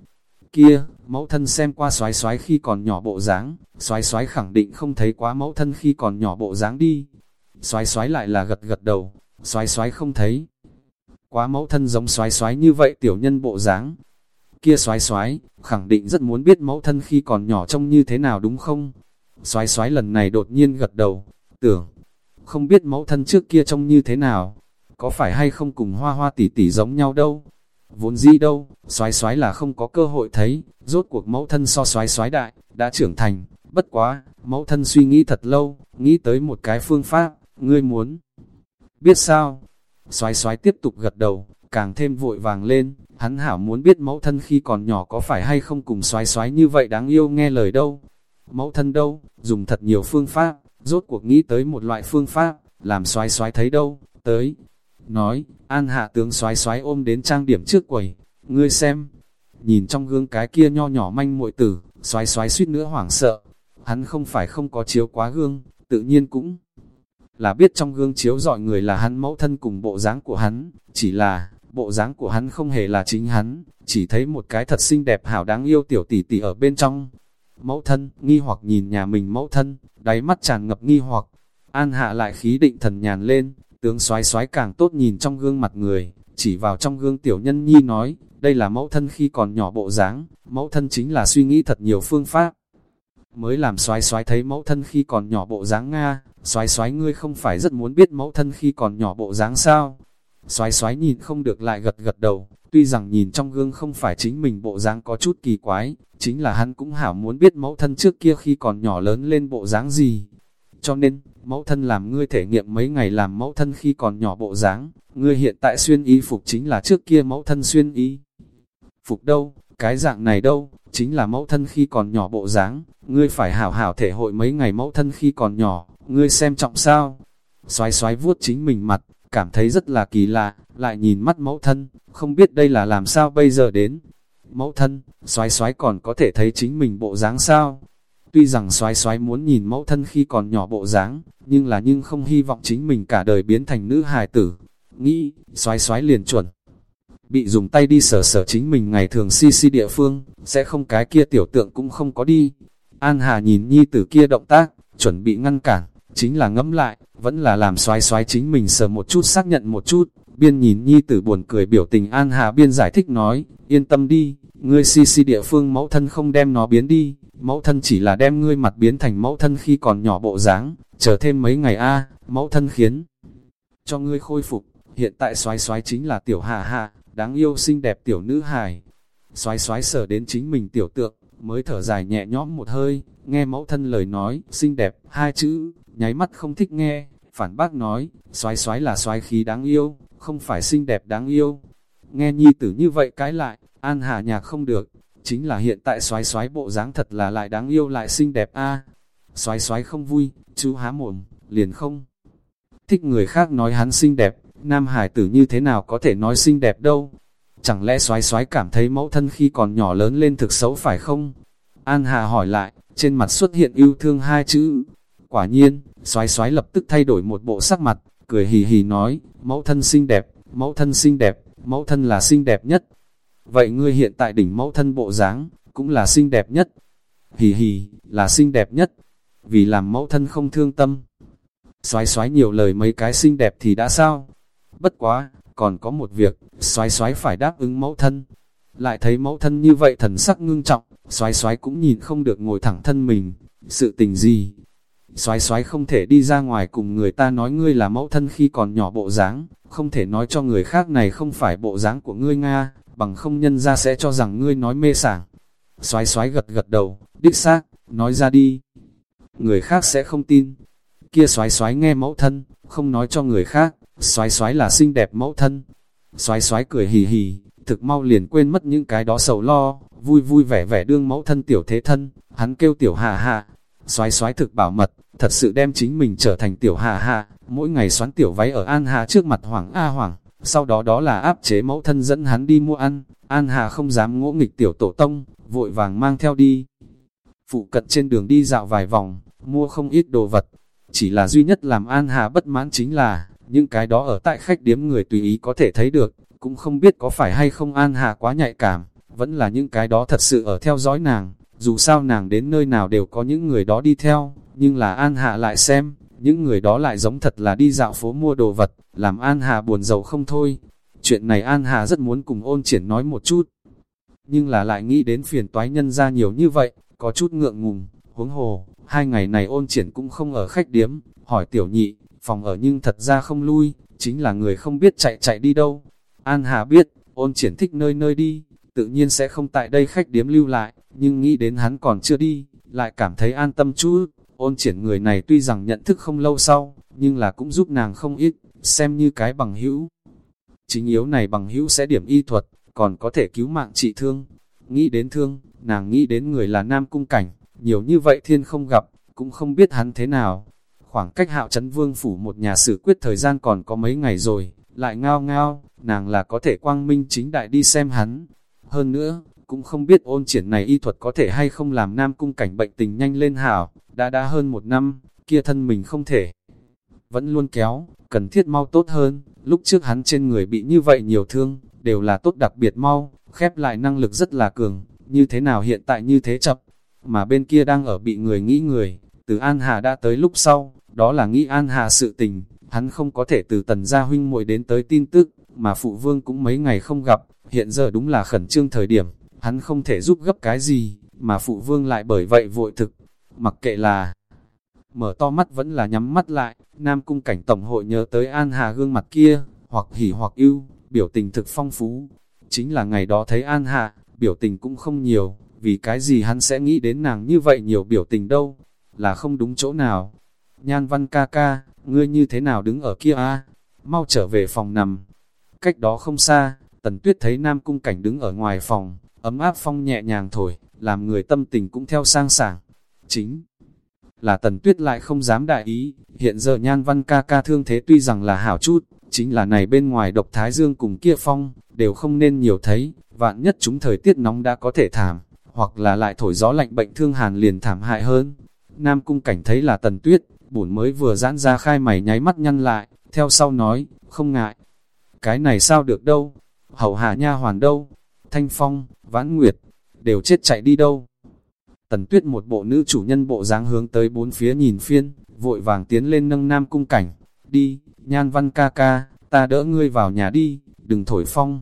Kia, mẫu thân xem qua xoái xoái khi còn nhỏ bộ dáng, xoái xoái khẳng định không thấy quá mẫu thân khi còn nhỏ bộ dáng đi. Xoái xoái lại là gật gật đầu, xoái xoái không thấy quá mẫu thân giống xoái xoái như vậy tiểu nhân bộ dáng Kia xoái xoái, khẳng định rất muốn biết mẫu thân khi còn nhỏ trông như thế nào đúng không? Xoái xoái lần này đột nhiên gật đầu, tưởng, không biết mẫu thân trước kia trông như thế nào, có phải hay không cùng hoa hoa tỷ tỷ giống nhau đâu? Vốn gì đâu, xoái xoái là không có cơ hội thấy, rốt cuộc mẫu thân so xoái xoái đại, đã trưởng thành, bất quá, mẫu thân suy nghĩ thật lâu, nghĩ tới một cái phương pháp, ngươi muốn biết sao? Xoái xoái tiếp tục gật đầu, càng thêm vội vàng lên, hắn hảo muốn biết mẫu thân khi còn nhỏ có phải hay không cùng xoái xoái như vậy đáng yêu nghe lời đâu. Mẫu thân đâu, dùng thật nhiều phương pháp, rốt cuộc nghĩ tới một loại phương pháp, làm xoái xoái thấy đâu, tới. Nói, an hạ tướng xoái xoái ôm đến trang điểm trước quầy, ngươi xem, nhìn trong gương cái kia nho nhỏ manh muội tử, xoái xoái suýt nữa hoảng sợ. hắn không phải không có chiếu quá gương, tự nhiên cũng là biết trong gương chiếu dọi người là hắn mẫu thân cùng bộ dáng của hắn, chỉ là, bộ dáng của hắn không hề là chính hắn, chỉ thấy một cái thật xinh đẹp hảo đáng yêu tiểu tỷ tỷ ở bên trong. Mẫu thân, nghi hoặc nhìn nhà mình mẫu thân, đáy mắt tràn ngập nghi hoặc, an hạ lại khí định thần nhàn lên, tướng xoái xoái càng tốt nhìn trong gương mặt người, chỉ vào trong gương tiểu nhân nhi nói, đây là mẫu thân khi còn nhỏ bộ dáng, mẫu thân chính là suy nghĩ thật nhiều phương pháp. Mới làm xoái xoái thấy mẫu thân khi còn nhỏ bộ dáng Nga, xoái xoái ngươi không phải rất muốn biết mẫu thân khi còn nhỏ bộ dáng sao? Xoái xoái nhìn không được lại gật gật đầu, tuy rằng nhìn trong gương không phải chính mình bộ dáng có chút kỳ quái, chính là hắn cũng hảo muốn biết mẫu thân trước kia khi còn nhỏ lớn lên bộ dáng gì. Cho nên, mẫu thân làm ngươi thể nghiệm mấy ngày làm mẫu thân khi còn nhỏ bộ dáng, ngươi hiện tại xuyên y phục chính là trước kia mẫu thân xuyên y. Phục đâu, cái dạng này đâu, chính là mẫu thân khi còn nhỏ bộ dáng, ngươi phải hảo hảo thể hội mấy ngày mẫu thân khi còn nhỏ, ngươi xem trọng sao. Xoái xoái vuốt chính mình mặt, cảm thấy rất là kỳ lạ, lại nhìn mắt mẫu thân, không biết đây là làm sao bây giờ đến. Mẫu thân, xoái xoái còn có thể thấy chính mình bộ dáng sao? Tuy rằng xoái xoái muốn nhìn mẫu thân khi còn nhỏ bộ dáng, nhưng là nhưng không hy vọng chính mình cả đời biến thành nữ hài tử. Nghĩ, xoái xoái liền chuẩn. Bị dùng tay đi sờ sờ chính mình ngày thường si si địa phương, sẽ không cái kia tiểu tượng cũng không có đi. An Hà nhìn nhi tử kia động tác, chuẩn bị ngăn cản, chính là ngẫm lại, vẫn là làm xoái xoái chính mình sờ một chút xác nhận một chút, biên nhìn nhi tử buồn cười biểu tình An Hà biên giải thích nói, yên tâm đi, ngươi si si địa phương mẫu thân không đem nó biến đi, mẫu thân chỉ là đem ngươi mặt biến thành mẫu thân khi còn nhỏ bộ dáng, chờ thêm mấy ngày a mẫu thân khiến cho ngươi khôi phục, hiện tại xoái xoái chính là tiểu hạ hạ, đáng yêu xinh đẹp tiểu nữ hài. Xoái xoái sở đến chính mình tiểu tượng, mới thở dài nhẹ nhõm một hơi, nghe mẫu thân lời nói, xinh đẹp, hai chữ, nháy mắt không thích nghe, phản bác nói, xoái xoái là xoái khí đáng yêu, không phải xinh đẹp đáng yêu. Nghe nhi tử như vậy cái lại, an hạ nhạc không được, chính là hiện tại xoái xoái bộ dáng thật là lại đáng yêu lại xinh đẹp a Xoái xoái không vui, chú há mồm, liền không. Thích người khác nói hắn xinh đẹp, nam hải tử như thế nào có thể nói xinh đẹp đâu. Chẳng lẽ xoái xoái cảm thấy mẫu thân khi còn nhỏ lớn lên thực xấu phải không? An Hà hỏi lại, trên mặt xuất hiện yêu thương hai chữ. Quả nhiên, xoái xoái lập tức thay đổi một bộ sắc mặt, cười hì hì nói, mẫu thân xinh đẹp, mẫu thân xinh đẹp, mẫu thân là xinh đẹp nhất. Vậy ngươi hiện tại đỉnh mẫu thân bộ dáng cũng là xinh đẹp nhất. Hì hì, là xinh đẹp nhất. Vì làm mẫu thân không thương tâm. Xoái xoái nhiều lời mấy cái xinh đẹp thì đã sao? Bất quá, còn có một việc, xoái xoái phải đáp ứng mẫu thân. Lại thấy mẫu thân như vậy thần sắc ngưng trọng, xoái xoái cũng nhìn không được ngồi thẳng thân mình. Sự tình gì? Xoái xoái không thể đi ra ngoài cùng người ta nói ngươi là mẫu thân khi còn nhỏ bộ dáng, không thể nói cho người khác này không phải bộ dáng của ngươi Nga, bằng không nhân ra sẽ cho rằng ngươi nói mê sảng. Xoái xoái gật gật đầu, đích xác, nói ra đi. Người khác sẽ không tin. Kia xoái xoái nghe mẫu thân, không nói cho người khác, xoái xoái là xinh đẹp mẫu thân. Xoái xoái cười hì hì, thực mau liền quên mất những cái đó sầu lo, vui vui vẻ vẻ đương mẫu thân tiểu thế thân, hắn kêu tiểu hà hạ. Xoái xoái thực bảo mật, thật sự đem chính mình trở thành tiểu hà hạ, mỗi ngày xoắn tiểu váy ở An Hà trước mặt Hoàng A Hoàng, sau đó đó là áp chế mẫu thân dẫn hắn đi mua ăn, An Hà không dám ngỗ nghịch tiểu tổ tông, vội vàng mang theo đi. Phụ cận trên đường đi dạo vài vòng, mua không ít đồ vật, chỉ là duy nhất làm An Hà bất mãn chính là, những cái đó ở tại khách điếm người tùy ý có thể thấy được, cũng không biết có phải hay không An Hà quá nhạy cảm, vẫn là những cái đó thật sự ở theo dõi nàng, dù sao nàng đến nơi nào đều có những người đó đi theo, nhưng là An Hạ lại xem, những người đó lại giống thật là đi dạo phố mua đồ vật, làm An Hà buồn giàu không thôi. Chuyện này An Hà rất muốn cùng ôn triển nói một chút, nhưng là lại nghĩ đến phiền toái nhân ra nhiều như vậy, có chút ngượng ngùng, huống hồ, hai ngày này ôn triển cũng không ở khách điếm, hỏi tiểu nhị, phòng ở nhưng thật ra không lui, chính là người không biết chạy chạy đi đâu. An Hà biết, ôn triển thích nơi nơi đi, tự nhiên sẽ không tại đây khách điếm lưu lại, nhưng nghĩ đến hắn còn chưa đi, lại cảm thấy an tâm chút. Ôn triển người này tuy rằng nhận thức không lâu sau, nhưng là cũng giúp nàng không ít, xem như cái bằng hữu. Chính yếu này bằng hữu sẽ điểm y thuật, còn có thể cứu mạng trị thương. Nghĩ đến thương, nàng nghĩ đến người là nam cung cảnh, nhiều như vậy thiên không gặp, cũng không biết hắn thế nào. Khoảng cách hạo chấn vương phủ một nhà xử quyết thời gian còn có mấy ngày rồi, lại ngao ngao, nàng là có thể quang minh chính đại đi xem hắn. Hơn nữa, cũng không biết ôn triển này y thuật có thể hay không làm nam cung cảnh bệnh tình nhanh lên hảo, đã đã hơn một năm, kia thân mình không thể. Vẫn luôn kéo, cần thiết mau tốt hơn, lúc trước hắn trên người bị như vậy nhiều thương, đều là tốt đặc biệt mau, khép lại năng lực rất là cường, như thế nào hiện tại như thế chậm, mà bên kia đang ở bị người nghĩ người, từ An Hà đã tới lúc sau, đó là nghĩ An Hà sự tình, hắn không có thể từ tần gia huynh muội đến tới tin tức, mà phụ vương cũng mấy ngày không gặp, hiện giờ đúng là khẩn trương thời điểm, hắn không thể giúp gấp cái gì, mà phụ vương lại bởi vậy vội thực, mặc kệ là mở to mắt vẫn là nhắm mắt lại, Nam Cung Cảnh Tổng hội nhớ tới An Hà gương mặt kia, hoặc hỉ hoặc ưu, biểu tình thực phong phú. Chính là ngày đó thấy An Hà, biểu tình cũng không nhiều, vì cái gì hắn sẽ nghĩ đến nàng như vậy nhiều biểu tình đâu, là không đúng chỗ nào. Nhan văn ca ca, ngươi như thế nào đứng ở kia a Mau trở về phòng nằm. Cách đó không xa, tần tuyết thấy Nam Cung Cảnh đứng ở ngoài phòng, ấm áp phong nhẹ nhàng thổi, làm người tâm tình cũng theo sang sảng. Chính là tần tuyết lại không dám đại ý, hiện giờ nhan văn ca ca thương thế tuy rằng là hảo chút, chính là này bên ngoài độc thái dương cùng kia phong, đều không nên nhiều thấy, vạn nhất chúng thời tiết nóng đã có thể thảm, hoặc là lại thổi gió lạnh bệnh thương hàn liền thảm hại hơn. Nam cung cảnh thấy là tần tuyết, bổn mới vừa giãn ra khai mày nháy mắt nhăn lại, theo sau nói, không ngại. Cái này sao được đâu, hậu hạ nha hoàn đâu, thanh phong, vãn nguyệt, đều chết chạy đi đâu. Tần tuyết một bộ nữ chủ nhân bộ dáng hướng tới bốn phía nhìn phiên, vội vàng tiến lên nâng nam cung cảnh. Đi, nhan văn ca ca, ta đỡ ngươi vào nhà đi, đừng thổi phong.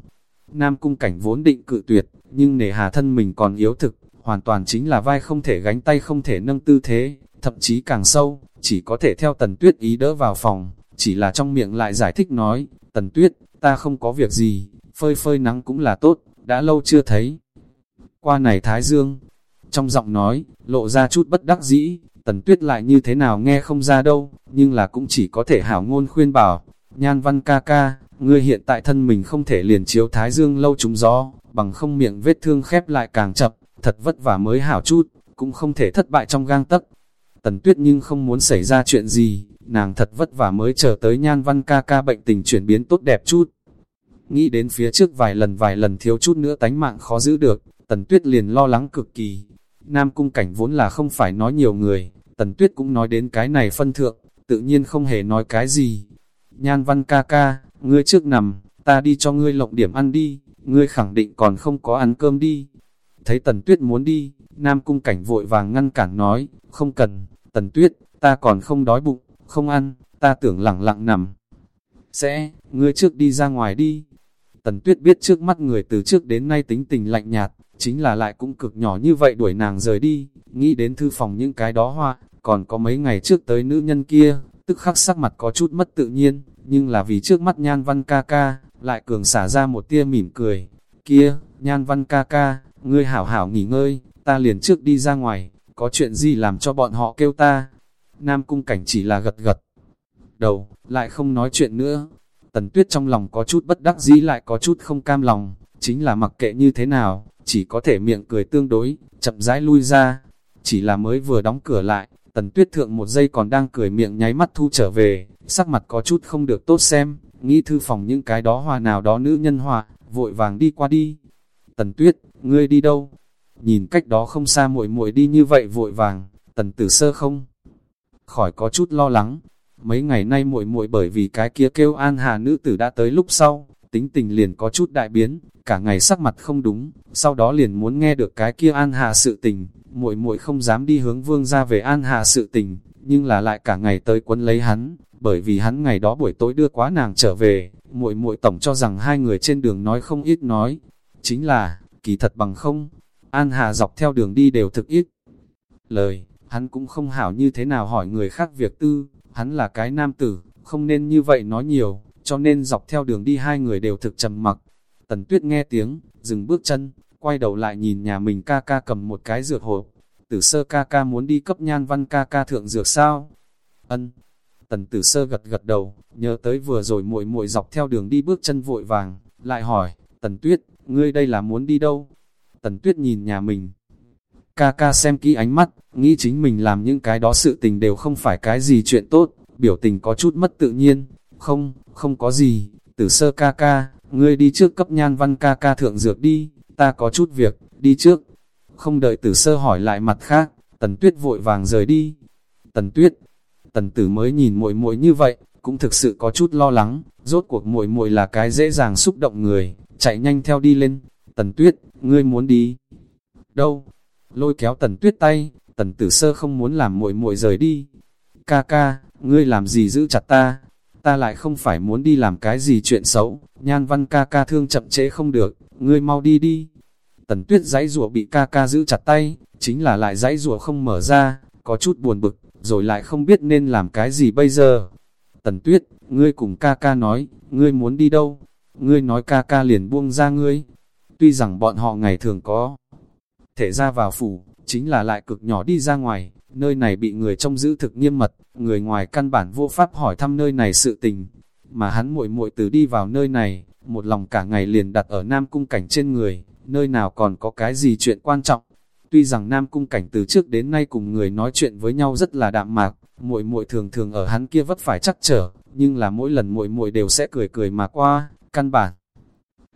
Nam cung cảnh vốn định cự tuyệt, nhưng nề hà thân mình còn yếu thực, hoàn toàn chính là vai không thể gánh tay không thể nâng tư thế, thậm chí càng sâu, chỉ có thể theo tần tuyết ý đỡ vào phòng, chỉ là trong miệng lại giải thích nói, tần tuyết, ta không có việc gì, phơi phơi nắng cũng là tốt, đã lâu chưa thấy. Qua này Thái Dương, trong giọng nói, lộ ra chút bất đắc dĩ, tần tuyết lại như thế nào nghe không ra đâu, nhưng là cũng chỉ có thể hảo ngôn khuyên bảo, nhan văn ca ca, ngươi hiện tại thân mình không thể liền chiếu thái dương lâu trúng gió, bằng không miệng vết thương khép lại càng chậm, thật vất vả mới hảo chút, cũng không thể thất bại trong gang tấc. Tần tuyết nhưng không muốn xảy ra chuyện gì, nàng thật vất vả mới chờ tới nhan văn ca ca bệnh tình chuyển biến tốt đẹp chút. Nghĩ đến phía trước vài lần vài lần thiếu chút nữa tánh mạng khó giữ được, tần tuyết liền lo lắng cực kỳ, Nam cung cảnh vốn là không phải nói nhiều người, tần tuyết cũng nói đến cái này phân thượng, tự nhiên không hề nói cái gì. Nhan văn ca ca, ngươi trước nằm, ta đi cho ngươi lộng điểm ăn đi, ngươi khẳng định còn không có ăn cơm đi. Thấy tần tuyết muốn đi, Nam cung cảnh vội vàng ngăn cản nói, không cần, tần tuyết, ta còn không đói bụng, không ăn, ta tưởng lặng lặng nằm. Sẽ, ngươi trước đi ra ngoài đi. Tần tuyết biết trước mắt người từ trước đến nay tính tình lạnh nhạt, chính là lại cũng cực nhỏ như vậy đuổi nàng rời đi, nghĩ đến thư phòng những cái đó hoa, còn có mấy ngày trước tới nữ nhân kia, tức khắc sắc mặt có chút mất tự nhiên, nhưng là vì trước mắt nhan văn ca ca, lại cường xả ra một tia mỉm cười, kia, nhan văn ca ca, ngươi hảo hảo nghỉ ngơi, ta liền trước đi ra ngoài, có chuyện gì làm cho bọn họ kêu ta, nam cung cảnh chỉ là gật gật, đầu, lại không nói chuyện nữa, tần tuyết trong lòng có chút bất đắc dĩ lại có chút không cam lòng, chính là mặc kệ như thế nào, chỉ có thể miệng cười tương đối, chậm rãi lui ra. Chỉ là mới vừa đóng cửa lại, tần tuyết thượng một giây còn đang cười miệng nháy mắt thu trở về, sắc mặt có chút không được tốt xem, nghĩ thư phòng những cái đó hoa nào đó nữ nhân hòa, vội vàng đi qua đi. Tần tuyết, ngươi đi đâu? Nhìn cách đó không xa muội muội đi như vậy vội vàng, tần tử sơ không? Khỏi có chút lo lắng, mấy ngày nay muội muội bởi vì cái kia kêu an hà nữ tử đã tới lúc sau, tính tình liền có chút đại biến, cả ngày sắc mặt không đúng, sau đó liền muốn nghe được cái kia an hà sự tình, muội muội không dám đi hướng vương ra về an hà sự tình, nhưng là lại cả ngày tới quấn lấy hắn, bởi vì hắn ngày đó buổi tối đưa quá nàng trở về, muội muội tổng cho rằng hai người trên đường nói không ít nói, chính là, kỳ thật bằng không, an hà dọc theo đường đi đều thực ít. Lời, hắn cũng không hảo như thế nào hỏi người khác việc tư, hắn là cái nam tử, không nên như vậy nói nhiều, cho nên dọc theo đường đi hai người đều thực trầm mặc. Tần tuyết nghe tiếng, dừng bước chân, quay đầu lại nhìn nhà mình ca ca cầm một cái dược hộp. Tử sơ ca ca muốn đi cấp nhan văn ca ca thượng dược sao? Ân. Tần tử sơ gật gật đầu, nhớ tới vừa rồi muội muội dọc theo đường đi bước chân vội vàng, lại hỏi, tần tuyết, ngươi đây là muốn đi đâu? Tần tuyết nhìn nhà mình. Ca ca xem kỹ ánh mắt, nghĩ chính mình làm những cái đó sự tình đều không phải cái gì chuyện tốt, biểu tình có chút mất tự nhiên, không, không có gì, tử sơ ca ca, ngươi đi trước cấp nhan văn ca ca thượng dược đi, ta có chút việc, đi trước. Không đợi tử sơ hỏi lại mặt khác, tần tuyết vội vàng rời đi. Tần tuyết, tần tử mới nhìn muội muội như vậy, cũng thực sự có chút lo lắng, rốt cuộc muội muội là cái dễ dàng xúc động người, chạy nhanh theo đi lên. Tần tuyết, ngươi muốn đi? Đâu? Lôi kéo tần tuyết tay, tần tử sơ không muốn làm muội muội rời đi. Ca ca, ngươi làm gì giữ chặt ta? Ta lại không phải muốn đi làm cái gì chuyện xấu, nhan văn ca ca thương chậm trễ không được, ngươi mau đi đi. Tần tuyết giấy rùa bị ca ca giữ chặt tay, chính là lại giấy rùa không mở ra, có chút buồn bực, rồi lại không biết nên làm cái gì bây giờ. Tần tuyết, ngươi cùng ca ca nói, ngươi muốn đi đâu? Ngươi nói ca ca liền buông ra ngươi. Tuy rằng bọn họ ngày thường có thể ra vào phủ, chính là lại cực nhỏ đi ra ngoài, nơi này bị người trông giữ thực nghiêm mật, người ngoài căn bản vô pháp hỏi thăm nơi này sự tình. Mà hắn muội muội từ đi vào nơi này, một lòng cả ngày liền đặt ở Nam Cung Cảnh trên người, nơi nào còn có cái gì chuyện quan trọng. Tuy rằng Nam Cung Cảnh từ trước đến nay cùng người nói chuyện với nhau rất là đạm mạc, muội muội thường thường ở hắn kia vất phải chắc trở, nhưng là mỗi lần muội muội đều sẽ cười cười mà qua, căn bản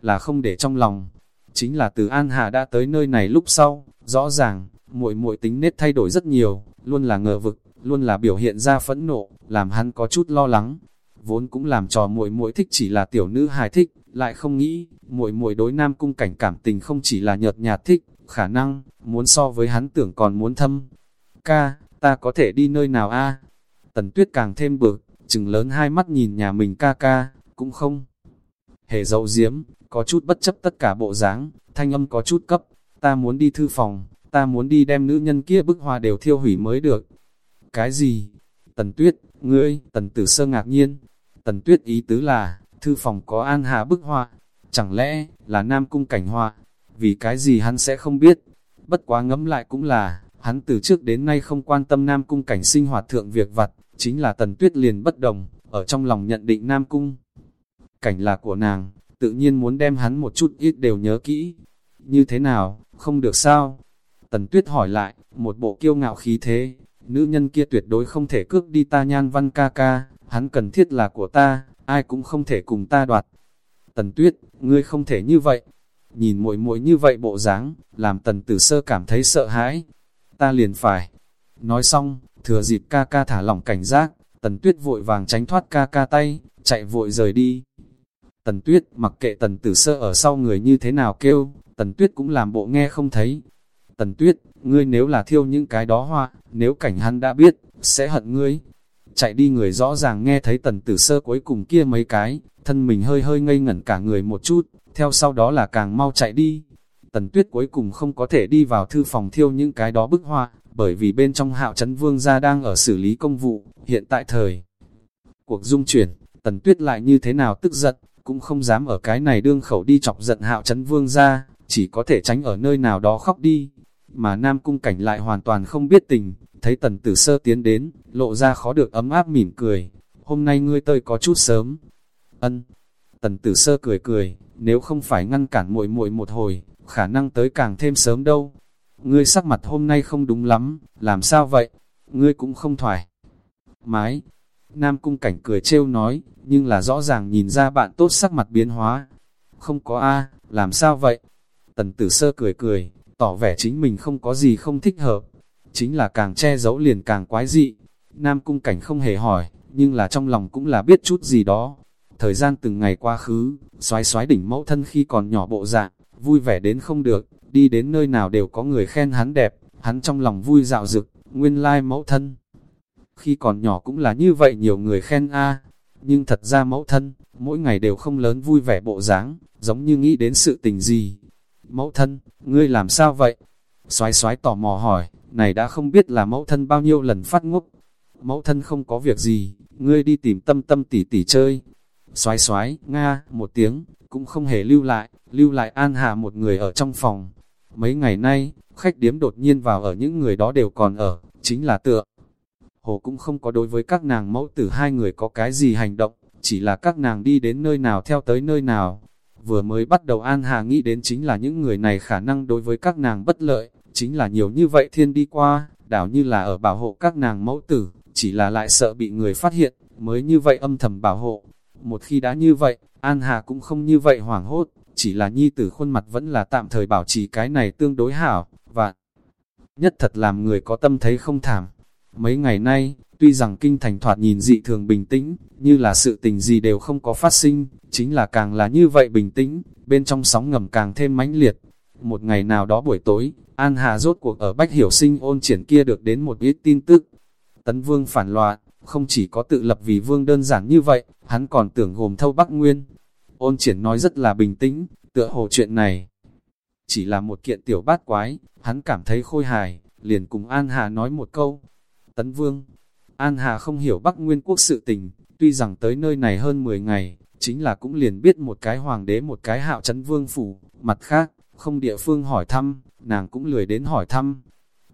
là không để trong lòng. Chính là từ An Hà đã tới nơi này lúc sau, rõ ràng, muội muội tính nết thay đổi rất nhiều, luôn là ngờ vực, luôn là biểu hiện ra phẫn nộ, làm hắn có chút lo lắng. Vốn cũng làm trò muội muội thích chỉ là tiểu nữ hài thích, lại không nghĩ, muội muội đối nam cung cảnh cảm tình không chỉ là nhợt nhạt thích, khả năng, muốn so với hắn tưởng còn muốn thâm. Ca, ta có thể đi nơi nào a? Tần tuyết càng thêm bực, chừng lớn hai mắt nhìn nhà mình ca ca, cũng không. Hề dậu diếm, có chút bất chấp tất cả bộ dáng, thanh âm có chút cấp, ta muốn đi thư phòng, ta muốn đi đem nữ nhân kia bức hoa đều thiêu hủy mới được. Cái gì? Tần tuyết, ngươi, tần tử sơ ngạc nhiên. Tần tuyết ý tứ là, thư phòng có an hà bức hoa, chẳng lẽ là nam cung cảnh hoa? Vì cái gì hắn sẽ không biết? Bất quá ngẫm lại cũng là, hắn từ trước đến nay không quan tâm nam cung cảnh sinh hoạt thượng việc vặt, chính là tần tuyết liền bất đồng, ở trong lòng nhận định nam cung. Cảnh là của nàng, tự nhiên muốn đem hắn một chút ít đều nhớ kỹ. Như thế nào, không được sao? Tần Tuyết hỏi lại, một bộ kiêu ngạo khí thế, nữ nhân kia tuyệt đối không thể cướp đi ta nhan văn ca ca, hắn cần thiết là của ta, ai cũng không thể cùng ta đoạt. Tần Tuyết, ngươi không thể như vậy. Nhìn muội muội như vậy bộ dáng, làm tần tử sơ cảm thấy sợ hãi. Ta liền phải. Nói xong, thừa dịp ca ca thả lỏng cảnh giác, tần tuyết vội vàng tránh thoát ca ca tay, chạy vội rời đi. Tần tuyết mặc kệ tần tử sơ ở sau người như thế nào kêu, tần tuyết cũng làm bộ nghe không thấy, Tần tuyết, ngươi nếu là thiêu những cái đó hoa, nếu cảnh hắn đã biết, sẽ hận ngươi. Chạy đi người rõ ràng nghe thấy tần tử sơ cuối cùng kia mấy cái, thân mình hơi hơi ngây ngẩn cả người một chút, theo sau đó là càng mau chạy đi. Tần tuyết cuối cùng không có thể đi vào thư phòng thiêu những cái đó bức hoa, bởi vì bên trong hạo chấn vương gia đang ở xử lý công vụ, hiện tại thời. Cuộc dung chuyển, tần tuyết lại như thế nào tức giận, cũng không dám ở cái này đương khẩu đi chọc giận hạo chấn vương gia, chỉ có thể tránh ở nơi nào đó khóc đi mà Nam Cung Cảnh lại hoàn toàn không biết tình, thấy tần tử sơ tiến đến, lộ ra khó được ấm áp mỉm cười, hôm nay ngươi tơi có chút sớm. Ân, tần tử sơ cười cười, nếu không phải ngăn cản muội muội một hồi, khả năng tới càng thêm sớm đâu. Ngươi sắc mặt hôm nay không đúng lắm, làm sao vậy? Ngươi cũng không thoải mái. Nam Cung Cảnh cười trêu nói, nhưng là rõ ràng nhìn ra bạn tốt sắc mặt biến hóa. Không có a làm sao vậy? Tần tử sơ cười cười, tỏ vẻ chính mình không có gì không thích hợp, chính là càng che giấu liền càng quái dị. Nam cung cảnh không hề hỏi, nhưng là trong lòng cũng là biết chút gì đó. Thời gian từng ngày qua khứ, xoái xoái đỉnh mẫu thân khi còn nhỏ bộ dạng, vui vẻ đến không được, đi đến nơi nào đều có người khen hắn đẹp, hắn trong lòng vui dạo dực, nguyên lai mẫu thân. Khi còn nhỏ cũng là như vậy nhiều người khen a nhưng thật ra mẫu thân, mỗi ngày đều không lớn vui vẻ bộ dáng, giống như nghĩ đến sự tình gì, Mẫu thân, ngươi làm sao vậy? Xoái xoái tò mò hỏi, này đã không biết là mẫu thân bao nhiêu lần phát ngốc. Mẫu thân không có việc gì, ngươi đi tìm tâm tâm tỉ tỉ chơi. Xoái xoái, Nga, một tiếng, cũng không hề lưu lại, lưu lại an hà một người ở trong phòng. Mấy ngày nay, khách điếm đột nhiên vào ở những người đó đều còn ở, chính là tựa. Hồ cũng không có đối với các nàng mẫu tử hai người có cái gì hành động, chỉ là các nàng đi đến nơi nào theo tới nơi nào, Vừa mới bắt đầu An Hà nghĩ đến chính là những người này khả năng đối với các nàng bất lợi, chính là nhiều như vậy thiên đi qua, đảo như là ở bảo hộ các nàng mẫu tử, chỉ là lại sợ bị người phát hiện, mới như vậy âm thầm bảo hộ. Một khi đã như vậy, An Hà cũng không như vậy hoảng hốt, chỉ là nhi tử khuôn mặt vẫn là tạm thời bảo trì cái này tương đối hảo, và nhất thật làm người có tâm thấy không thảm. Mấy ngày nay, tuy rằng kinh thành thoạt nhìn dị thường bình tĩnh, như là sự tình gì đều không có phát sinh, chính là càng là như vậy bình tĩnh, bên trong sóng ngầm càng thêm mãnh liệt. Một ngày nào đó buổi tối, An Hà rốt cuộc ở Bách Hiểu Sinh ôn triển kia được đến một ít tin tức. Tấn Vương phản loạn, không chỉ có tự lập vì vương đơn giản như vậy, hắn còn tưởng gồm thâu Bắc Nguyên. Ôn triển nói rất là bình tĩnh, tựa hồ chuyện này. Chỉ là một kiện tiểu bát quái, hắn cảm thấy khôi hài, liền cùng An Hà nói một câu. Tấn Vương, An Hà không hiểu Bắc Nguyên quốc sự tình, tuy rằng tới nơi này hơn 10 ngày, chính là cũng liền biết một cái hoàng đế một cái hạo chấn vương phủ, mặt khác, không địa phương hỏi thăm, nàng cũng lười đến hỏi thăm.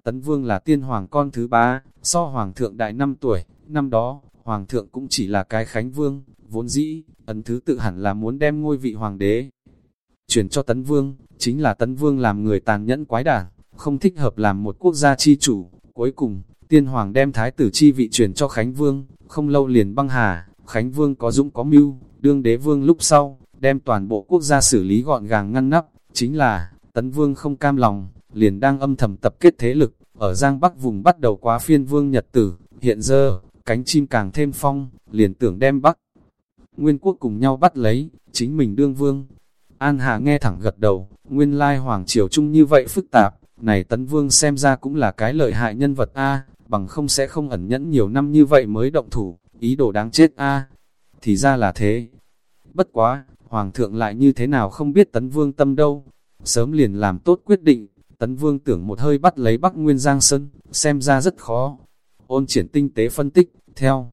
Tấn Vương là tiên hoàng con thứ ba, so hoàng thượng đại 5 tuổi, năm đó, hoàng thượng cũng chỉ là cái khánh vương, vốn dĩ, ấn thứ tự hẳn là muốn đem ngôi vị hoàng đế. Chuyển cho Tấn Vương, chính là Tấn Vương làm người tàn nhẫn quái đản, không thích hợp làm một quốc gia chi chủ. Cuối cùng, tiên hoàng đem thái tử chi vị truyền cho Khánh Vương, không lâu liền băng hà, Khánh Vương có dũng có mưu, đương đế vương lúc sau, đem toàn bộ quốc gia xử lý gọn gàng ngăn nắp, chính là, Tấn Vương không cam lòng, liền đang âm thầm tập kết thế lực, ở Giang Bắc vùng bắt đầu quá phiên vương nhật tử, hiện giờ, cánh chim càng thêm phong, liền tưởng đem Bắc. Nguyên quốc cùng nhau bắt lấy, chính mình đương vương. An Hà nghe thẳng gật đầu, nguyên lai hoàng triều chung như vậy phức tạp, này tấn vương xem ra cũng là cái lợi hại nhân vật A, bằng không sẽ không ẩn nhẫn nhiều năm như vậy mới động thủ, ý đồ đáng chết A. Thì ra là thế. Bất quá, hoàng thượng lại như thế nào không biết tấn vương tâm đâu. Sớm liền làm tốt quyết định, tấn vương tưởng một hơi bắt lấy Bắc Nguyên Giang Sơn, xem ra rất khó. Ôn triển tinh tế phân tích, theo.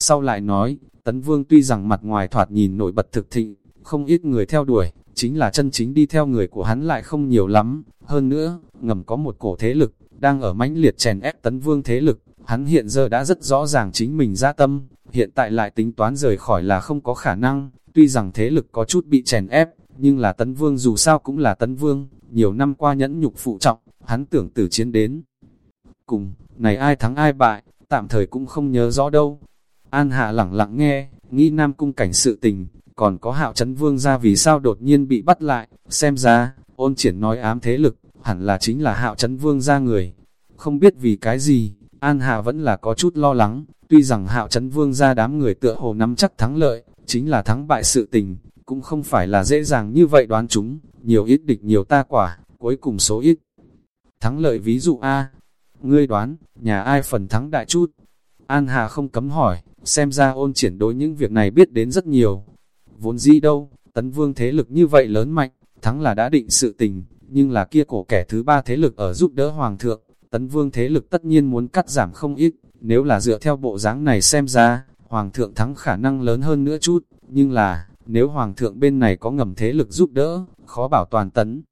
Sau lại nói, tấn vương tuy rằng mặt ngoài thoạt nhìn nổi bật thực thịnh, không ít người theo đuổi, chính là chân chính đi theo người của hắn lại không nhiều lắm. Hơn nữa, ngầm có một cổ thế lực, đang ở mãnh liệt chèn ép tấn vương thế lực, hắn hiện giờ đã rất rõ ràng chính mình ra tâm, hiện tại lại tính toán rời khỏi là không có khả năng, tuy rằng thế lực có chút bị chèn ép, nhưng là tấn vương dù sao cũng là tấn vương, nhiều năm qua nhẫn nhục phụ trọng, hắn tưởng tử chiến đến. Cùng, này ai thắng ai bại, tạm thời cũng không nhớ rõ đâu. An Hạ lẳng lặng nghe, nghĩ Nam Cung cảnh sự tình, còn có hạo chấn vương ra vì sao đột nhiên bị bắt lại, xem ra, ôn triển nói ám thế lực, hẳn là chính là hạo chấn vương ra người. Không biết vì cái gì, An hà vẫn là có chút lo lắng, tuy rằng hạo chấn vương ra đám người tựa hồ nắm chắc thắng lợi, chính là thắng bại sự tình, cũng không phải là dễ dàng như vậy đoán chúng, nhiều ít địch nhiều ta quả, cuối cùng số ít. Thắng lợi ví dụ A, ngươi đoán, nhà ai phần thắng đại chút? An Hà không cấm hỏi, xem ra ôn triển đối những việc này biết đến rất nhiều. Vốn dĩ đâu, tấn vương thế lực như vậy lớn mạnh, thắng là đã định sự tình, nhưng là kia cổ kẻ thứ ba thế lực ở giúp đỡ hoàng thượng, tấn vương thế lực tất nhiên muốn cắt giảm không ít, nếu là dựa theo bộ dáng này xem ra, hoàng thượng thắng khả năng lớn hơn nữa chút, nhưng là, nếu hoàng thượng bên này có ngầm thế lực giúp đỡ, khó bảo toàn tấn.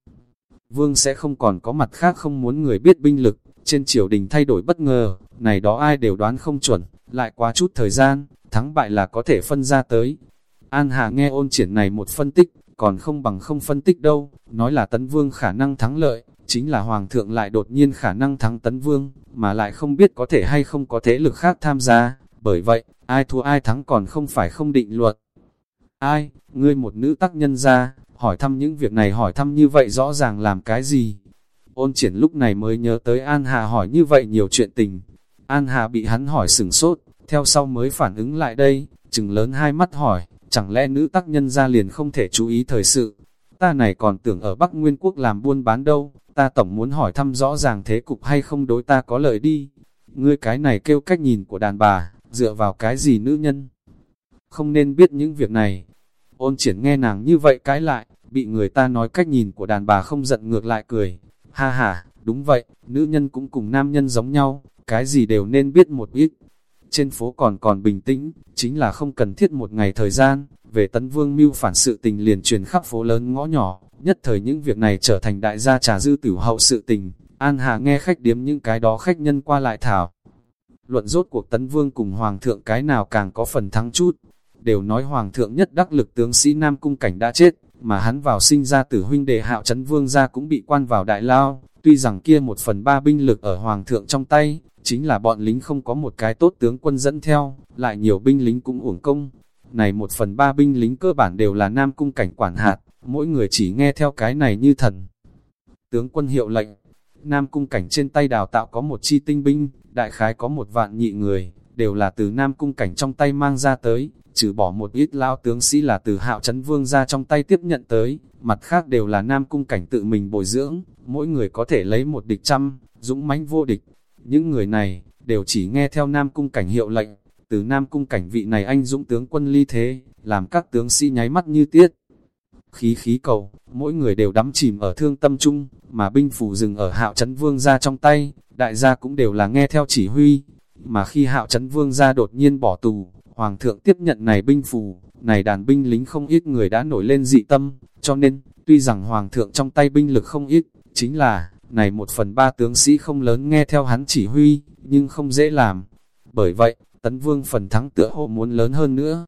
Vương sẽ không còn có mặt khác không muốn người biết binh lực, trên triều đình thay đổi bất ngờ, này đó ai đều đoán không chuẩn, lại quá chút thời gian, thắng bại là có thể phân ra tới. An Hà nghe ôn triển này một phân tích, còn không bằng không phân tích đâu, nói là tấn vương khả năng thắng lợi, chính là hoàng thượng lại đột nhiên khả năng thắng tấn vương, mà lại không biết có thể hay không có thế lực khác tham gia, bởi vậy, ai thua ai thắng còn không phải không định luật. Ai, ngươi một nữ tác nhân ra, hỏi thăm những việc này hỏi thăm như vậy rõ ràng làm cái gì? Ôn triển lúc này mới nhớ tới An Hà hỏi như vậy nhiều chuyện tình. An Hà bị hắn hỏi sửng sốt, theo sau mới phản ứng lại đây, chừng lớn hai mắt hỏi, chẳng lẽ nữ tác nhân ra liền không thể chú ý thời sự. Ta này còn tưởng ở Bắc Nguyên Quốc làm buôn bán đâu, ta tổng muốn hỏi thăm rõ ràng thế cục hay không đối ta có lợi đi. Ngươi cái này kêu cách nhìn của đàn bà, dựa vào cái gì nữ nhân? Không nên biết những việc này. Ôn triển nghe nàng như vậy cái lại, bị người ta nói cách nhìn của đàn bà không giận ngược lại cười. Ha ha, đúng vậy, nữ nhân cũng cùng nam nhân giống nhau, cái gì đều nên biết một ít. Trên phố còn còn bình tĩnh, chính là không cần thiết một ngày thời gian, về tấn vương mưu phản sự tình liền truyền khắp phố lớn ngõ nhỏ, nhất thời những việc này trở thành đại gia trà dư tử hậu sự tình. An Hà nghe khách điếm những cái đó khách nhân qua lại thảo. Luận rốt cuộc tấn vương cùng hoàng thượng cái nào càng có phần thắng chút, đều nói hoàng thượng nhất đắc lực tướng sĩ Nam Cung Cảnh đã chết, mà hắn vào sinh ra tử huynh đệ hạo chấn vương ra cũng bị quan vào đại lao, tuy rằng kia một phần ba binh lực ở hoàng thượng trong tay, chính là bọn lính không có một cái tốt tướng quân dẫn theo, lại nhiều binh lính cũng uổng công. Này một phần ba binh lính cơ bản đều là Nam Cung Cảnh quản hạt, mỗi người chỉ nghe theo cái này như thần. Tướng quân hiệu lệnh, Nam Cung Cảnh trên tay đào tạo có một chi tinh binh, đại khái có một vạn nhị người, đều là từ Nam Cung Cảnh trong tay mang ra tới, trừ bỏ một ít lao tướng sĩ là từ hạo chấn vương ra trong tay tiếp nhận tới, mặt khác đều là Nam Cung Cảnh tự mình bồi dưỡng, mỗi người có thể lấy một địch trăm, dũng mãnh vô địch. Những người này, đều chỉ nghe theo Nam Cung Cảnh hiệu lệnh, từ Nam Cung Cảnh vị này anh dũng tướng quân ly thế, làm các tướng sĩ nháy mắt như tiết. Khí khí cầu, mỗi người đều đắm chìm ở thương tâm chung, mà binh phủ dừng ở hạo chấn vương ra trong tay, đại gia cũng đều là nghe theo chỉ huy. Mà khi hạo chấn vương ra đột nhiên bỏ tù, hoàng thượng tiếp nhận này binh phủ, này đàn binh lính không ít người đã nổi lên dị tâm, cho nên, tuy rằng hoàng thượng trong tay binh lực không ít, chính là, này một phần ba tướng sĩ không lớn nghe theo hắn chỉ huy, nhưng không dễ làm. Bởi vậy, tấn vương phần thắng tựa hộ muốn lớn hơn nữa.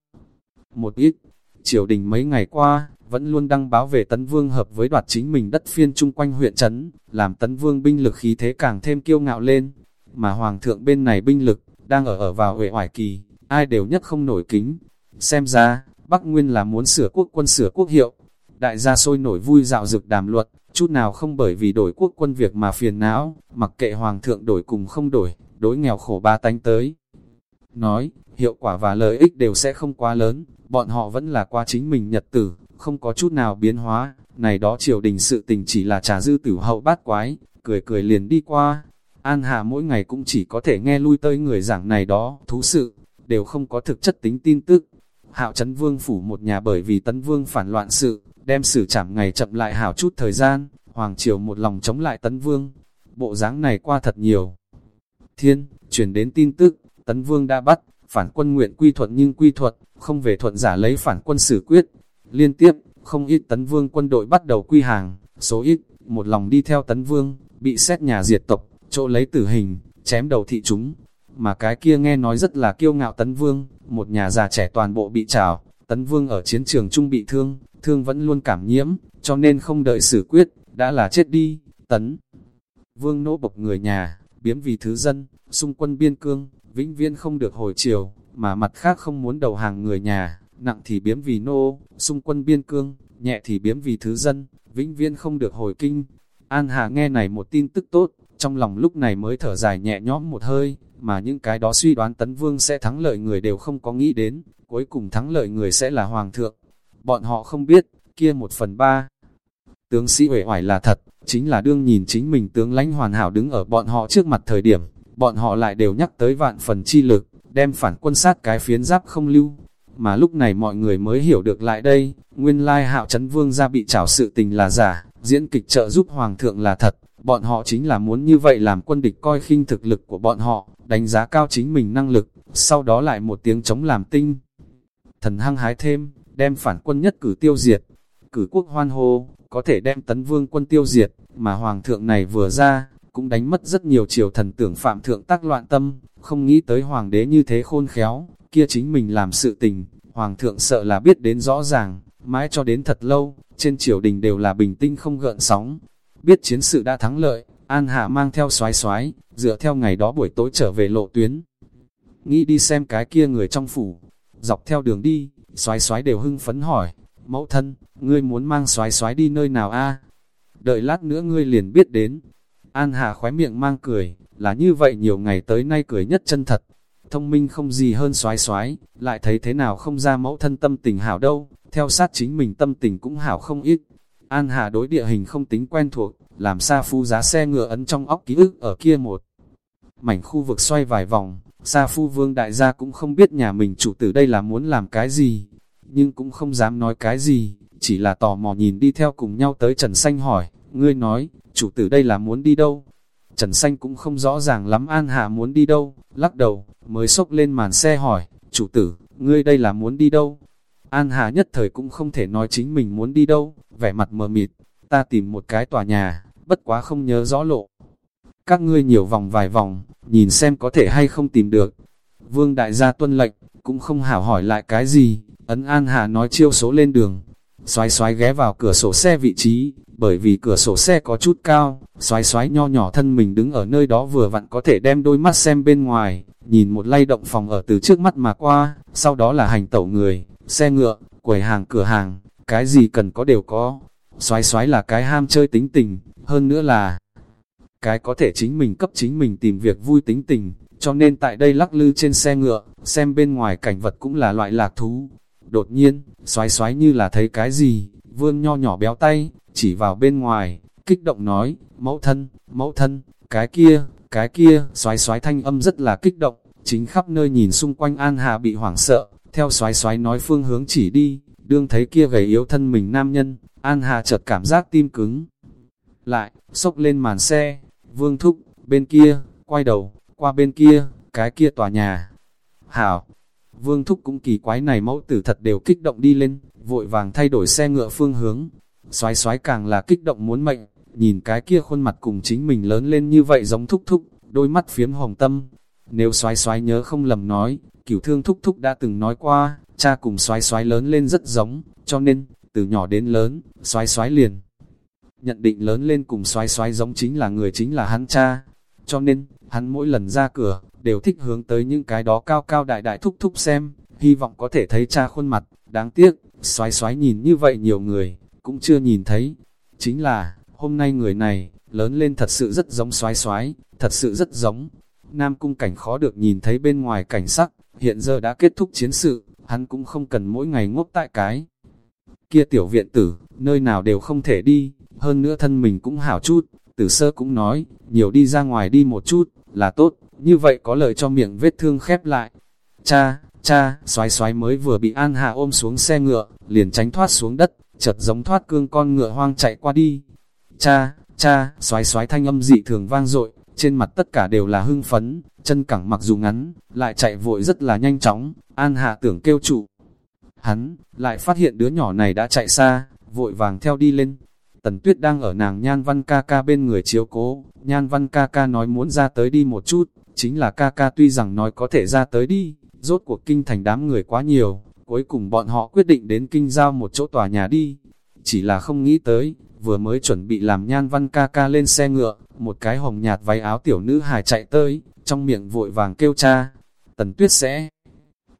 Một ít, triều đình mấy ngày qua, vẫn luôn đăng báo về tấn vương hợp với đoạt chính mình đất phiên chung quanh huyện trấn, làm tấn vương binh lực khí thế càng thêm kiêu ngạo lên. Mà hoàng thượng bên này binh lực, đang ở ở vào huệ hoài kỳ, ai đều nhất không nổi kính. Xem ra, Bắc Nguyên là muốn sửa quốc quân sửa quốc hiệu. Đại gia sôi nổi vui dạo dực đàm luật, chút nào không bởi vì đổi quốc quân việc mà phiền não, mặc kệ hoàng thượng đổi cùng không đổi, đối nghèo khổ ba tánh tới. Nói, hiệu quả và lợi ích đều sẽ không quá lớn, bọn họ vẫn là qua chính mình nhật tử, không có chút nào biến hóa, này đó triều đình sự tình chỉ là trà dư tử hậu bát quái, cười cười liền đi qua. An Hà mỗi ngày cũng chỉ có thể nghe lui tới người giảng này đó, thú sự, đều không có thực chất tính tin tức. Hạo Trấn Vương phủ một nhà bởi vì Tấn Vương phản loạn sự, đem xử trảm ngày chậm lại hảo chút thời gian, Hoàng Triều một lòng chống lại Tấn Vương. Bộ dáng này qua thật nhiều. Thiên, chuyển đến tin tức, Tấn Vương đã bắt, phản quân nguyện quy thuận nhưng quy thuận, không về thuận giả lấy phản quân xử quyết. Liên tiếp, không ít Tấn Vương quân đội bắt đầu quy hàng, số ít, một lòng đi theo Tấn Vương, bị xét nhà diệt tộc, chỗ lấy tử hình, chém đầu thị chúng. Mà cái kia nghe nói rất là kiêu ngạo Tấn Vương, một nhà già trẻ toàn bộ bị trào, Tấn Vương ở chiến trường trung bị thương, thương vẫn luôn cảm nhiễm, cho nên không đợi xử quyết, đã là chết đi, Tấn. Vương nỗ bộc người nhà, biếm vì thứ dân, xung quân biên cương, vĩnh viễn không được hồi chiều, mà mặt khác không muốn đầu hàng người nhà, nặng thì biếm vì nô, xung quân biên cương, nhẹ thì biếm vì thứ dân, vĩnh viễn không được hồi kinh. An Hà nghe này một tin tức tốt, trong lòng lúc này mới thở dài nhẹ nhõm một hơi, mà những cái đó suy đoán Tấn Vương sẽ thắng lợi người đều không có nghĩ đến, cuối cùng thắng lợi người sẽ là Hoàng thượng. Bọn họ không biết, kia một phần ba. Tướng sĩ uể oải là thật, chính là đương nhìn chính mình tướng lãnh hoàn hảo đứng ở bọn họ trước mặt thời điểm, bọn họ lại đều nhắc tới vạn phần chi lực, đem phản quân sát cái phiến giáp không lưu. Mà lúc này mọi người mới hiểu được lại đây, nguyên lai hạo chấn vương ra bị trảo sự tình là giả, diễn kịch trợ giúp hoàng thượng là thật, bọn họ chính là muốn như vậy làm quân địch coi khinh thực lực của bọn họ, đánh giá cao chính mình năng lực, sau đó lại một tiếng chống làm tinh. Thần hăng hái thêm, đem phản quân nhất cử tiêu diệt, cử quốc hoan hô, có thể đem tấn vương quân tiêu diệt, mà hoàng thượng này vừa ra, cũng đánh mất rất nhiều triều thần tưởng phạm thượng tác loạn tâm, không nghĩ tới hoàng đế như thế khôn khéo, kia chính mình làm sự tình, hoàng thượng sợ là biết đến rõ ràng, mãi cho đến thật lâu, trên triều đình đều là bình tinh không gợn sóng. Biết chiến sự đã thắng lợi, An Hạ mang theo xoái xoái, dựa theo ngày đó buổi tối trở về lộ tuyến. Nghĩ đi xem cái kia người trong phủ, dọc theo đường đi, xoái xoái đều hưng phấn hỏi, mẫu thân, ngươi muốn mang xoái xoái đi nơi nào a? Đợi lát nữa ngươi liền biết đến. An Hà khóe miệng mang cười, là như vậy nhiều ngày tới nay cười nhất chân thật. Thông minh không gì hơn xoái xoái, lại thấy thế nào không ra mẫu thân tâm tình hảo đâu, theo sát chính mình tâm tình cũng hảo không ít. An Hà đối địa hình không tính quen thuộc, làm xa phu giá xe ngựa ấn trong óc ký ức ở kia một. Mảnh khu vực xoay vài vòng, Sa phu vương đại gia cũng không biết nhà mình chủ tử đây là muốn làm cái gì, nhưng cũng không dám nói cái gì, chỉ là tò mò nhìn đi theo cùng nhau tới Trần Xanh hỏi, ngươi nói, chủ tử đây là muốn đi đâu? Trần Xanh cũng không rõ ràng lắm An Hạ muốn đi đâu, lắc đầu, mới sốc lên màn xe hỏi, chủ tử, ngươi đây là muốn đi đâu? An Hạ nhất thời cũng không thể nói chính mình muốn đi đâu, vẻ mặt mờ mịt, ta tìm một cái tòa nhà, bất quá không nhớ rõ lộ. Các ngươi nhiều vòng vài vòng, nhìn xem có thể hay không tìm được. Vương đại gia tuân lệnh, cũng không hảo hỏi lại cái gì, ấn An Hà nói chiêu số lên đường. Xoái xoái ghé vào cửa sổ xe vị trí, bởi vì cửa sổ xe có chút cao, xoái xoái nho nhỏ thân mình đứng ở nơi đó vừa vặn có thể đem đôi mắt xem bên ngoài, nhìn một lay động phòng ở từ trước mắt mà qua, sau đó là hành tẩu người, xe ngựa, quầy hàng cửa hàng, cái gì cần có đều có. Xoái xoái là cái ham chơi tính tình, hơn nữa là cái có thể chính mình cấp chính mình tìm việc vui tính tình, cho nên tại đây lắc lư trên xe ngựa, xem bên ngoài cảnh vật cũng là loại lạc thú. Đột nhiên, xoái xoái như là thấy cái gì, vương nho nhỏ béo tay, chỉ vào bên ngoài, kích động nói, mẫu thân, mẫu thân, cái kia, cái kia, xoái xoái thanh âm rất là kích động, chính khắp nơi nhìn xung quanh An Hà bị hoảng sợ, theo xoái xoái nói phương hướng chỉ đi, đương thấy kia gầy yếu thân mình nam nhân, An Hà chợt cảm giác tim cứng. Lại, sốc lên màn xe, vương thúc, bên kia, quay đầu, qua bên kia, cái kia tòa nhà. Hảo, vương thúc cũng kỳ quái này mẫu tử thật đều kích động đi lên, vội vàng thay đổi xe ngựa phương hướng. Xoái xoái càng là kích động muốn mệnh, nhìn cái kia khuôn mặt cùng chính mình lớn lên như vậy giống thúc thúc, đôi mắt phiếm hồng tâm. Nếu xoái xoái nhớ không lầm nói, cửu thương thúc thúc đã từng nói qua, cha cùng xoái xoái lớn lên rất giống, cho nên, từ nhỏ đến lớn, xoái xoái liền. Nhận định lớn lên cùng xoái xoái giống chính là người chính là hắn cha, cho nên, hắn mỗi lần ra cửa, đều thích hướng tới những cái đó cao cao đại đại thúc thúc xem, hy vọng có thể thấy cha khuôn mặt, đáng tiếc, xoái xoái nhìn như vậy nhiều người, cũng chưa nhìn thấy. Chính là, hôm nay người này, lớn lên thật sự rất giống xoái xoái, thật sự rất giống. Nam cung cảnh khó được nhìn thấy bên ngoài cảnh sắc, hiện giờ đã kết thúc chiến sự, hắn cũng không cần mỗi ngày ngốc tại cái. Kia tiểu viện tử, nơi nào đều không thể đi, hơn nữa thân mình cũng hảo chút, tử sơ cũng nói, nhiều đi ra ngoài đi một chút, là tốt, như vậy có lợi cho miệng vết thương khép lại. Cha, cha, xoái xoái mới vừa bị An Hạ ôm xuống xe ngựa, liền tránh thoát xuống đất, chợt giống thoát cương con ngựa hoang chạy qua đi. Cha, cha, xoái xoái thanh âm dị thường vang dội trên mặt tất cả đều là hưng phấn, chân cẳng mặc dù ngắn, lại chạy vội rất là nhanh chóng, An Hạ tưởng kêu trụ. Hắn, lại phát hiện đứa nhỏ này đã chạy xa, vội vàng theo đi lên. Tần Tuyết đang ở nàng Nhan Văn ca ca bên người chiếu cố, Nhan Văn ca ca nói muốn ra tới đi một chút, chính là ca ca tuy rằng nói có thể ra tới đi, rốt cuộc kinh thành đám người quá nhiều, cuối cùng bọn họ quyết định đến kinh giao một chỗ tòa nhà đi. Chỉ là không nghĩ tới, vừa mới chuẩn bị làm Nhan Văn ca ca lên xe ngựa, một cái hồng nhạt váy áo tiểu nữ hài chạy tới, trong miệng vội vàng kêu cha. Tần Tuyết sẽ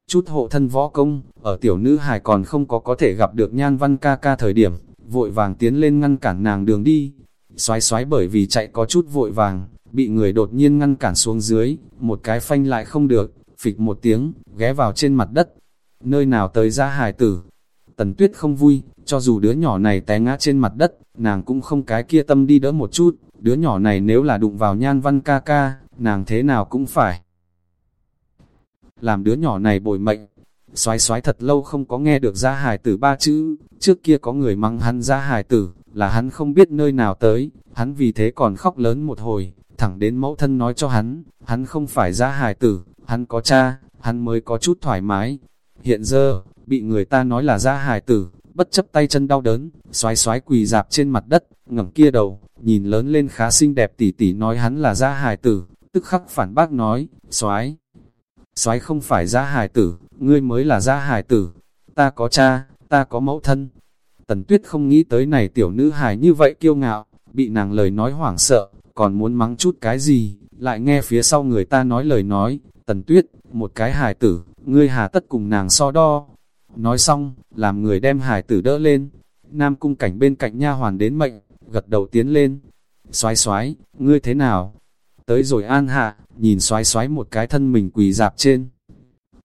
chút hộ thân võ công, ở tiểu nữ hài còn không có có thể gặp được Nhan Văn ca ca thời điểm, vội vàng tiến lên ngăn cản nàng đường đi. Xoái xoái bởi vì chạy có chút vội vàng, bị người đột nhiên ngăn cản xuống dưới, một cái phanh lại không được, phịch một tiếng, ghé vào trên mặt đất. Nơi nào tới ra hài tử? Tần tuyết không vui, cho dù đứa nhỏ này té ngã trên mặt đất, nàng cũng không cái kia tâm đi đỡ một chút, đứa nhỏ này nếu là đụng vào nhan văn ca ca, nàng thế nào cũng phải. Làm đứa nhỏ này bồi mệnh, xoái xoái thật lâu không có nghe được ra hài tử ba chữ, trước kia có người mắng hắn ra hài tử, là hắn không biết nơi nào tới, hắn vì thế còn khóc lớn một hồi, thẳng đến mẫu thân nói cho hắn, hắn không phải ra hài tử, hắn có cha, hắn mới có chút thoải mái. Hiện giờ, bị người ta nói là ra hài tử, bất chấp tay chân đau đớn, xoái xoái quỳ dạp trên mặt đất, ngẩng kia đầu, nhìn lớn lên khá xinh đẹp tỉ tỉ nói hắn là ra hài tử, tức khắc phản bác nói, xoái, xoái không phải ra hài tử, ngươi mới là ra hài tử, ta có cha, ta có mẫu thân. Tần tuyết không nghĩ tới này tiểu nữ hài như vậy kiêu ngạo, bị nàng lời nói hoảng sợ, còn muốn mắng chút cái gì, lại nghe phía sau người ta nói lời nói, tần tuyết, một cái hài tử, ngươi hà tất cùng nàng so đo. Nói xong, làm người đem hải tử đỡ lên, nam cung cảnh bên cạnh nha hoàn đến mệnh, gật đầu tiến lên. Xoái xoái, ngươi thế nào? Tới rồi an hạ, nhìn xoái xoái một cái thân mình quỳ dạp trên.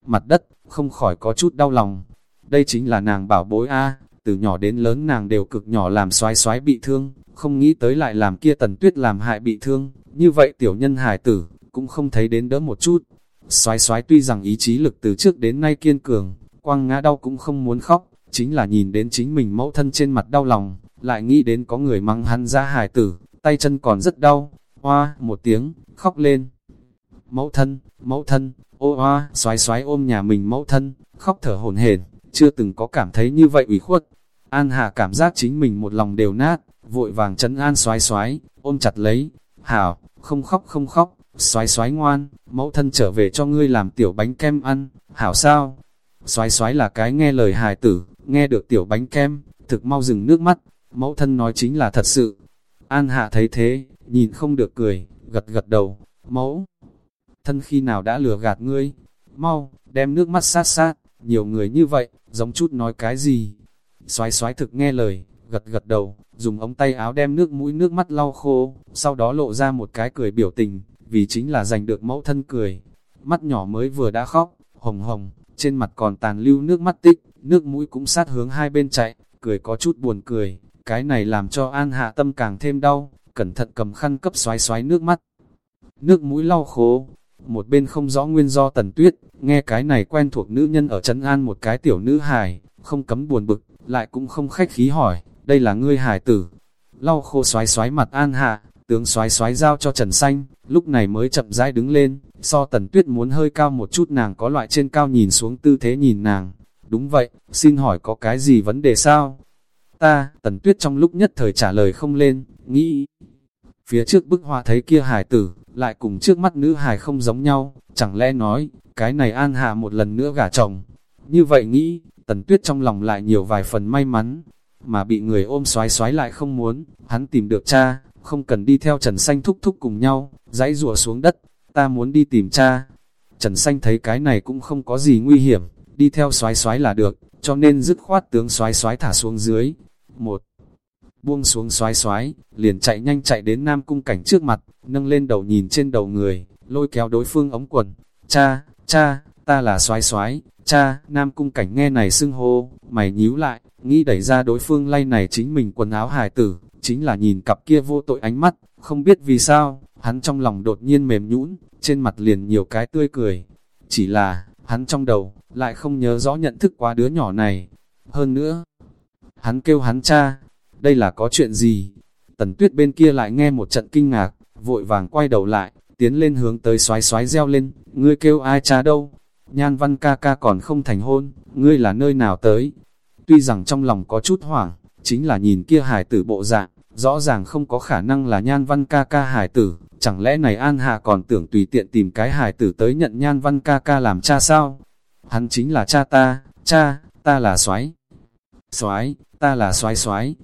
Mặt đất, không khỏi có chút đau lòng. Đây chính là nàng bảo bối A, từ nhỏ đến lớn nàng đều cực nhỏ làm xoái xoái bị thương, không nghĩ tới lại làm kia tần tuyết làm hại bị thương, như vậy tiểu nhân hải tử, cũng không thấy đến đỡ một chút. Xoái xoái tuy rằng ý chí lực từ trước đến nay kiên cường, quăng ngã đau cũng không muốn khóc, chính là nhìn đến chính mình mẫu thân trên mặt đau lòng, lại nghĩ đến có người mắng hắn ra hài tử, tay chân còn rất đau, hoa, một tiếng, khóc lên. Mẫu thân, mẫu thân, ô hoa, xoái xoái ôm nhà mình mẫu thân, khóc thở hổn hển, chưa từng có cảm thấy như vậy ủy khuất. An Hà cảm giác chính mình một lòng đều nát, vội vàng chấn an xoái xoái, ôm chặt lấy, hảo, không khóc không khóc, xoái xoái ngoan, mẫu thân trở về cho ngươi làm tiểu bánh kem ăn, hảo sao? Xoái xoái là cái nghe lời hài tử, nghe được tiểu bánh kem, thực mau dừng nước mắt, mẫu thân nói chính là thật sự. An hạ thấy thế, nhìn không được cười, gật gật đầu, mẫu. Thân khi nào đã lừa gạt ngươi, mau, đem nước mắt sát sát, nhiều người như vậy, giống chút nói cái gì. xoái xoái thực nghe lời, gật gật đầu, dùng ống tay áo đem nước mũi nước mắt lau khô, sau đó lộ ra một cái cười biểu tình, vì chính là giành được mẫu thân cười. Mắt nhỏ mới vừa đã khóc, hồng hồng, trên mặt còn tàn lưu nước mắt tích, nước mũi cũng sát hướng hai bên chạy, cười có chút buồn cười, cái này làm cho An Hạ tâm càng thêm đau, cẩn thận cầm khăn cấp xoái xoái nước mắt. Nước mũi lau khô, một bên không rõ nguyên do tần tuyết, nghe cái này quen thuộc nữ nhân ở Trấn An một cái tiểu nữ hài, không cấm buồn bực, lại cũng không khách khí hỏi, đây là ngươi hài tử. Lau khô xoái xoái mặt An Hạ, tướng xoái xoái giao cho Trần Xanh, lúc này mới chậm rãi đứng lên, so tần tuyết muốn hơi cao một chút nàng có loại trên cao nhìn xuống tư thế nhìn nàng. Đúng vậy, xin hỏi có cái gì vấn đề sao? Ta, tần tuyết trong lúc nhất thời trả lời không lên, nghĩ. Phía trước bức họa thấy kia hải tử, lại cùng trước mắt nữ hải không giống nhau, chẳng lẽ nói, cái này an hạ một lần nữa gả chồng. Như vậy nghĩ, tần tuyết trong lòng lại nhiều vài phần may mắn, mà bị người ôm xoái xoái lại không muốn, hắn tìm được cha, không cần đi theo Trần Xanh thúc thúc cùng nhau, dãy rùa xuống đất, ta muốn đi tìm cha. Trần Xanh thấy cái này cũng không có gì nguy hiểm, đi theo xoái xoái là được, cho nên dứt khoát tướng xoái xoái thả xuống dưới. Một, buông xuống xoái xoái, liền chạy nhanh chạy đến Nam Cung Cảnh trước mặt, nâng lên đầu nhìn trên đầu người, lôi kéo đối phương ống quần. Cha, cha, ta là xoái xoái, cha, Nam Cung Cảnh nghe này xưng hô, mày nhíu lại, nghĩ đẩy ra đối phương lay này chính mình quần áo hài tử, chính là nhìn cặp kia vô tội ánh mắt, không biết vì sao, hắn trong lòng đột nhiên mềm nhũn, trên mặt liền nhiều cái tươi cười. Chỉ là, hắn trong đầu, lại không nhớ rõ nhận thức quá đứa nhỏ này. Hơn nữa, hắn kêu hắn cha, đây là có chuyện gì? Tần tuyết bên kia lại nghe một trận kinh ngạc, vội vàng quay đầu lại, tiến lên hướng tới xoái xoái reo lên, ngươi kêu ai cha đâu? Nhan văn ca ca còn không thành hôn, ngươi là nơi nào tới? Tuy rằng trong lòng có chút hoảng, chính là nhìn kia hải tử bộ dạng, rõ ràng không có khả năng là nhan văn ca ca hải tử, chẳng lẽ này An hà còn tưởng tùy tiện tìm cái hải tử tới nhận nhan văn ca ca làm cha sao? Hắn chính là cha ta, cha, ta là soái soái ta là soái soái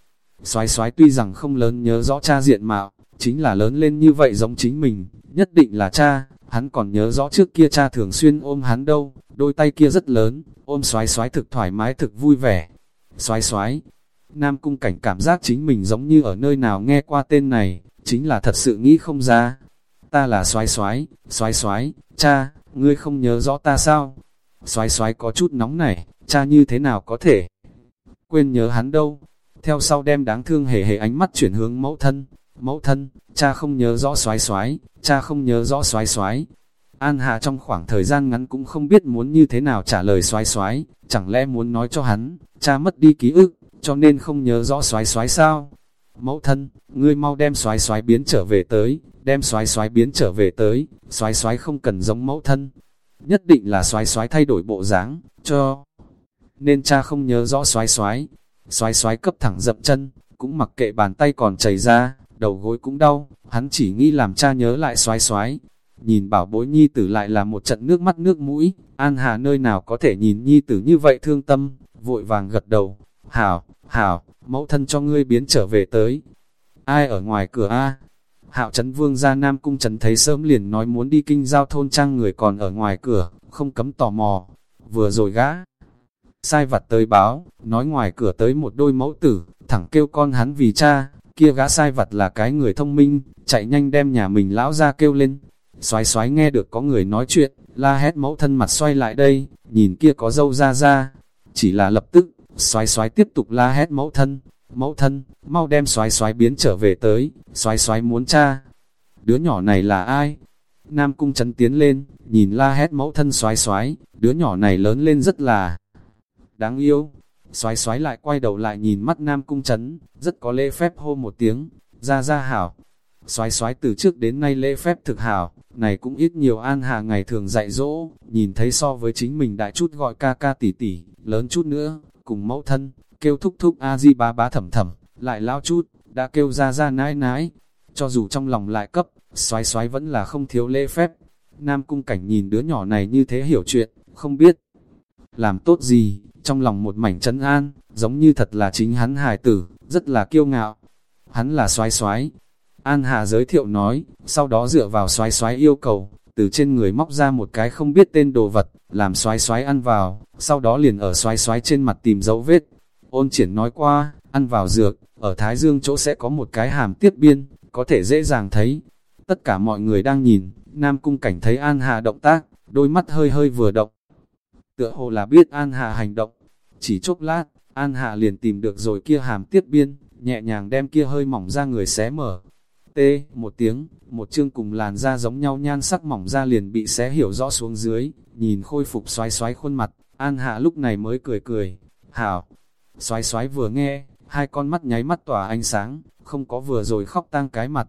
soái soái tuy rằng không lớn nhớ rõ cha diện mạo, chính là lớn lên như vậy giống chính mình, nhất định là cha, hắn còn nhớ rõ trước kia cha thường xuyên ôm hắn đâu, đôi tay kia rất lớn, ôm xoái xoái thực thoải mái thực vui vẻ. Xoái xoái, Nam Cung Cảnh cảm giác chính mình giống như ở nơi nào nghe qua tên này, chính là thật sự nghĩ không ra. Ta là xoái xoái, xoái xoái, cha, ngươi không nhớ rõ ta sao? Xoái xoái có chút nóng này, cha như thế nào có thể? Quên nhớ hắn đâu? Theo sau đem đáng thương hề hề ánh mắt chuyển hướng mẫu thân. Mẫu thân, cha không nhớ rõ xoái xoái, cha không nhớ rõ xoái xoái. An Hà trong khoảng thời gian ngắn cũng không biết muốn như thế nào trả lời xoái xoái, chẳng lẽ muốn nói cho hắn, cha mất đi ký ức, cho nên không nhớ rõ xoái xoái sao? Mẫu thân, ngươi mau đem xoái xoái biến trở về tới, đem xoái xoái biến trở về tới, xoái xoái không cần giống mẫu thân. Nhất định là xoái xoái thay đổi bộ dáng, cho. Nên cha không nhớ rõ xoái xoái. Xoái xoái cấp thẳng dậm chân, cũng mặc kệ bàn tay còn chảy ra, đầu gối cũng đau, hắn chỉ nghĩ làm cha nhớ lại xoái xoái. Nhìn bảo bối nhi tử lại là một trận nước mắt nước mũi, An Hà nơi nào có thể nhìn nhi tử như vậy thương tâm, vội vàng gật đầu. Hảo, hảo, mẫu thân cho ngươi biến trở về tới. Ai ở ngoài cửa a? Hạo Trấn Vương ra Nam Cung Trấn thấy sớm liền nói muốn đi kinh giao thôn trang người còn ở ngoài cửa, không cấm tò mò. Vừa rồi gã, sai vặt tới báo, nói ngoài cửa tới một đôi mẫu tử, thẳng kêu con hắn vì cha, kia gã sai vặt là cái người thông minh, chạy nhanh đem nhà mình lão ra kêu lên. Xoái xoái nghe được có người nói chuyện, la hét mẫu thân mặt xoay lại đây, nhìn kia có dâu ra ra. Chỉ là lập tức, xoái xoái tiếp tục la hét mẫu thân, mẫu thân, mau đem xoái xoái biến trở về tới, xoái xoái muốn cha. Đứa nhỏ này là ai? Nam cung chấn tiến lên, nhìn la hét mẫu thân xoái xoái, đứa nhỏ này lớn lên rất là đáng yêu. Xoái xoái lại quay đầu lại nhìn mắt Nam cung chấn, rất có lễ phép hô một tiếng, ra ra hảo. Xoái xoái từ trước đến nay lễ phép thực hảo, này cũng ít nhiều an hà ngày thường dạy dỗ, nhìn thấy so với chính mình đại chút gọi ca ca tỷ tỷ, lớn chút nữa, cùng mẫu thân, kêu thúc thúc a di bá bá thầm thầm, lại lao chút, đã kêu ra ra nãi nãi. Cho dù trong lòng lại cấp, xoái xoái vẫn là không thiếu lễ phép. Nam cung cảnh nhìn đứa nhỏ này như thế hiểu chuyện, không biết làm tốt gì, trong lòng một mảnh trấn an, giống như thật là chính hắn hài tử, rất là kiêu ngạo. Hắn là xoái xoái. An Hà giới thiệu nói, sau đó dựa vào xoái xoái yêu cầu, từ trên người móc ra một cái không biết tên đồ vật, làm xoái xoái ăn vào, sau đó liền ở xoái xoái trên mặt tìm dấu vết. ôn triển nói qua, ăn vào dược, ở Thái Dương chỗ sẽ có một cái hàm tiết biên, có thể dễ dàng thấy. Tất cả mọi người đang nhìn, Nam Cung Cảnh thấy An Hà động tác, đôi mắt hơi hơi vừa động. Tựa hồ là biết An Hà hành động, chỉ chốc lát, An Hà liền tìm được rồi kia hàm tiết biên, nhẹ nhàng đem kia hơi mỏng ra người xé mở. T, một tiếng, một chương cùng làn da giống nhau nhan sắc mỏng ra liền bị xé hiểu rõ xuống dưới, nhìn khôi phục xoái xoái khuôn mặt, An Hạ lúc này mới cười cười, hảo. Xoái xoái vừa nghe, hai con mắt nháy mắt tỏa ánh sáng, không có vừa rồi khóc tang cái mặt.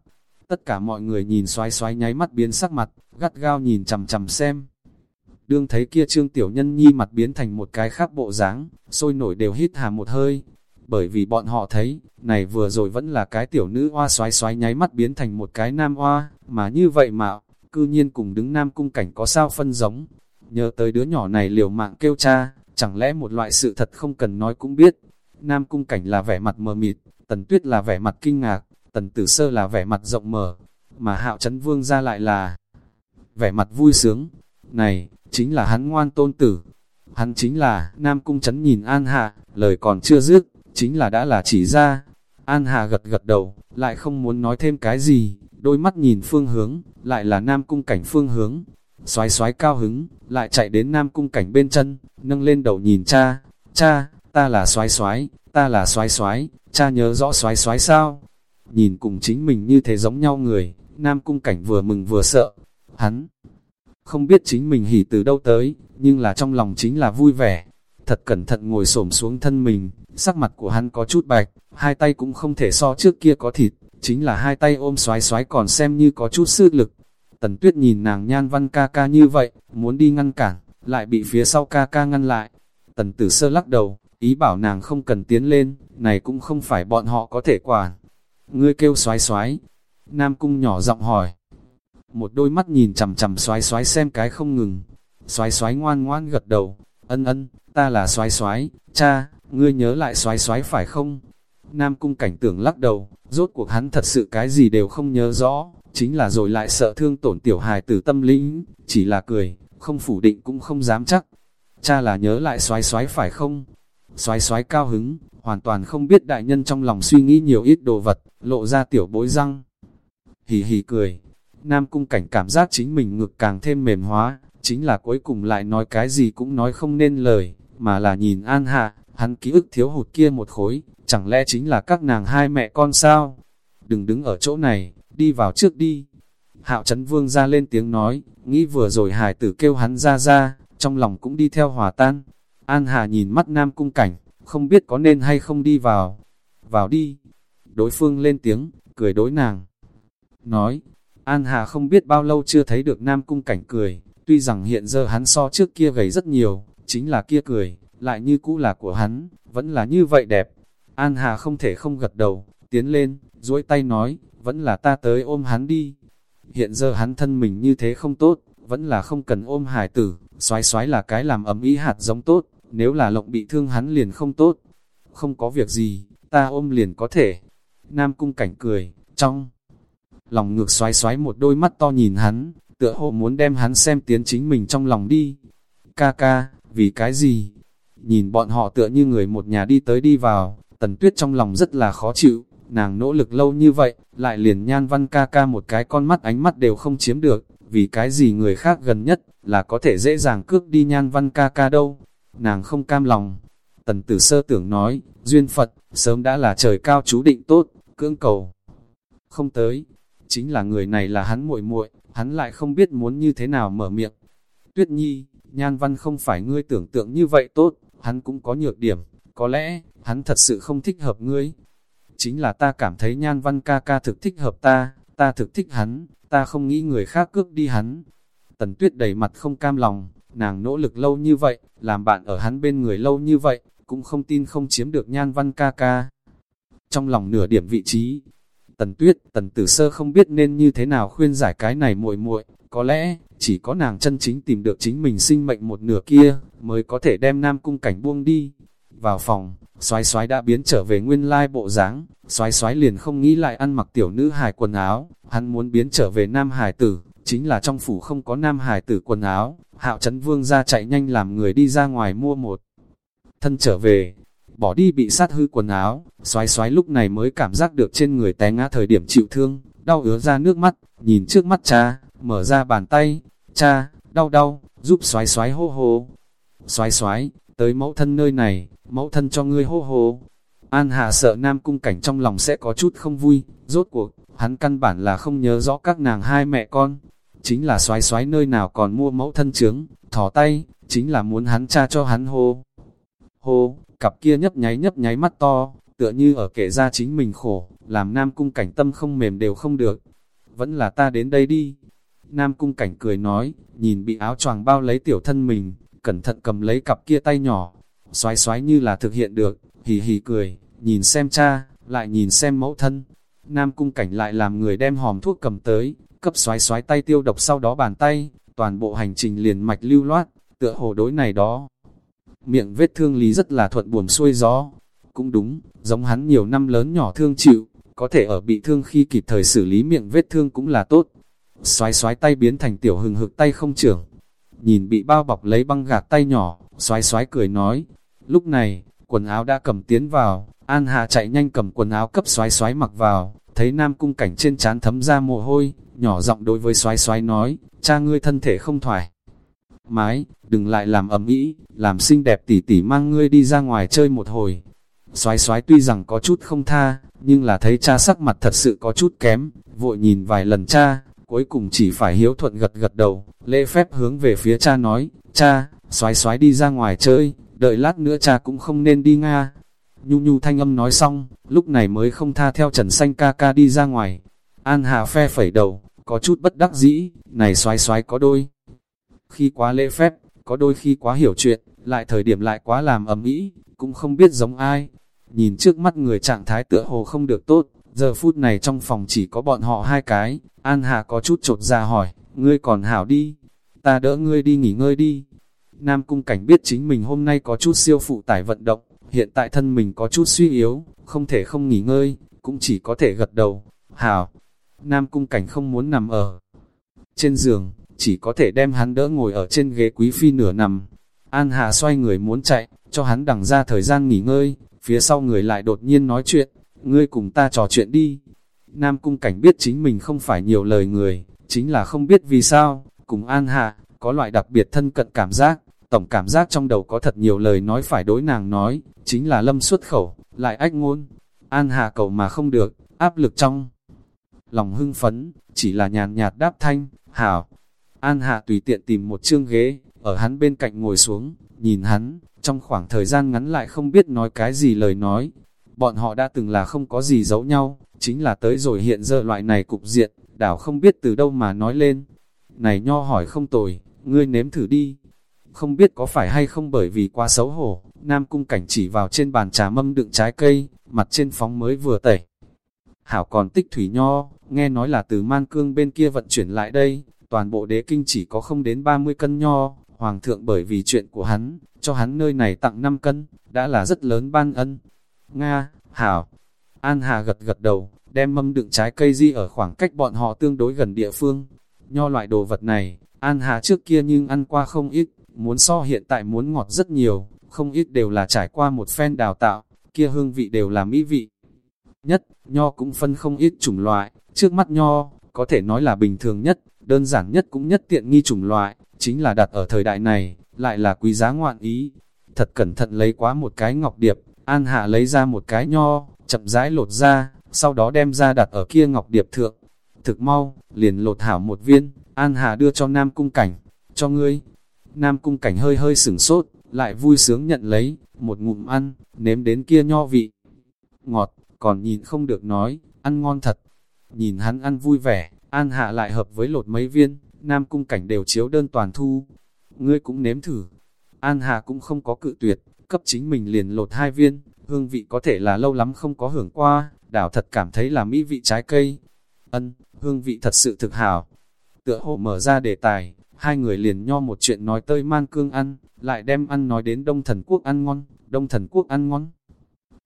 Tất cả mọi người nhìn xoái xoái nháy mắt biến sắc mặt, gắt gao nhìn chầm chầm xem. Đương thấy kia trương tiểu nhân nhi mặt biến thành một cái khác bộ dáng, sôi nổi đều hít hà một hơi. Bởi vì bọn họ thấy, này vừa rồi vẫn là cái tiểu nữ hoa xoái xoái nháy mắt biến thành một cái nam hoa, mà như vậy mà, cư nhiên cùng đứng nam cung cảnh có sao phân giống. Nhớ tới đứa nhỏ này liều mạng kêu cha, chẳng lẽ một loại sự thật không cần nói cũng biết. Nam cung cảnh là vẻ mặt mờ mịt, tần tuyết là vẻ mặt kinh ngạc, tần tử sơ là vẻ mặt rộng mở, mà hạo chấn vương ra lại là vẻ mặt vui sướng. Này, chính là hắn ngoan tôn tử. Hắn chính là, Nam cung chấn nhìn An Hạ, lời còn chưa dứt, chính là đã là chỉ ra. An Hạ gật gật đầu, lại không muốn nói thêm cái gì, đôi mắt nhìn phương hướng, lại là Nam cung cảnh phương hướng. Xoái xoái cao hứng, lại chạy đến Nam cung cảnh bên chân, nâng lên đầu nhìn cha, cha, ta là xoái xoái, ta là xoái xoái, cha nhớ rõ xoái xoái sao? Nhìn cùng chính mình như thế giống nhau người, Nam cung cảnh vừa mừng vừa sợ, hắn không biết chính mình hỉ từ đâu tới, nhưng là trong lòng chính là vui vẻ. Thật cẩn thận ngồi xổm xuống thân mình, sắc mặt của hắn có chút bạch, hai tay cũng không thể so trước kia có thịt, chính là hai tay ôm xoái xoái còn xem như có chút sư lực. Tần tuyết nhìn nàng nhan văn ca ca như vậy, muốn đi ngăn cản, lại bị phía sau ca ca ngăn lại. Tần tử sơ lắc đầu, ý bảo nàng không cần tiến lên, này cũng không phải bọn họ có thể quản. Ngươi kêu xoái xoái, Nam cung nhỏ giọng hỏi. Một đôi mắt nhìn chầm chầm xoái xoái xem cái không ngừng. Xoái xoái ngoan ngoan gật đầu, ân ân, ta là xoái xoái, cha, ngươi nhớ lại xoái xoái phải không? Nam cung cảnh tưởng lắc đầu, rốt cuộc hắn thật sự cái gì đều không nhớ rõ, chính là rồi lại sợ thương tổn tiểu hài tử tâm lĩnh, chỉ là cười, không phủ định cũng không dám chắc. Cha là nhớ lại xoái xoái phải không? Xoái xoái cao hứng, hoàn toàn không biết đại nhân trong lòng suy nghĩ nhiều ít đồ vật, lộ ra tiểu bối răng. Hì hì cười, Nam cung cảnh cảm giác chính mình ngực càng thêm mềm hóa, chính là cuối cùng lại nói cái gì cũng nói không nên lời, mà là nhìn An Hạ, hắn ký ức thiếu hụt kia một khối, chẳng lẽ chính là các nàng hai mẹ con sao? Đừng đứng ở chỗ này, đi vào trước đi. Hạo Trấn Vương ra lên tiếng nói, nghĩ vừa rồi Hải tử kêu hắn ra ra, trong lòng cũng đi theo hòa tan. An Hà nhìn mắt Nam Cung Cảnh, không biết có nên hay không đi vào. Vào đi. Đối phương lên tiếng, cười đối nàng. Nói, An Hà không biết bao lâu chưa thấy được Nam Cung Cảnh cười, tuy rằng hiện giờ hắn so trước kia gầy rất nhiều, chính là kia cười, lại như cũ là của hắn, vẫn là như vậy đẹp. An Hà không thể không gật đầu, tiến lên, duỗi tay nói, vẫn là ta tới ôm hắn đi. Hiện giờ hắn thân mình như thế không tốt, vẫn là không cần ôm hải tử, xoái xoái là cái làm ấm ý hạt giống tốt, nếu là lộng bị thương hắn liền không tốt. Không có việc gì, ta ôm liền có thể. Nam cung cảnh cười, trong lòng ngược xoái xoái một đôi mắt to nhìn hắn, tựa hồ muốn đem hắn xem tiến chính mình trong lòng đi. Ca ca, vì cái gì? Nhìn bọn họ tựa như người một nhà đi tới đi vào, tần tuyết trong lòng rất là khó chịu, nàng nỗ lực lâu như vậy, lại liền nhan văn ca ca một cái con mắt ánh mắt đều không chiếm được, vì cái gì người khác gần nhất, là có thể dễ dàng cướp đi nhan văn ca ca đâu. Nàng không cam lòng. Tần tử sơ tưởng nói, duyên Phật, sớm đã là trời cao chú định tốt, cưỡng cầu. Không tới, chính là người này là hắn muội muội, hắn lại không biết muốn như thế nào mở miệng. Tuyết Nhi, Nhan Văn không phải ngươi tưởng tượng như vậy tốt, hắn cũng có nhược điểm, có lẽ, hắn thật sự không thích hợp ngươi. Chính là ta cảm thấy Nhan Văn ca ca thực thích hợp ta, ta thực thích hắn, ta không nghĩ người khác cướp đi hắn. Tần Tuyết đầy mặt không cam lòng, nàng nỗ lực lâu như vậy, làm bạn ở hắn bên người lâu như vậy, cũng không tin không chiếm được Nhan Văn ca ca. Trong lòng nửa điểm vị trí, Tần Tuyết, Tần Tử Sơ không biết nên như thế nào khuyên giải cái này muội muội, có lẽ chỉ có nàng chân chính tìm được chính mình sinh mệnh một nửa kia, mới có thể đem Nam cung cảnh buông đi. Vào phòng, xoái xoái đã biến trở về nguyên lai bộ dáng, xoái xoái liền không nghĩ lại ăn mặc tiểu nữ hài quần áo, hắn muốn biến trở về nam hài tử, chính là trong phủ không có nam hài tử quần áo, hạo chấn vương ra chạy nhanh làm người đi ra ngoài mua một thân trở về. bỏ đi bị sát hư quần áo, xoái xoái lúc này mới cảm giác được trên người té ngã thời điểm chịu thương, đau ứa ra nước mắt, nhìn trước mắt cha, mở ra bàn tay, cha, đau đau, giúp xoái xoái hô hô. Xoái xoái, tới mẫu thân nơi này, mẫu thân cho ngươi hô hô. An Hà sợ Nam Cung Cảnh trong lòng sẽ có chút không vui, rốt cuộc, hắn căn bản là không nhớ rõ các nàng hai mẹ con. Chính là xoái xoái nơi nào còn mua mẫu thân trướng, thỏ tay, chính là muốn hắn cha cho hắn hô. Hô, cặp kia nhấp nháy nhấp nháy mắt to, tựa như ở kể ra chính mình khổ, làm Nam Cung Cảnh tâm không mềm đều không được. Vẫn là ta đến đây đi. Nam Cung Cảnh cười nói, nhìn bị áo choàng bao lấy tiểu thân mình, cẩn thận cầm lấy cặp kia tay nhỏ, xoái xoái như là thực hiện được, hì hì cười, nhìn xem cha, lại nhìn xem mẫu thân. Nam Cung Cảnh lại làm người đem hòm thuốc cầm tới, cấp xoái xoái tay tiêu độc sau đó bàn tay, toàn bộ hành trình liền mạch lưu loát, tựa hồ đối này đó. Miệng vết thương lý rất là thuận buồm xuôi gió. Cũng đúng, giống hắn nhiều năm lớn nhỏ thương chịu, có thể ở bị thương khi kịp thời xử lý miệng vết thương cũng là tốt. Xoái xoái tay biến thành tiểu hừng hực tay không trưởng. Nhìn bị bao bọc lấy băng gạt tay nhỏ, xoái xoái cười nói. Lúc này, quần áo đã cầm tiến vào, An Hạ chạy nhanh cầm quần áo cấp xoái xoái mặc vào, thấy Nam Cung Cảnh trên trán thấm ra mồ hôi, nhỏ giọng đối với xoái xoái nói, cha ngươi thân thể không thoải. Mái, đừng lại làm ấm ý, làm xinh đẹp tỉ tỉ mang ngươi đi ra ngoài chơi một hồi. Xoái xoái tuy rằng có chút không tha, nhưng là thấy cha sắc mặt thật sự có chút kém, vội nhìn vài lần cha, cuối cùng chỉ phải hiếu thuận gật gật đầu, lễ phép hướng về phía cha nói, cha, xoái xoái đi ra ngoài chơi, đợi lát nữa cha cũng không nên đi Nga. Nhu nhu thanh âm nói xong, lúc này mới không tha theo Trần Xanh ca ca đi ra ngoài. An Hà phe phẩy đầu, có chút bất đắc dĩ, này xoái xoái có đôi. Khi quá lễ phép, có đôi khi quá hiểu chuyện, lại thời điểm lại quá làm ầm ĩ, cũng không biết giống ai. Nhìn trước mắt người trạng thái tựa hồ không được tốt, giờ phút này trong phòng chỉ có bọn họ hai cái, An Hà có chút trột ra hỏi, ngươi còn hảo đi, ta đỡ ngươi đi nghỉ ngơi đi. Nam Cung Cảnh biết chính mình hôm nay có chút siêu phụ tải vận động, hiện tại thân mình có chút suy yếu, không thể không nghỉ ngơi, cũng chỉ có thể gật đầu. Hảo, Nam Cung Cảnh không muốn nằm ở trên giường, chỉ có thể đem hắn đỡ ngồi ở trên ghế quý phi nửa nằm. An Hà xoay người muốn chạy, cho hắn đằng ra thời gian nghỉ ngơi, phía sau người lại đột nhiên nói chuyện, ngươi cùng ta trò chuyện đi. Nam Cung Cảnh biết chính mình không phải nhiều lời người, chính là không biết vì sao, cùng An Hạ có loại đặc biệt thân cận cảm giác, tổng cảm giác trong đầu có thật nhiều lời nói phải đối nàng nói, chính là lâm xuất khẩu, lại ách ngôn. An Hạ cầu mà không được, áp lực trong. Lòng hưng phấn, chỉ là nhàn nhạt đáp thanh, hảo. An Hạ tùy tiện tìm một chương ghế, ở hắn bên cạnh ngồi xuống, nhìn hắn, trong khoảng thời gian ngắn lại không biết nói cái gì lời nói. Bọn họ đã từng là không có gì giấu nhau, chính là tới rồi hiện giờ loại này cục diện, đảo không biết từ đâu mà nói lên. Này nho hỏi không tồi, ngươi nếm thử đi. Không biết có phải hay không bởi vì quá xấu hổ, Nam Cung Cảnh chỉ vào trên bàn trà mâm đựng trái cây, mặt trên phóng mới vừa tẩy. Hảo còn tích thủy nho, nghe nói là từ man cương bên kia vận chuyển lại đây, toàn bộ đế kinh chỉ có không đến 30 cân nho, hoàng thượng bởi vì chuyện của hắn, cho hắn nơi này tặng 5 cân, đã là rất lớn ban ân. Nga, Hảo, An Hà gật gật đầu, đem mâm đựng trái cây di ở khoảng cách bọn họ tương đối gần địa phương. Nho loại đồ vật này, An Hà trước kia nhưng ăn qua không ít, muốn so hiện tại muốn ngọt rất nhiều, không ít đều là trải qua một phen đào tạo, kia hương vị đều là mỹ vị. Nhất, nho cũng phân không ít chủng loại, trước mắt nho, có thể nói là bình thường nhất, đơn giản nhất cũng nhất tiện nghi chủng loại, chính là đặt ở thời đại này, lại là quý giá ngoạn ý. Thật cẩn thận lấy quá một cái ngọc điệp, An Hạ lấy ra một cái nho, chậm rãi lột ra, sau đó đem ra đặt ở kia ngọc điệp thượng. Thực mau, liền lột hảo một viên, An Hạ đưa cho Nam Cung Cảnh, cho ngươi. Nam Cung Cảnh hơi hơi sửng sốt, lại vui sướng nhận lấy, một ngụm ăn, nếm đến kia nho vị. Ngọt, còn nhìn không được nói, ăn ngon thật. Nhìn hắn ăn vui vẻ, An Hạ lại hợp với lột mấy viên, Nam Cung Cảnh đều chiếu đơn toàn thu. Ngươi cũng nếm thử. An Hạ cũng không có cự tuyệt, cấp chính mình liền lột hai viên, hương vị có thể là lâu lắm không có hưởng qua, đảo thật cảm thấy là mỹ vị trái cây. Ân, hương vị thật sự thực hảo. Tựa hồ mở ra đề tài, hai người liền nho một chuyện nói tơi man cương ăn, lại đem ăn nói đến Đông Thần Quốc ăn ngon, Đông Thần Quốc ăn ngon.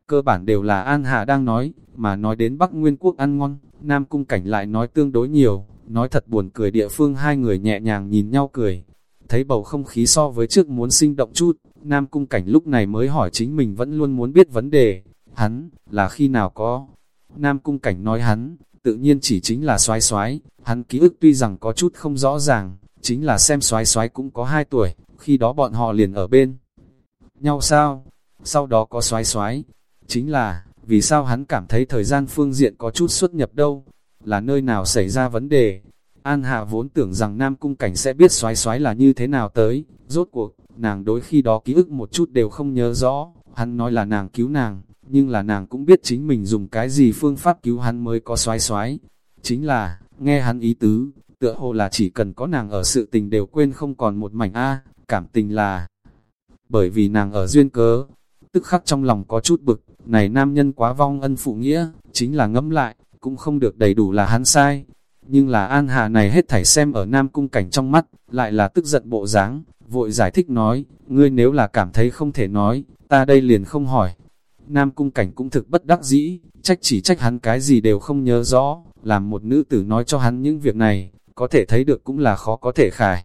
Cơ bản đều là An Hà đang nói, mà nói đến Bắc Nguyên Quốc ăn ngon, Nam Cung Cảnh lại nói tương đối nhiều, nói thật buồn cười địa phương hai người nhẹ nhàng nhìn nhau cười. Thấy bầu không khí so với trước muốn sinh động chút, Nam Cung Cảnh lúc này mới hỏi chính mình vẫn luôn muốn biết vấn đề, hắn, là khi nào có. Nam Cung Cảnh nói hắn, tự nhiên chỉ chính là xoái xoái, hắn ký ức tuy rằng có chút không rõ ràng, chính là xem xoái xoái cũng có 2 tuổi, khi đó bọn họ liền ở bên. Nhau sao? Sau đó có xoái xoái, chính là, vì sao hắn cảm thấy thời gian phương diện có chút xuất nhập đâu, là nơi nào xảy ra vấn đề. An Hạ vốn tưởng rằng Nam Cung Cảnh sẽ biết xoái xoái là như thế nào tới, rốt cuộc, nàng đối khi đó ký ức một chút đều không nhớ rõ, hắn nói là nàng cứu nàng, nhưng là nàng cũng biết chính mình dùng cái gì phương pháp cứu hắn mới có xoái xoái. Chính là, nghe hắn ý tứ, tựa hồ là chỉ cần có nàng ở sự tình đều quên không còn một mảnh A, cảm tình là bởi vì nàng ở duyên cớ, tức khắc trong lòng có chút bực, này nam nhân quá vong ân phụ nghĩa, chính là ngẫm lại, cũng không được đầy đủ là hắn sai. Nhưng là An Hà này hết thảy xem ở nam cung cảnh trong mắt, lại là tức giận bộ dáng, vội giải thích nói, ngươi nếu là cảm thấy không thể nói, ta đây liền không hỏi. Nam cung cảnh cũng thực bất đắc dĩ, trách chỉ trách hắn cái gì đều không nhớ rõ, làm một nữ tử nói cho hắn những việc này, có thể thấy được cũng là khó có thể khải.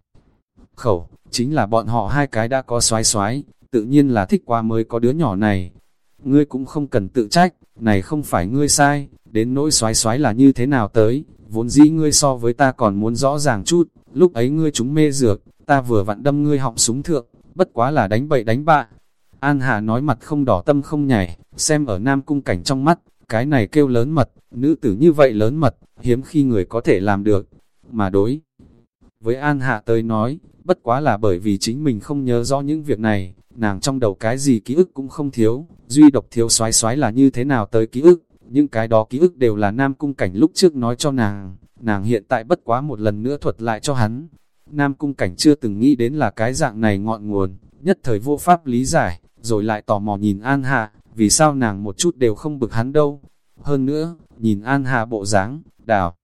Khẩu, chính là bọn họ hai cái đã có xoái xoái, tự nhiên là thích qua mới có đứa nhỏ này. Ngươi cũng không cần tự trách, này không phải ngươi sai, đến nỗi xoái xoái là như thế nào tới, vốn dĩ ngươi so với ta còn muốn rõ ràng chút, lúc ấy ngươi chúng mê dược, ta vừa vặn đâm ngươi họng súng thượng, bất quá là đánh bậy đánh bạ. An Hà nói mặt không đỏ tâm không nhảy, xem ở Nam Cung Cảnh trong mắt, cái này kêu lớn mật, nữ tử như vậy lớn mật, hiếm khi người có thể làm được, mà đối. Với An Hạ tới nói, bất quá là bởi vì chính mình không nhớ rõ những việc này, nàng trong đầu cái gì ký ức cũng không thiếu, duy độc thiếu xoái xoái là như thế nào tới ký ức, những cái đó ký ức đều là Nam Cung Cảnh lúc trước nói cho nàng, nàng hiện tại bất quá một lần nữa thuật lại cho hắn. Nam Cung Cảnh chưa từng nghĩ đến là cái dạng này ngọn nguồn, nhất thời vô pháp lý giải, rồi lại tò mò nhìn An Hạ, vì sao nàng một chút đều không bực hắn đâu. Hơn nữa, nhìn An Hạ bộ dáng, đào,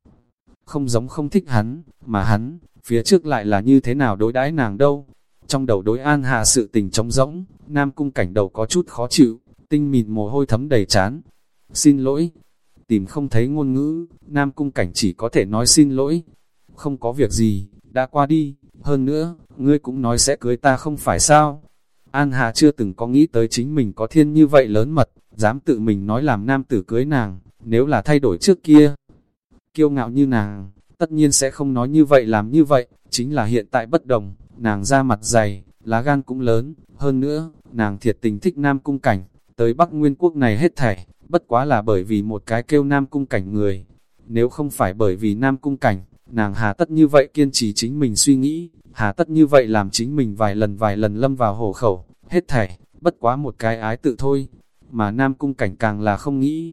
không giống không thích hắn, mà hắn, phía trước lại là như thế nào đối đãi nàng đâu. Trong đầu đối An Hạ sự tình trống rỗng, Nam Cung Cảnh đầu có chút khó chịu, tinh mịn mồ hôi thấm đầy chán. Xin lỗi, tìm không thấy ngôn ngữ, Nam Cung Cảnh chỉ có thể nói xin lỗi. Không có việc gì, đã qua đi, hơn nữa, ngươi cũng nói sẽ cưới ta không phải sao. An Hà chưa từng có nghĩ tới chính mình có thiên như vậy lớn mật, dám tự mình nói làm nam tử cưới nàng, nếu là thay đổi trước kia. Kiêu ngạo như nàng, tất nhiên sẽ không nói như vậy làm như vậy, chính là hiện tại bất đồng, nàng ra mặt dày, lá gan cũng lớn, hơn nữa, nàng thiệt tình thích nam cung cảnh, tới Bắc Nguyên Quốc này hết thảy, bất quá là bởi vì một cái kêu nam cung cảnh người. Nếu không phải bởi vì nam cung cảnh, nàng hà tất như vậy kiên trì chính mình suy nghĩ, hà tất như vậy làm chính mình vài lần vài lần lâm vào hổ khẩu, hết thảy, bất quá một cái ái tự thôi, mà nam cung cảnh càng là không nghĩ.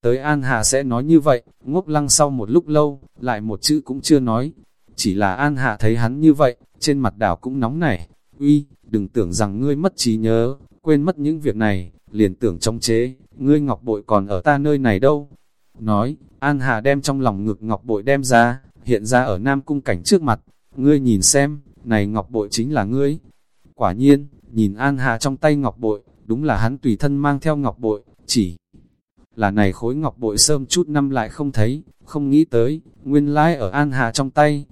Tới An Hà sẽ nói như vậy, ngốc lăng sau một lúc lâu, lại một chữ cũng chưa nói. Chỉ là An Hạ thấy hắn như vậy, trên mặt đảo cũng nóng nảy. Uy, đừng tưởng rằng ngươi mất trí nhớ, quên mất những việc này, liền tưởng trong chế, ngươi ngọc bội còn ở ta nơi này đâu. Nói, An Hà đem trong lòng ngực ngọc bội đem ra, hiện ra ở Nam Cung cảnh trước mặt. Ngươi nhìn xem, này ngọc bội chính là ngươi. Quả nhiên, nhìn An Hà trong tay ngọc bội, đúng là hắn tùy thân mang theo ngọc bội, chỉ là này khối ngọc bội sơm chút năm lại không thấy, không nghĩ tới, nguyên lai ở An Hà trong tay.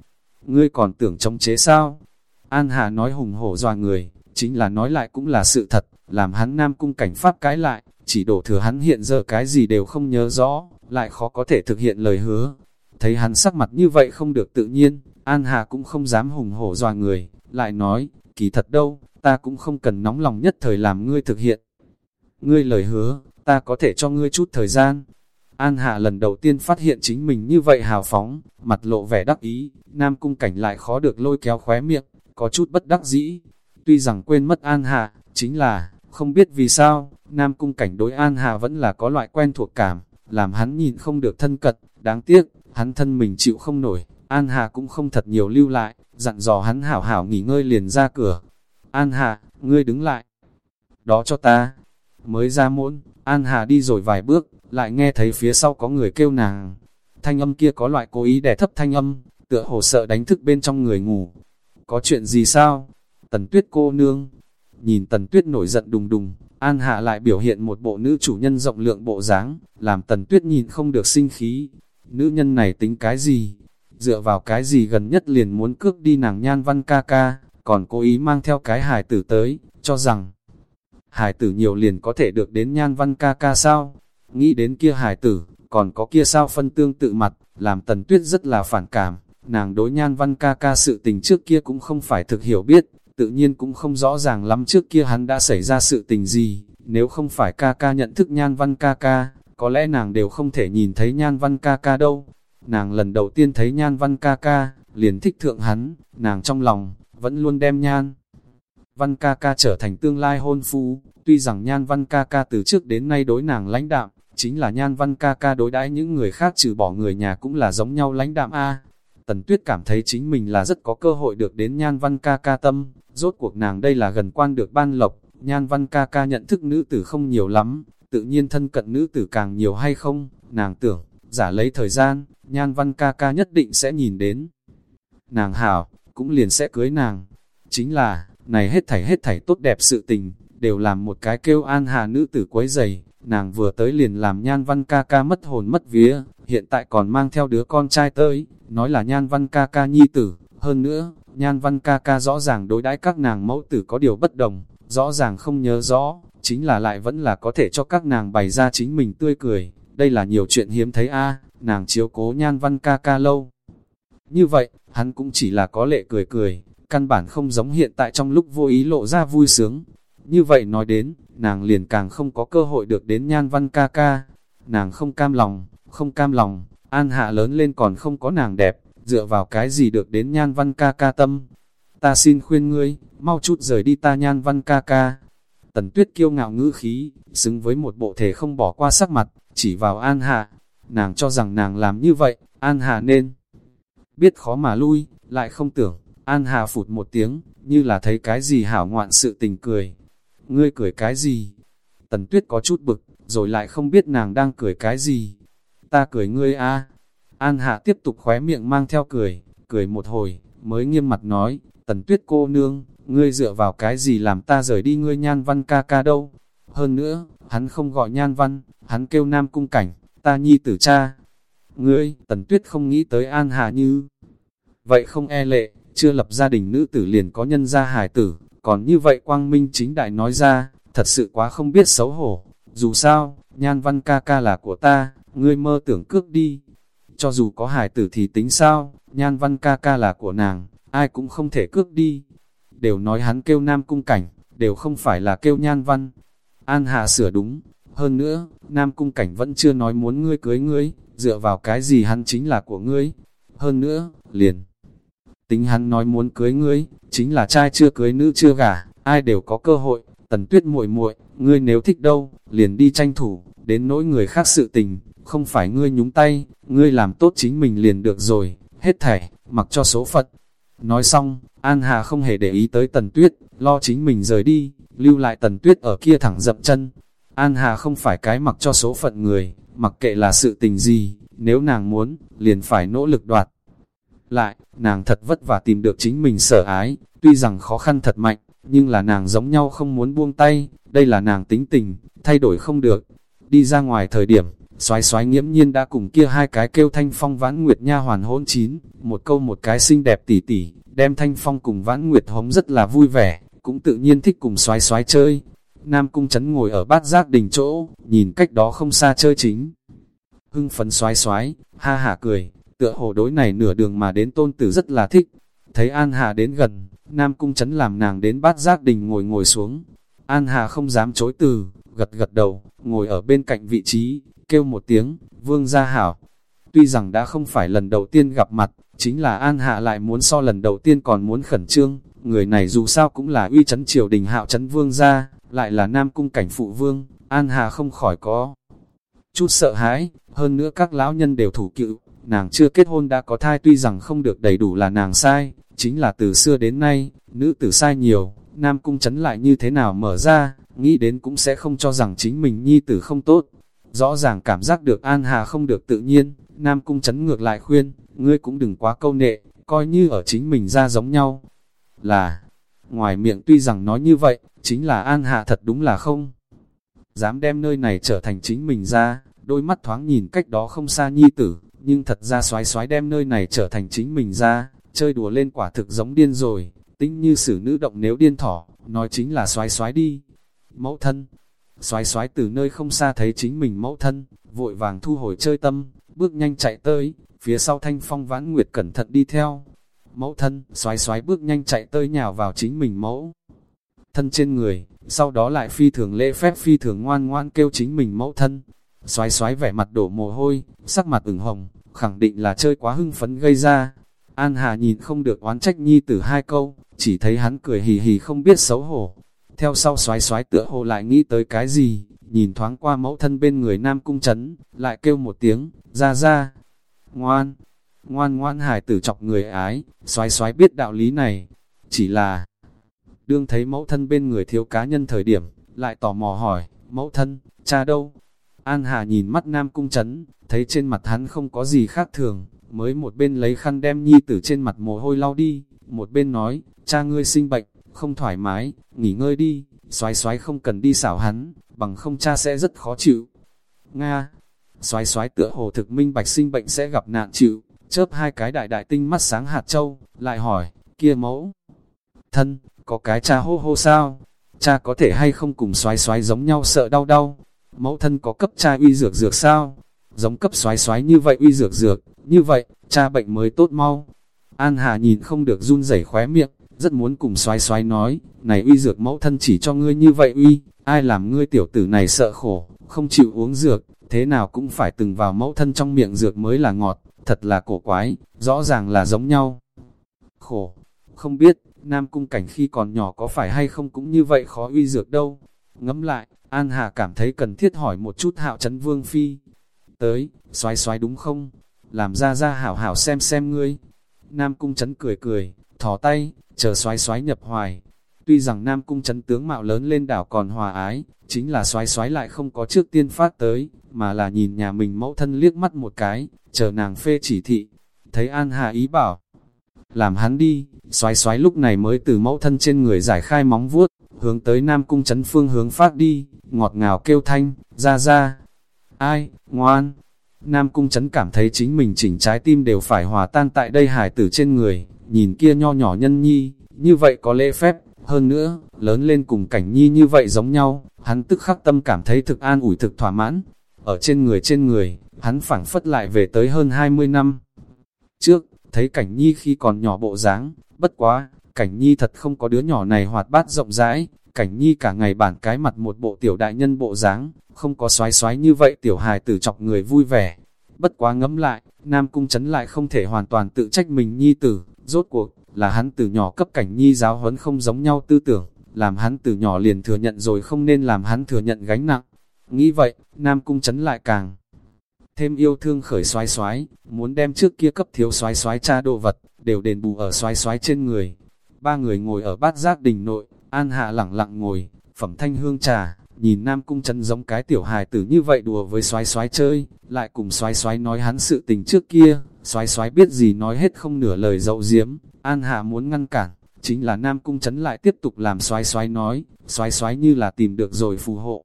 Ngươi còn tưởng chống chế sao? An Hà nói hùng hổ doa người, chính là nói lại cũng là sự thật, làm hắn nam cung cảnh pháp cái lại, chỉ đổ thừa hắn hiện giờ cái gì đều không nhớ rõ, lại khó có thể thực hiện lời hứa. Thấy hắn sắc mặt như vậy không được tự nhiên, An Hà cũng không dám hùng hổ dọa người, lại nói, kỳ thật đâu, ta cũng không cần nóng lòng nhất thời làm ngươi thực hiện. Ngươi lời hứa, ta có thể cho ngươi chút thời gian. An Hạ lần đầu tiên phát hiện chính mình như vậy hào phóng, mặt lộ vẻ đắc ý, Nam Cung Cảnh lại khó được lôi kéo khóe miệng, có chút bất đắc dĩ. Tuy rằng quên mất An Hạ, chính là, không biết vì sao, Nam Cung Cảnh đối An hà vẫn là có loại quen thuộc cảm, làm hắn nhìn không được thân cật, đáng tiếc, hắn thân mình chịu không nổi, An hà cũng không thật nhiều lưu lại, dặn dò hắn hảo hảo nghỉ ngơi liền ra cửa. An hà ngươi đứng lại. Đó cho ta. Mới ra muỗn, An Hà đi rồi vài bước, lại nghe thấy phía sau có người kêu nàng. Thanh âm kia có loại cố ý đè thấp thanh âm, tựa hồ sợ đánh thức bên trong người ngủ. Có chuyện gì sao? Tần tuyết cô nương. Nhìn tần tuyết nổi giận đùng đùng, An Hạ lại biểu hiện một bộ nữ chủ nhân rộng lượng bộ dáng, làm tần tuyết nhìn không được sinh khí. Nữ nhân này tính cái gì? Dựa vào cái gì gần nhất liền muốn cướp đi nàng nhan văn ca ca, còn cố ý mang theo cái hài tử tới, cho rằng hài tử nhiều liền có thể được đến nhan văn ca ca sao. Nghĩ đến kia hài tử, còn có kia sao phân tương tự mặt, làm tần tuyết rất là phản cảm. Nàng đối nhan văn ca ca sự tình trước kia cũng không phải thực hiểu biết, tự nhiên cũng không rõ ràng lắm trước kia hắn đã xảy ra sự tình gì. Nếu không phải ca ca nhận thức nhan văn ca ca, có lẽ nàng đều không thể nhìn thấy nhan văn ca ca đâu. Nàng lần đầu tiên thấy nhan văn ca ca, liền thích thượng hắn, nàng trong lòng, vẫn luôn đem nhan. Văn ca ca trở thành tương lai hôn phu, tuy rằng nhan văn ca ca từ trước đến nay đối nàng lãnh đạm, chính là nhan văn ca ca đối đãi những người khác trừ bỏ người nhà cũng là giống nhau lãnh đạm A. Tần Tuyết cảm thấy chính mình là rất có cơ hội được đến nhan văn ca ca tâm, rốt cuộc nàng đây là gần quan được ban lộc, nhan văn ca ca nhận thức nữ tử không nhiều lắm, tự nhiên thân cận nữ tử càng nhiều hay không, nàng tưởng, giả lấy thời gian, nhan văn ca ca nhất định sẽ nhìn đến. Nàng hảo, cũng liền sẽ cưới nàng. Chính là, này hết thảy hết thảy tốt đẹp sự tình, đều làm một cái kêu an hà nữ tử quấy giày, nàng vừa tới liền làm nhan văn ca ca mất hồn mất vía, hiện tại còn mang theo đứa con trai tới, nói là nhan văn ca ca nhi tử, hơn nữa, nhan văn ca ca rõ ràng đối đãi các nàng mẫu tử có điều bất đồng, rõ ràng không nhớ rõ, chính là lại vẫn là có thể cho các nàng bày ra chính mình tươi cười, đây là nhiều chuyện hiếm thấy a nàng chiếu cố nhan văn ca ca lâu. Như vậy, hắn cũng chỉ là có lệ cười cười, căn bản không giống hiện tại trong lúc vô ý lộ ra vui sướng. Như vậy nói đến, nàng liền càng không có cơ hội được đến nhan văn ca ca. Nàng không cam lòng, không cam lòng, an hạ lớn lên còn không có nàng đẹp, dựa vào cái gì được đến nhan văn ca ca tâm. Ta xin khuyên ngươi, mau chút rời đi ta nhan văn ca ca. Tần tuyết kiêu ngạo ngữ khí, xứng với một bộ thể không bỏ qua sắc mặt, chỉ vào an hạ. Nàng cho rằng nàng làm như vậy, an hạ nên biết khó mà lui, lại không tưởng, An hạ phụt một tiếng, như là thấy cái gì hảo ngoạn sự tình cười. Ngươi cười cái gì? Tần Tuyết có chút bực, rồi lại không biết nàng đang cười cái gì. Ta cười ngươi a. An Hạ tiếp tục khóe miệng mang theo cười, cười một hồi, mới nghiêm mặt nói, Tần Tuyết cô nương, ngươi dựa vào cái gì làm ta rời đi ngươi nhan văn ca ca đâu? Hơn nữa, hắn không gọi nhan văn, hắn kêu nam cung cảnh, ta nhi tử cha. Ngươi, Tần Tuyết không nghĩ tới An Hà như vậy không e lệ, chưa lập gia đình nữ tử liền có nhân gia hài tử, còn như vậy quang minh chính đại nói ra, thật sự quá không biết xấu hổ. Dù sao, nhan văn ca ca là của ta, ngươi mơ tưởng cướp đi. Cho dù có hài tử thì tính sao, nhan văn ca ca là của nàng, ai cũng không thể cướp đi. Đều nói hắn kêu nam cung cảnh, đều không phải là kêu nhan văn. An hạ sửa đúng, hơn nữa, nam cung cảnh vẫn chưa nói muốn ngươi cưới ngươi, dựa vào cái gì hắn chính là của ngươi. Hơn nữa, liền Tính hắn nói muốn cưới ngươi, chính là trai chưa cưới nữ chưa gả, ai đều có cơ hội. Tần tuyết muội muội, ngươi nếu thích đâu, liền đi tranh thủ, đến nỗi người khác sự tình, không phải ngươi nhúng tay, ngươi làm tốt chính mình liền được rồi, hết thảy, mặc cho số phận. Nói xong, An Hà không hề để ý tới Tần Tuyết, lo chính mình rời đi, lưu lại Tần Tuyết ở kia thẳng dậm chân. An Hà không phải cái mặc cho số phận người, mặc kệ là sự tình gì, nếu nàng muốn, liền phải nỗ lực đoạt lại, nàng thật vất vả tìm được chính mình sở ái, tuy rằng khó khăn thật mạnh, nhưng là nàng giống nhau không muốn buông tay, đây là nàng tính tình, thay đổi không được. Đi ra ngoài thời điểm, xoái xoái nghiễm nhiên đã cùng kia hai cái kêu thanh phong vãn nguyệt nha hoàn hôn chín, một câu một cái xinh đẹp tỉ tỉ, đem thanh phong cùng vãn nguyệt hống rất là vui vẻ, cũng tự nhiên thích cùng xoái xoái chơi. Nam cung chấn ngồi ở bát giác đình chỗ, nhìn cách đó không xa chơi chính. Hưng phấn xoái xoái, ha hả cười, tựa hồ đối này nửa đường mà đến tôn tử rất là thích. Thấy An Hà đến gần, Nam Cung chấn làm nàng đến bát giác đình ngồi ngồi xuống. An Hà không dám chối từ, gật gật đầu, ngồi ở bên cạnh vị trí, kêu một tiếng, vương gia hảo. Tuy rằng đã không phải lần đầu tiên gặp mặt, chính là An Hạ lại muốn so lần đầu tiên còn muốn khẩn trương, người này dù sao cũng là uy chấn triều đình hạo chấn vương gia, lại là nam cung cảnh phụ vương, An hạ không khỏi có chút sợ hãi, hơn nữa các lão nhân đều thủ cựu, nàng chưa kết hôn đã có thai tuy rằng không được đầy đủ là nàng sai, chính là từ xưa đến nay, nữ tử sai nhiều, nam cung chấn lại như thế nào mở ra, nghĩ đến cũng sẽ không cho rằng chính mình nhi tử không tốt. Rõ ràng cảm giác được An Hà không được tự nhiên, nam cung chấn ngược lại khuyên, ngươi cũng đừng quá câu nệ, coi như ở chính mình ra giống nhau. Là, ngoài miệng tuy rằng nói như vậy, chính là An hà thật đúng là không. Dám đem nơi này trở thành chính mình ra, đôi mắt thoáng nhìn cách đó không xa nhi tử, nhưng thật ra xoái xoái đem nơi này trở thành chính mình ra, chơi đùa lên quả thực giống điên rồi, tính như xử nữ động nếu điên thỏ, nói chính là xoái xoái đi. Mẫu thân, xoái xoái từ nơi không xa thấy chính mình mẫu thân, vội vàng thu hồi chơi tâm, bước nhanh chạy tới, phía sau thanh phong vãn nguyệt cẩn thận đi theo. Mẫu thân, xoái xoái bước nhanh chạy tới nhào vào chính mình mẫu. Thân trên người, sau đó lại phi thường lễ phép phi thường ngoan ngoan kêu chính mình mẫu thân. Xoái xoái vẻ mặt đổ mồ hôi, sắc mặt ửng hồng, khẳng định là chơi quá hưng phấn gây ra. An Hà nhìn không được oán trách nhi tử hai câu, chỉ thấy hắn cười hì hì không biết xấu hổ. Theo sau xoái xoái tựa hồ lại nghĩ tới cái gì, nhìn thoáng qua mẫu thân bên người nam cung chấn, lại kêu một tiếng, ra ra, ngoan, ngoan ngoan hải tử chọc người ái, xoái xoái biết đạo lý này, chỉ là, đương thấy mẫu thân bên người thiếu cá nhân thời điểm, lại tò mò hỏi, mẫu thân, cha đâu? An Hà nhìn mắt nam cung chấn, thấy trên mặt hắn không có gì khác thường, mới một bên lấy khăn đem nhi tử trên mặt mồ hôi lau đi, một bên nói, cha ngươi sinh bệnh, không thoải mái, nghỉ ngơi đi, xoái xoái không cần đi xảo hắn, bằng không cha sẽ rất khó chịu. Nga, xoái xoái tựa hồ thực minh bạch sinh bệnh sẽ gặp nạn chịu, chớp hai cái đại đại tinh mắt sáng hạt châu, lại hỏi, kia mẫu, thân, có cái cha hô hô sao? Cha có thể hay không cùng xoái xoái giống nhau sợ đau đau? Mẫu thân có cấp cha uy dược dược sao? Giống cấp xoái xoái như vậy uy dược dược, như vậy, cha bệnh mới tốt mau. An Hà nhìn không được run rẩy khóe miệng, rất muốn cùng xoái xoái nói, này uy dược mẫu thân chỉ cho ngươi như vậy uy, ai làm ngươi tiểu tử này sợ khổ, không chịu uống dược, thế nào cũng phải từng vào mẫu thân trong miệng dược mới là ngọt, thật là cổ quái, rõ ràng là giống nhau. Khổ, không biết, Nam Cung Cảnh khi còn nhỏ có phải hay không cũng như vậy khó uy dược đâu. Ngẫm lại, An Hà cảm thấy cần thiết hỏi một chút hạo chấn vương phi. Tới, xoái xoái đúng không? Làm ra ra hảo hảo xem xem ngươi. Nam Cung chấn cười cười, thò tay, chờ xoái xoái nhập hoài. Tuy rằng Nam Cung chấn tướng mạo lớn lên đảo còn hòa ái, chính là xoái xoái lại không có trước tiên phát tới, mà là nhìn nhà mình mẫu thân liếc mắt một cái, chờ nàng phê chỉ thị. Thấy An Hà ý bảo, làm hắn đi, xoái xoái lúc này mới từ mẫu thân trên người giải khai móng vuốt, hướng tới Nam Cung chấn phương hướng phát đi, ngọt ngào kêu thanh, ra ra. Ai, ngoan. Nam Cung chấn cảm thấy chính mình chỉnh trái tim đều phải hòa tan tại đây hải tử trên người, nhìn kia nho nhỏ nhân nhi, như vậy có lễ phép, hơn nữa, lớn lên cùng cảnh nhi như vậy giống nhau, hắn tức khắc tâm cảm thấy thực an ủi thực thỏa mãn. Ở trên người trên người, hắn phảng phất lại về tới hơn 20 năm. Trước, thấy cảnh nhi khi còn nhỏ bộ dáng, bất quá, cảnh nhi thật không có đứa nhỏ này hoạt bát rộng rãi, cảnh nhi cả ngày bản cái mặt một bộ tiểu đại nhân bộ dáng, không có xoái xoái như vậy tiểu hài tử chọc người vui vẻ. Bất quá ngẫm lại, Nam Cung chấn lại không thể hoàn toàn tự trách mình nhi tử, rốt cuộc, là hắn từ nhỏ cấp cảnh nhi giáo huấn không giống nhau tư tưởng, làm hắn từ nhỏ liền thừa nhận rồi không nên làm hắn thừa nhận gánh nặng. Nghĩ vậy, Nam Cung chấn lại càng thêm yêu thương khởi xoái xoái, muốn đem trước kia cấp thiếu xoái xoái cha đồ vật, đều đền bù ở xoái xoái trên người. Ba người ngồi ở bát giác đình nội, An Hạ lặng lặng ngồi, phẩm thanh hương trà, nhìn Nam Cung chấn giống cái tiểu hài tử như vậy đùa với xoái xoái chơi, lại cùng xoái xoái nói hắn sự tình trước kia, xoái xoái biết gì nói hết không nửa lời dậu diếm, An Hạ muốn ngăn cản, chính là Nam Cung chấn lại tiếp tục làm xoái xoái nói, xoái xoái như là tìm được rồi phù hộ.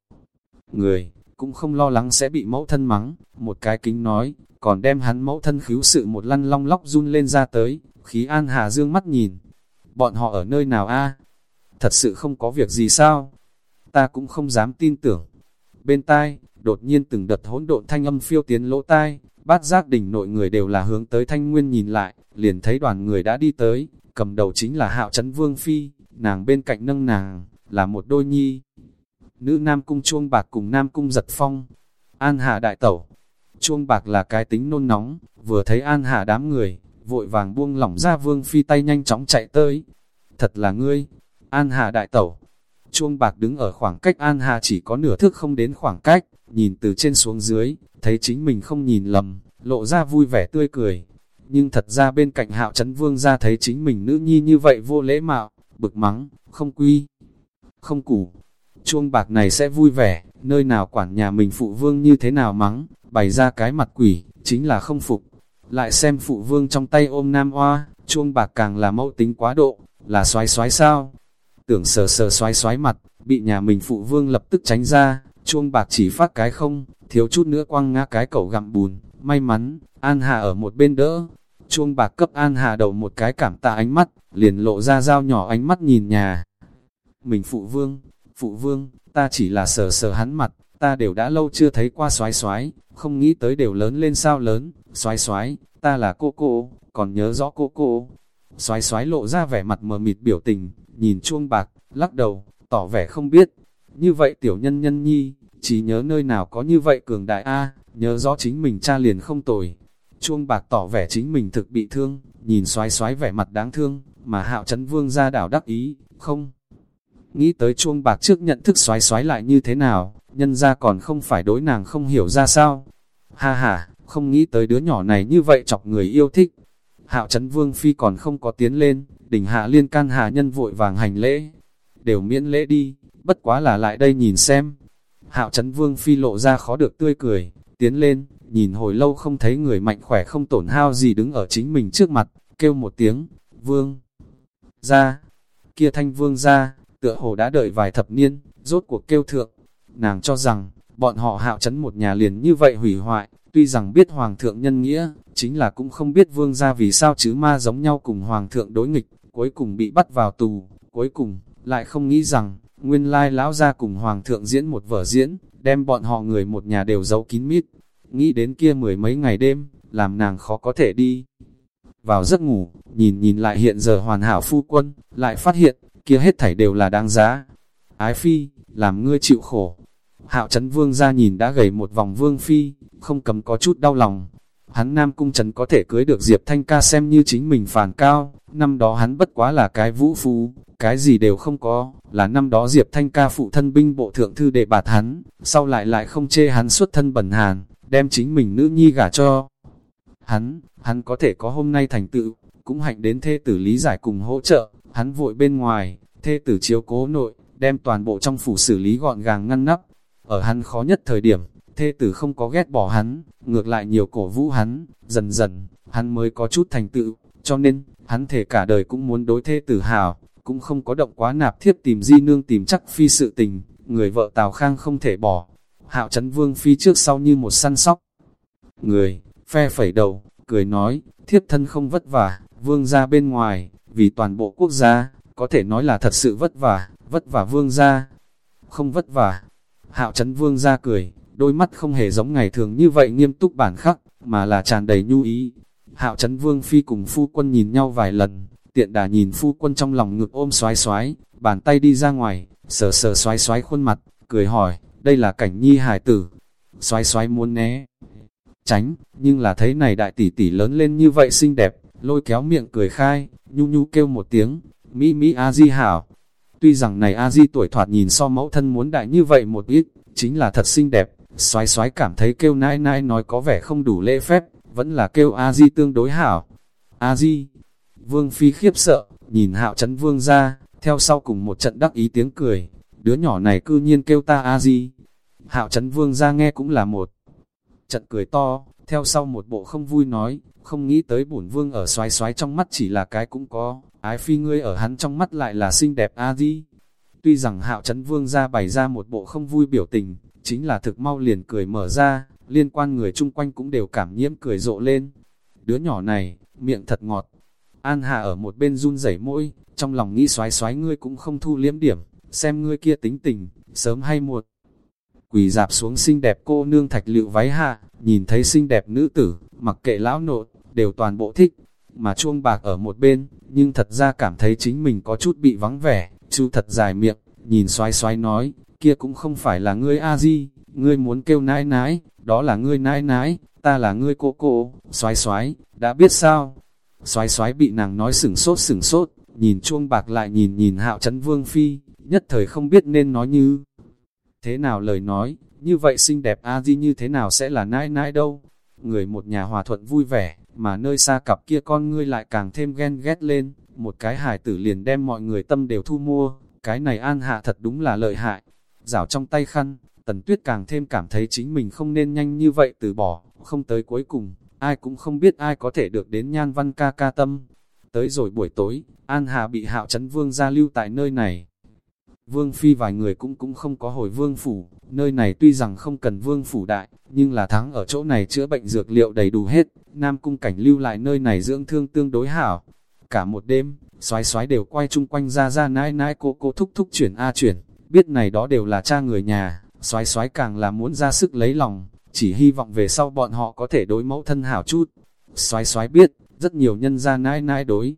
Người, cũng không lo lắng sẽ bị mẫu thân mắng, một cái kính nói, còn đem hắn mẫu thân khíu sự một lăn long lóc run lên ra tới, khí An Hà dương mắt nhìn. Bọn họ ở nơi nào a? Thật sự không có việc gì sao? Ta cũng không dám tin tưởng. Bên tai, đột nhiên từng đợt hỗn độn thanh âm phiêu tiến lỗ tai, bát giác đỉnh nội người đều là hướng tới thanh nguyên nhìn lại, liền thấy đoàn người đã đi tới, cầm đầu chính là hạo chấn vương phi, nàng bên cạnh nâng nàng, là một đôi nhi. Nữ nam cung chuông bạc cùng nam cung giật phong, an hạ đại tẩu, chuông bạc là cái tính nôn nóng, vừa thấy an hạ đám người, vội vàng buông lỏng ra vương phi tay nhanh chóng chạy tới. Thật là ngươi, an hạ đại tẩu. Chuông bạc đứng ở khoảng cách an hạ chỉ có nửa thước không đến khoảng cách, nhìn từ trên xuống dưới, thấy chính mình không nhìn lầm, lộ ra vui vẻ tươi cười. Nhưng thật ra bên cạnh hạo chấn vương ra thấy chính mình nữ nhi như vậy vô lễ mạo, bực mắng, không quy, không củ. Chuông bạc này sẽ vui vẻ, nơi nào quản nhà mình phụ vương như thế nào mắng, bày ra cái mặt quỷ, chính là không phục. Lại xem phụ vương trong tay ôm nam hoa, chuông bạc càng là mẫu tính quá độ, là xoái xoái sao? Tưởng sờ sờ xoái xoái mặt, bị nhà mình phụ vương lập tức tránh ra, chuông bạc chỉ phát cái không, thiếu chút nữa quăng ngã cái cậu gặm bùn, may mắn, An Hà ở một bên đỡ. Chuông bạc cấp An Hà đầu một cái cảm tạ ánh mắt, liền lộ ra dao nhỏ ánh mắt nhìn nhà. Mình phụ vương, phụ vương, ta chỉ là sờ sờ hắn mặt, ta đều đã lâu chưa thấy qua xoái xoái, không nghĩ tới đều lớn lên sao lớn, xoái xoái, ta là cô cô, còn nhớ rõ cô cô. Xoái xoái lộ ra vẻ mặt mờ mịt biểu tình, nhìn chuông bạc, lắc đầu, tỏ vẻ không biết. Như vậy tiểu nhân nhân nhi, chỉ nhớ nơi nào có như vậy cường đại A, nhớ rõ chính mình cha liền không tồi. Chuông bạc tỏ vẻ chính mình thực bị thương, nhìn xoái xoái vẻ mặt đáng thương, mà hạo chấn vương ra đảo đắc ý, không. Nghĩ tới chuông bạc trước nhận thức xoái xoái lại như thế nào, nhân ra còn không phải đối nàng không hiểu ra sao. Ha ha, không nghĩ tới đứa nhỏ này như vậy chọc người yêu thích. Hạo chấn vương phi còn không có tiến lên, đỉnh hạ liên can hạ nhân vội vàng hành lễ. Đều miễn lễ đi, bất quá là lại đây nhìn xem. Hạo chấn vương phi lộ ra khó được tươi cười, tiến lên, nhìn hồi lâu không thấy người mạnh khỏe không tổn hao gì đứng ở chính mình trước mặt, kêu một tiếng, vương, ra, kia thanh vương ra, tựa hồ đã đợi vài thập niên, rốt cuộc kêu thượng, nàng cho rằng, bọn họ hạo chấn một nhà liền như vậy hủy hoại, tuy rằng biết hoàng thượng nhân nghĩa, chính là cũng không biết vương ra vì sao chứ ma giống nhau cùng hoàng thượng đối nghịch, cuối cùng bị bắt vào tù, cuối cùng, lại không nghĩ rằng, nguyên lai lão ra cùng hoàng thượng diễn một vở diễn, đem bọn họ người một nhà đều giấu kín mít, nghĩ đến kia mười mấy ngày đêm, làm nàng khó có thể đi. Vào giấc ngủ, nhìn nhìn lại hiện giờ hoàn hảo phu quân, lại phát hiện, kia hết thảy đều là đáng giá. Ái phi, làm ngươi chịu khổ. Hạo chấn vương ra nhìn đã gầy một vòng vương phi, không cầm có chút đau lòng. Hắn nam cung trấn có thể cưới được Diệp Thanh ca xem như chính mình phản cao, năm đó hắn bất quá là cái vũ phú, cái gì đều không có, là năm đó Diệp Thanh ca phụ thân binh bộ thượng thư để bạt hắn, sau lại lại không chê hắn xuất thân bẩn hàn, đem chính mình nữ nhi gả cho. Hắn, hắn có thể có hôm nay thành tựu, cũng hạnh đến thê tử lý giải cùng hỗ trợ, hắn vội bên ngoài, thê tử chiếu cố nội, đem toàn bộ trong phủ xử lý gọn gàng ngăn nắp. Ở hắn khó nhất thời điểm, thê tử không có ghét bỏ hắn, ngược lại nhiều cổ vũ hắn, dần dần, hắn mới có chút thành tựu, cho nên, hắn thể cả đời cũng muốn đối thê tử hào, cũng không có động quá nạp thiếp tìm di nương tìm chắc phi sự tình, người vợ Tào Khang không thể bỏ, hạo chấn vương phi trước sau như một săn sóc. Người, phe phẩy đầu, cười nói, thiếp thân không vất vả, vương ra bên ngoài, vì toàn bộ quốc gia, có thể nói là thật sự vất vả, vất vả vương ra. Không vất vả. Hạo chấn vương ra cười, đôi mắt không hề giống ngày thường như vậy nghiêm túc bản khắc, mà là tràn đầy nhu ý. Hạo Trấn vương phi cùng phu quân nhìn nhau vài lần, tiện đà nhìn phu quân trong lòng ngực ôm xoái xoái, bàn tay đi ra ngoài, sờ sờ xoái xoái khuôn mặt, cười hỏi, đây là cảnh nhi hải tử. Xoái xoái muốn né, tránh, nhưng là thấy này đại tỷ tỷ lớn lên như vậy xinh đẹp, lôi kéo miệng cười khai, nhu nhu kêu một tiếng, Mỹ Mỹ A-di hảo. Tuy rằng này A-di tuổi thoạt nhìn so mẫu thân muốn đại như vậy một ít, chính là thật xinh đẹp, xoái xoái cảm thấy kêu nãi nãi nói có vẻ không đủ lễ phép, vẫn là kêu A-di tương đối hảo. A-di, vương phi khiếp sợ, nhìn hạo chấn vương ra, theo sau cùng một trận đắc ý tiếng cười, đứa nhỏ này cư nhiên kêu ta A-di. Hạo chấn vương ra nghe cũng là một trận cười to, theo sau một bộ không vui nói, không nghĩ tới bổn vương ở xoái xoái trong mắt chỉ là cái cũng có, ái phi ngươi ở hắn trong mắt lại là xinh đẹp a di. Tuy rằng hạo chấn vương ra bày ra một bộ không vui biểu tình, chính là thực mau liền cười mở ra, liên quan người chung quanh cũng đều cảm nhiễm cười rộ lên. Đứa nhỏ này, miệng thật ngọt. An Hà ở một bên run rẩy môi, trong lòng nghĩ xoái xoái ngươi cũng không thu liếm điểm, xem ngươi kia tính tình, sớm hay muộn. Quỳ dạp xuống xinh đẹp cô nương thạch lựu váy hạ, nhìn thấy xinh đẹp nữ tử, mặc kệ lão nộ, đều toàn bộ thích, mà chuông bạc ở một bên, nhưng thật ra cảm thấy chính mình có chút bị vắng vẻ, chú thật dài miệng, nhìn xoái xoái nói, kia cũng không phải là ngươi a di, ngươi muốn kêu nãi nãi, đó là ngươi nãi nãi, ta là ngươi cô cô, xoái xoái, đã biết sao? Xoái xoái bị nàng nói sửng sốt sửng sốt, nhìn chuông bạc lại nhìn nhìn hạo chấn vương phi, nhất thời không biết nên nói như thế nào lời nói, như vậy xinh đẹp a di như thế nào sẽ là nãi nãi đâu. Người một nhà hòa thuận vui vẻ, mà nơi xa cặp kia con ngươi lại càng thêm ghen ghét lên, một cái hài tử liền đem mọi người tâm đều thu mua, cái này an hạ thật đúng là lợi hại. Rảo trong tay khăn, tần tuyết càng thêm cảm thấy chính mình không nên nhanh như vậy từ bỏ, không tới cuối cùng, ai cũng không biết ai có thể được đến nhan văn ca ca tâm. Tới rồi buổi tối, An Hà bị hạo chấn vương ra lưu tại nơi này. Vương Phi vài người cũng cũng không có hồi Vương Phủ, nơi này tuy rằng không cần Vương Phủ đại, nhưng là thắng ở chỗ này chữa bệnh dược liệu đầy đủ hết, Nam Cung Cảnh lưu lại nơi này dưỡng thương tương đối hảo. Cả một đêm, xoái xoái đều quay chung quanh ra ra nãi nãi cô cô thúc thúc chuyển A chuyển, biết này đó đều là cha người nhà, xoái xoái càng là muốn ra sức lấy lòng, chỉ hy vọng về sau bọn họ có thể đối mẫu thân hảo chút. Xoái xoái biết, rất nhiều nhân gia nãi nãi đối.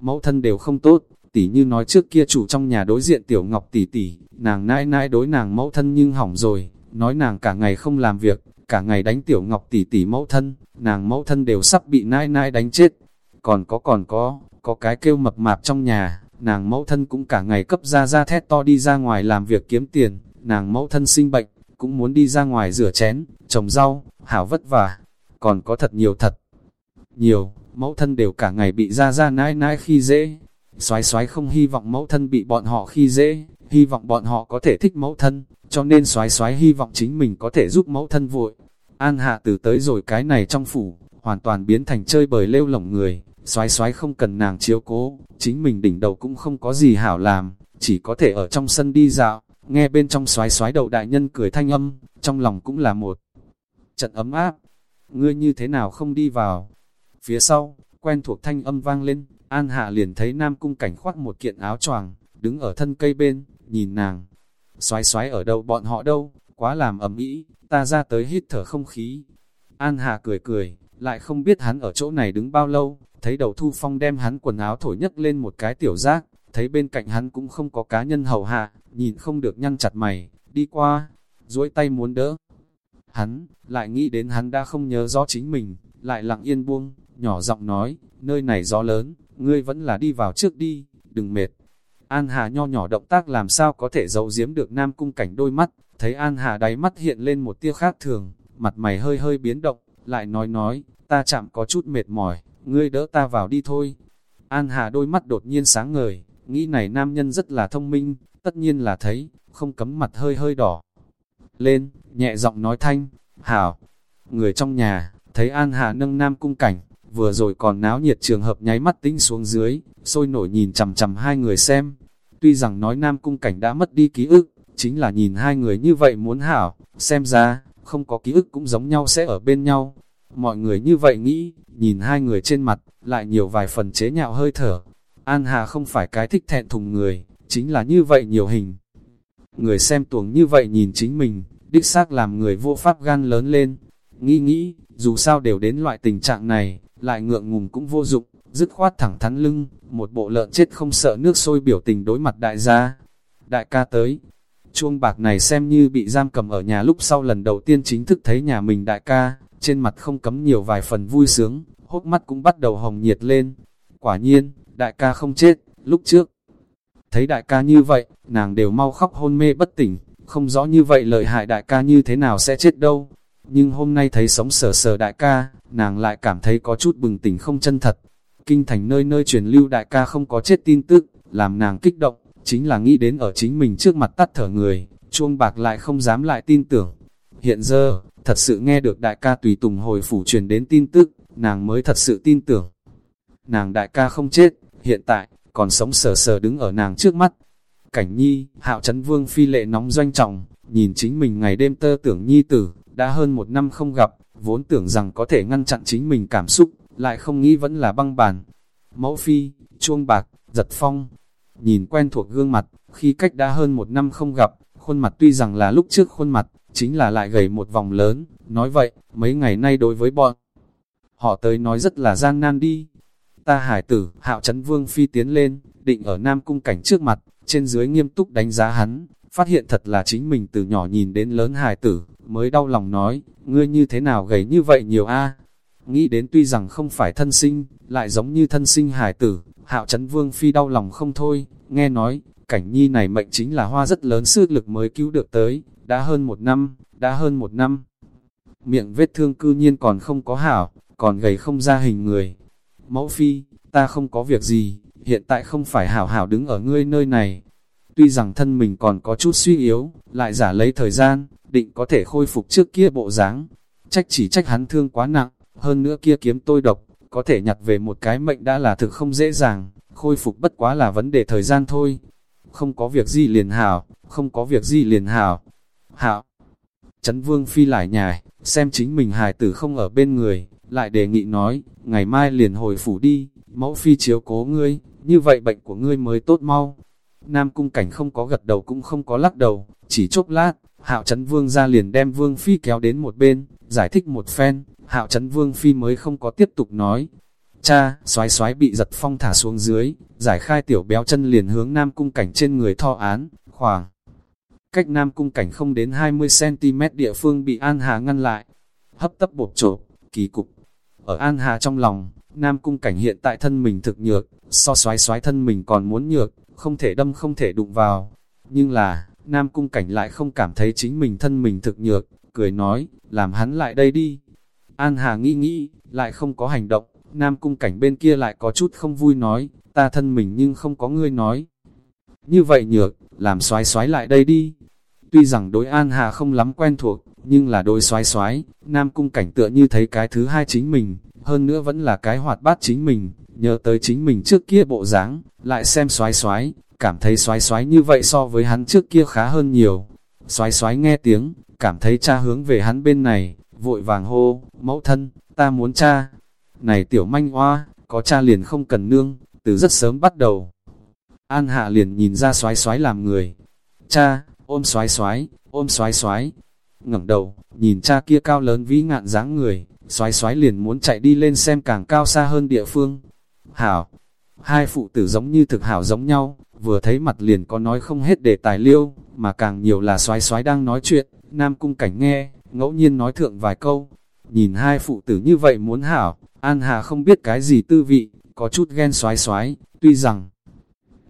Mẫu thân đều không tốt, tỉ như nói trước kia chủ trong nhà đối diện tiểu ngọc tỷ tỷ, nàng nãi nãi đối nàng mẫu thân nhưng hỏng rồi, nói nàng cả ngày không làm việc, cả ngày đánh tiểu ngọc tỷ tỷ mẫu thân, nàng mẫu thân đều sắp bị nãi nãi đánh chết. Còn có còn có, có cái kêu mập mạp trong nhà, nàng mẫu thân cũng cả ngày cấp ra ra thét to đi ra ngoài làm việc kiếm tiền, nàng mẫu thân sinh bệnh, cũng muốn đi ra ngoài rửa chén, trồng rau, hảo vất vả, còn có thật nhiều thật. Nhiều, mẫu thân đều cả ngày bị ra ra nãi nãi khi dễ, xoái xoái không hy vọng mẫu thân bị bọn họ khi dễ, hy vọng bọn họ có thể thích mẫu thân, cho nên xoái xoái hy vọng chính mình có thể giúp mẫu thân vội. An hạ từ tới rồi cái này trong phủ, hoàn toàn biến thành chơi bời lêu lỏng người, xoái xoái không cần nàng chiếu cố, chính mình đỉnh đầu cũng không có gì hảo làm, chỉ có thể ở trong sân đi dạo, nghe bên trong xoái xoái đầu đại nhân cười thanh âm, trong lòng cũng là một trận ấm áp. Ngươi như thế nào không đi vào? Phía sau, quen thuộc thanh âm vang lên, An Hạ liền thấy Nam Cung Cảnh khoác một kiện áo choàng, đứng ở thân cây bên, nhìn nàng. Xoái xoái ở đâu bọn họ đâu, quá làm ấm ý, ta ra tới hít thở không khí. An Hạ cười cười, lại không biết hắn ở chỗ này đứng bao lâu, thấy đầu thu phong đem hắn quần áo thổi nhấc lên một cái tiểu giác, thấy bên cạnh hắn cũng không có cá nhân hầu hạ, nhìn không được nhăn chặt mày, đi qua, duỗi tay muốn đỡ. Hắn, lại nghĩ đến hắn đã không nhớ rõ chính mình, lại lặng yên buông, nhỏ giọng nói, nơi này gió lớn, ngươi vẫn là đi vào trước đi, đừng mệt. An Hà nho nhỏ động tác làm sao có thể giấu giếm được Nam Cung Cảnh đôi mắt, thấy An Hà đáy mắt hiện lên một tia khác thường, mặt mày hơi hơi biến động, lại nói nói, ta chạm có chút mệt mỏi, ngươi đỡ ta vào đi thôi. An Hà đôi mắt đột nhiên sáng ngời, nghĩ này nam nhân rất là thông minh, tất nhiên là thấy, không cấm mặt hơi hơi đỏ. Lên, nhẹ giọng nói thanh, hảo, người trong nhà, thấy An Hà nâng nam cung cảnh, vừa rồi còn náo nhiệt trường hợp nháy mắt tinh xuống dưới, sôi nổi nhìn chầm chầm hai người xem. Tuy rằng nói nam cung cảnh đã mất đi ký ức, chính là nhìn hai người như vậy muốn hảo, xem ra, không có ký ức cũng giống nhau sẽ ở bên nhau. Mọi người như vậy nghĩ, nhìn hai người trên mặt, lại nhiều vài phần chế nhạo hơi thở. An Hà không phải cái thích thẹn thùng người, chính là như vậy nhiều hình. Người xem tuồng như vậy nhìn chính mình, đích xác làm người vô pháp gan lớn lên. Nghĩ nghĩ, dù sao đều đến loại tình trạng này, lại ngượng ngùng cũng vô dụng, dứt khoát thẳng thắn lưng, một bộ lợn chết không sợ nước sôi biểu tình đối mặt đại gia. Đại ca tới, chuông bạc này xem như bị giam cầm ở nhà lúc sau lần đầu tiên chính thức thấy nhà mình đại ca, trên mặt không cấm nhiều vài phần vui sướng, hốc mắt cũng bắt đầu hồng nhiệt lên. Quả nhiên, đại ca không chết, lúc trước. Thấy đại ca như vậy, nàng đều mau khóc hôn mê bất tỉnh, không rõ như vậy lợi hại đại ca như thế nào sẽ chết đâu. Nhưng hôm nay thấy sống sờ sờ đại ca, nàng lại cảm thấy có chút bừng tỉnh không chân thật. Kinh thành nơi nơi truyền lưu đại ca không có chết tin tức, làm nàng kích động, chính là nghĩ đến ở chính mình trước mặt tắt thở người, chuông bạc lại không dám lại tin tưởng. Hiện giờ, thật sự nghe được đại ca tùy tùng hồi phủ truyền đến tin tức, nàng mới thật sự tin tưởng. Nàng đại ca không chết, hiện tại, còn sống sờ sờ đứng ở nàng trước mắt. Cảnh nhi, hạo chấn vương phi lệ nóng doanh trọng, nhìn chính mình ngày đêm tơ tưởng nhi tử, đã hơn một năm không gặp, vốn tưởng rằng có thể ngăn chặn chính mình cảm xúc, lại không nghĩ vẫn là băng bàn. Mẫu phi, chuông bạc, giật phong, nhìn quen thuộc gương mặt, khi cách đã hơn một năm không gặp, khuôn mặt tuy rằng là lúc trước khuôn mặt, chính là lại gầy một vòng lớn, nói vậy, mấy ngày nay đối với bọn, họ tới nói rất là gian nan đi. Ta hải tử, hạo chấn vương phi tiến lên, định ở Nam Cung cảnh trước mặt, trên dưới nghiêm túc đánh giá hắn, phát hiện thật là chính mình từ nhỏ nhìn đến lớn hải tử, mới đau lòng nói, ngươi như thế nào gầy như vậy nhiều a? Nghĩ đến tuy rằng không phải thân sinh, lại giống như thân sinh hải tử, hạo chấn vương phi đau lòng không thôi, nghe nói, cảnh nhi này mệnh chính là hoa rất lớn sức lực mới cứu được tới, đã hơn một năm, đã hơn một năm. Miệng vết thương cư nhiên còn không có hảo, còn gầy không ra hình người. Mẫu phi, ta không có việc gì, hiện tại không phải hảo hảo đứng ở ngươi nơi này. Tuy rằng thân mình còn có chút suy yếu, lại giả lấy thời gian, định có thể khôi phục trước kia bộ dáng. Trách chỉ trách hắn thương quá nặng, hơn nữa kia kiếm tôi độc, có thể nhặt về một cái mệnh đã là thực không dễ dàng, khôi phục bất quá là vấn đề thời gian thôi. không có việc gì liền hảo, không có việc gì liền hảo. Hạo Trấn Vương Phi lại nhài, xem chính mình hài tử không ở bên người, lại đề nghị nói, ngày mai liền hồi phủ đi, mẫu Phi chiếu cố ngươi, như vậy bệnh của ngươi mới tốt mau. Nam cung cảnh không có gật đầu cũng không có lắc đầu, chỉ chốc lát, hạo Trấn Vương ra liền đem Vương Phi kéo đến một bên, giải thích một phen, hạo Trấn Vương Phi mới không có tiếp tục nói. Cha, xoái xoái bị giật phong thả xuống dưới, giải khai tiểu béo chân liền hướng Nam cung cảnh trên người tho án, khoảng cách Nam Cung Cảnh không đến 20cm địa phương bị An Hà ngăn lại. Hấp tấp bột trộp, kỳ cục. Ở An Hà trong lòng, Nam Cung Cảnh hiện tại thân mình thực nhược, so xoái xoái thân mình còn muốn nhược, không thể đâm không thể đụng vào. Nhưng là, Nam Cung Cảnh lại không cảm thấy chính mình thân mình thực nhược, cười nói, làm hắn lại đây đi. An Hà nghĩ nghĩ, lại không có hành động, Nam Cung Cảnh bên kia lại có chút không vui nói, ta thân mình nhưng không có ngươi nói. Như vậy nhược, làm xoái xoái lại đây đi. Tuy rằng đối An Hà không lắm quen thuộc, nhưng là đôi xoái xoái, Nam Cung cảnh tựa như thấy cái thứ hai chính mình, hơn nữa vẫn là cái hoạt bát chính mình, nhớ tới chính mình trước kia bộ dáng, lại xem xoái xoái, cảm thấy xoái xoái như vậy so với hắn trước kia khá hơn nhiều. Xoái xoái nghe tiếng, cảm thấy cha hướng về hắn bên này, vội vàng hô, mẫu thân, ta muốn cha. Này tiểu manh hoa, có cha liền không cần nương, từ rất sớm bắt đầu. An hạ liền nhìn ra xoái xoái làm người. Cha, ôm xoái xoái, ôm xoái xoái. ngẩng đầu, nhìn cha kia cao lớn vĩ ngạn dáng người, xoái xoái liền muốn chạy đi lên xem càng cao xa hơn địa phương. Hảo, hai phụ tử giống như thực hảo giống nhau, vừa thấy mặt liền có nói không hết để tài liêu, mà càng nhiều là xoái xoái đang nói chuyện, nam cung cảnh nghe, ngẫu nhiên nói thượng vài câu. Nhìn hai phụ tử như vậy muốn hảo, An Hà không biết cái gì tư vị, có chút ghen xoái xoái, tuy rằng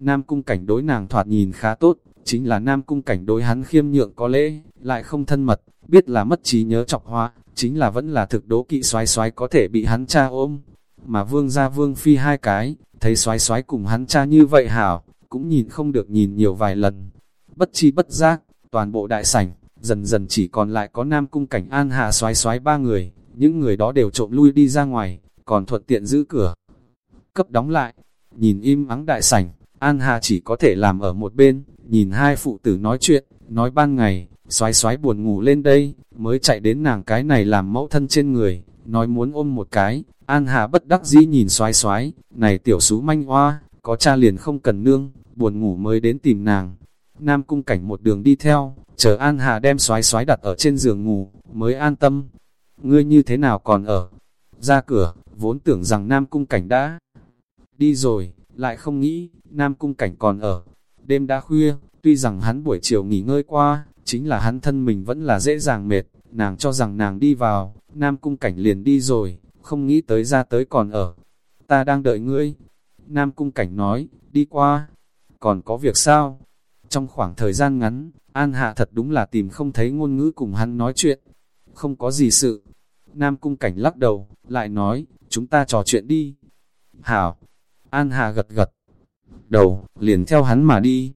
Nam cung cảnh đối nàng thoạt nhìn khá tốt, chính là Nam cung cảnh đối hắn khiêm nhượng có lễ, lại không thân mật, biết là mất trí nhớ chọc hoa, chính là vẫn là thực đố kỵ xoái xoái có thể bị hắn cha ôm. Mà vương ra vương phi hai cái, thấy xoái xoái cùng hắn cha như vậy hảo, cũng nhìn không được nhìn nhiều vài lần. Bất chi bất giác, toàn bộ đại sảnh, dần dần chỉ còn lại có Nam cung cảnh an hạ xoái xoái ba người, những người đó đều trộm lui đi ra ngoài, còn thuận tiện giữ cửa. Cấp đóng lại, nhìn im ắng đại sảnh, An Hà chỉ có thể làm ở một bên, nhìn hai phụ tử nói chuyện, nói ban ngày, xoái xoái buồn ngủ lên đây, mới chạy đến nàng cái này làm mẫu thân trên người, nói muốn ôm một cái, An Hà bất đắc dĩ nhìn xoái xoái, này tiểu sú manh hoa, có cha liền không cần nương, buồn ngủ mới đến tìm nàng. Nam cung cảnh một đường đi theo, chờ An Hà đem xoái xoái đặt ở trên giường ngủ, mới an tâm. Ngươi như thế nào còn ở? Ra cửa, vốn tưởng rằng Nam cung cảnh đã đi rồi, lại không nghĩ, Nam Cung Cảnh còn ở. Đêm đã khuya, tuy rằng hắn buổi chiều nghỉ ngơi qua, chính là hắn thân mình vẫn là dễ dàng mệt, nàng cho rằng nàng đi vào, Nam Cung Cảnh liền đi rồi, không nghĩ tới ra tới còn ở. Ta đang đợi ngươi. Nam Cung Cảnh nói, đi qua. Còn có việc sao? Trong khoảng thời gian ngắn, An Hạ thật đúng là tìm không thấy ngôn ngữ cùng hắn nói chuyện. Không có gì sự. Nam Cung Cảnh lắc đầu, lại nói, chúng ta trò chuyện đi. Hảo, An Hà gật gật. Đầu, liền theo hắn mà đi.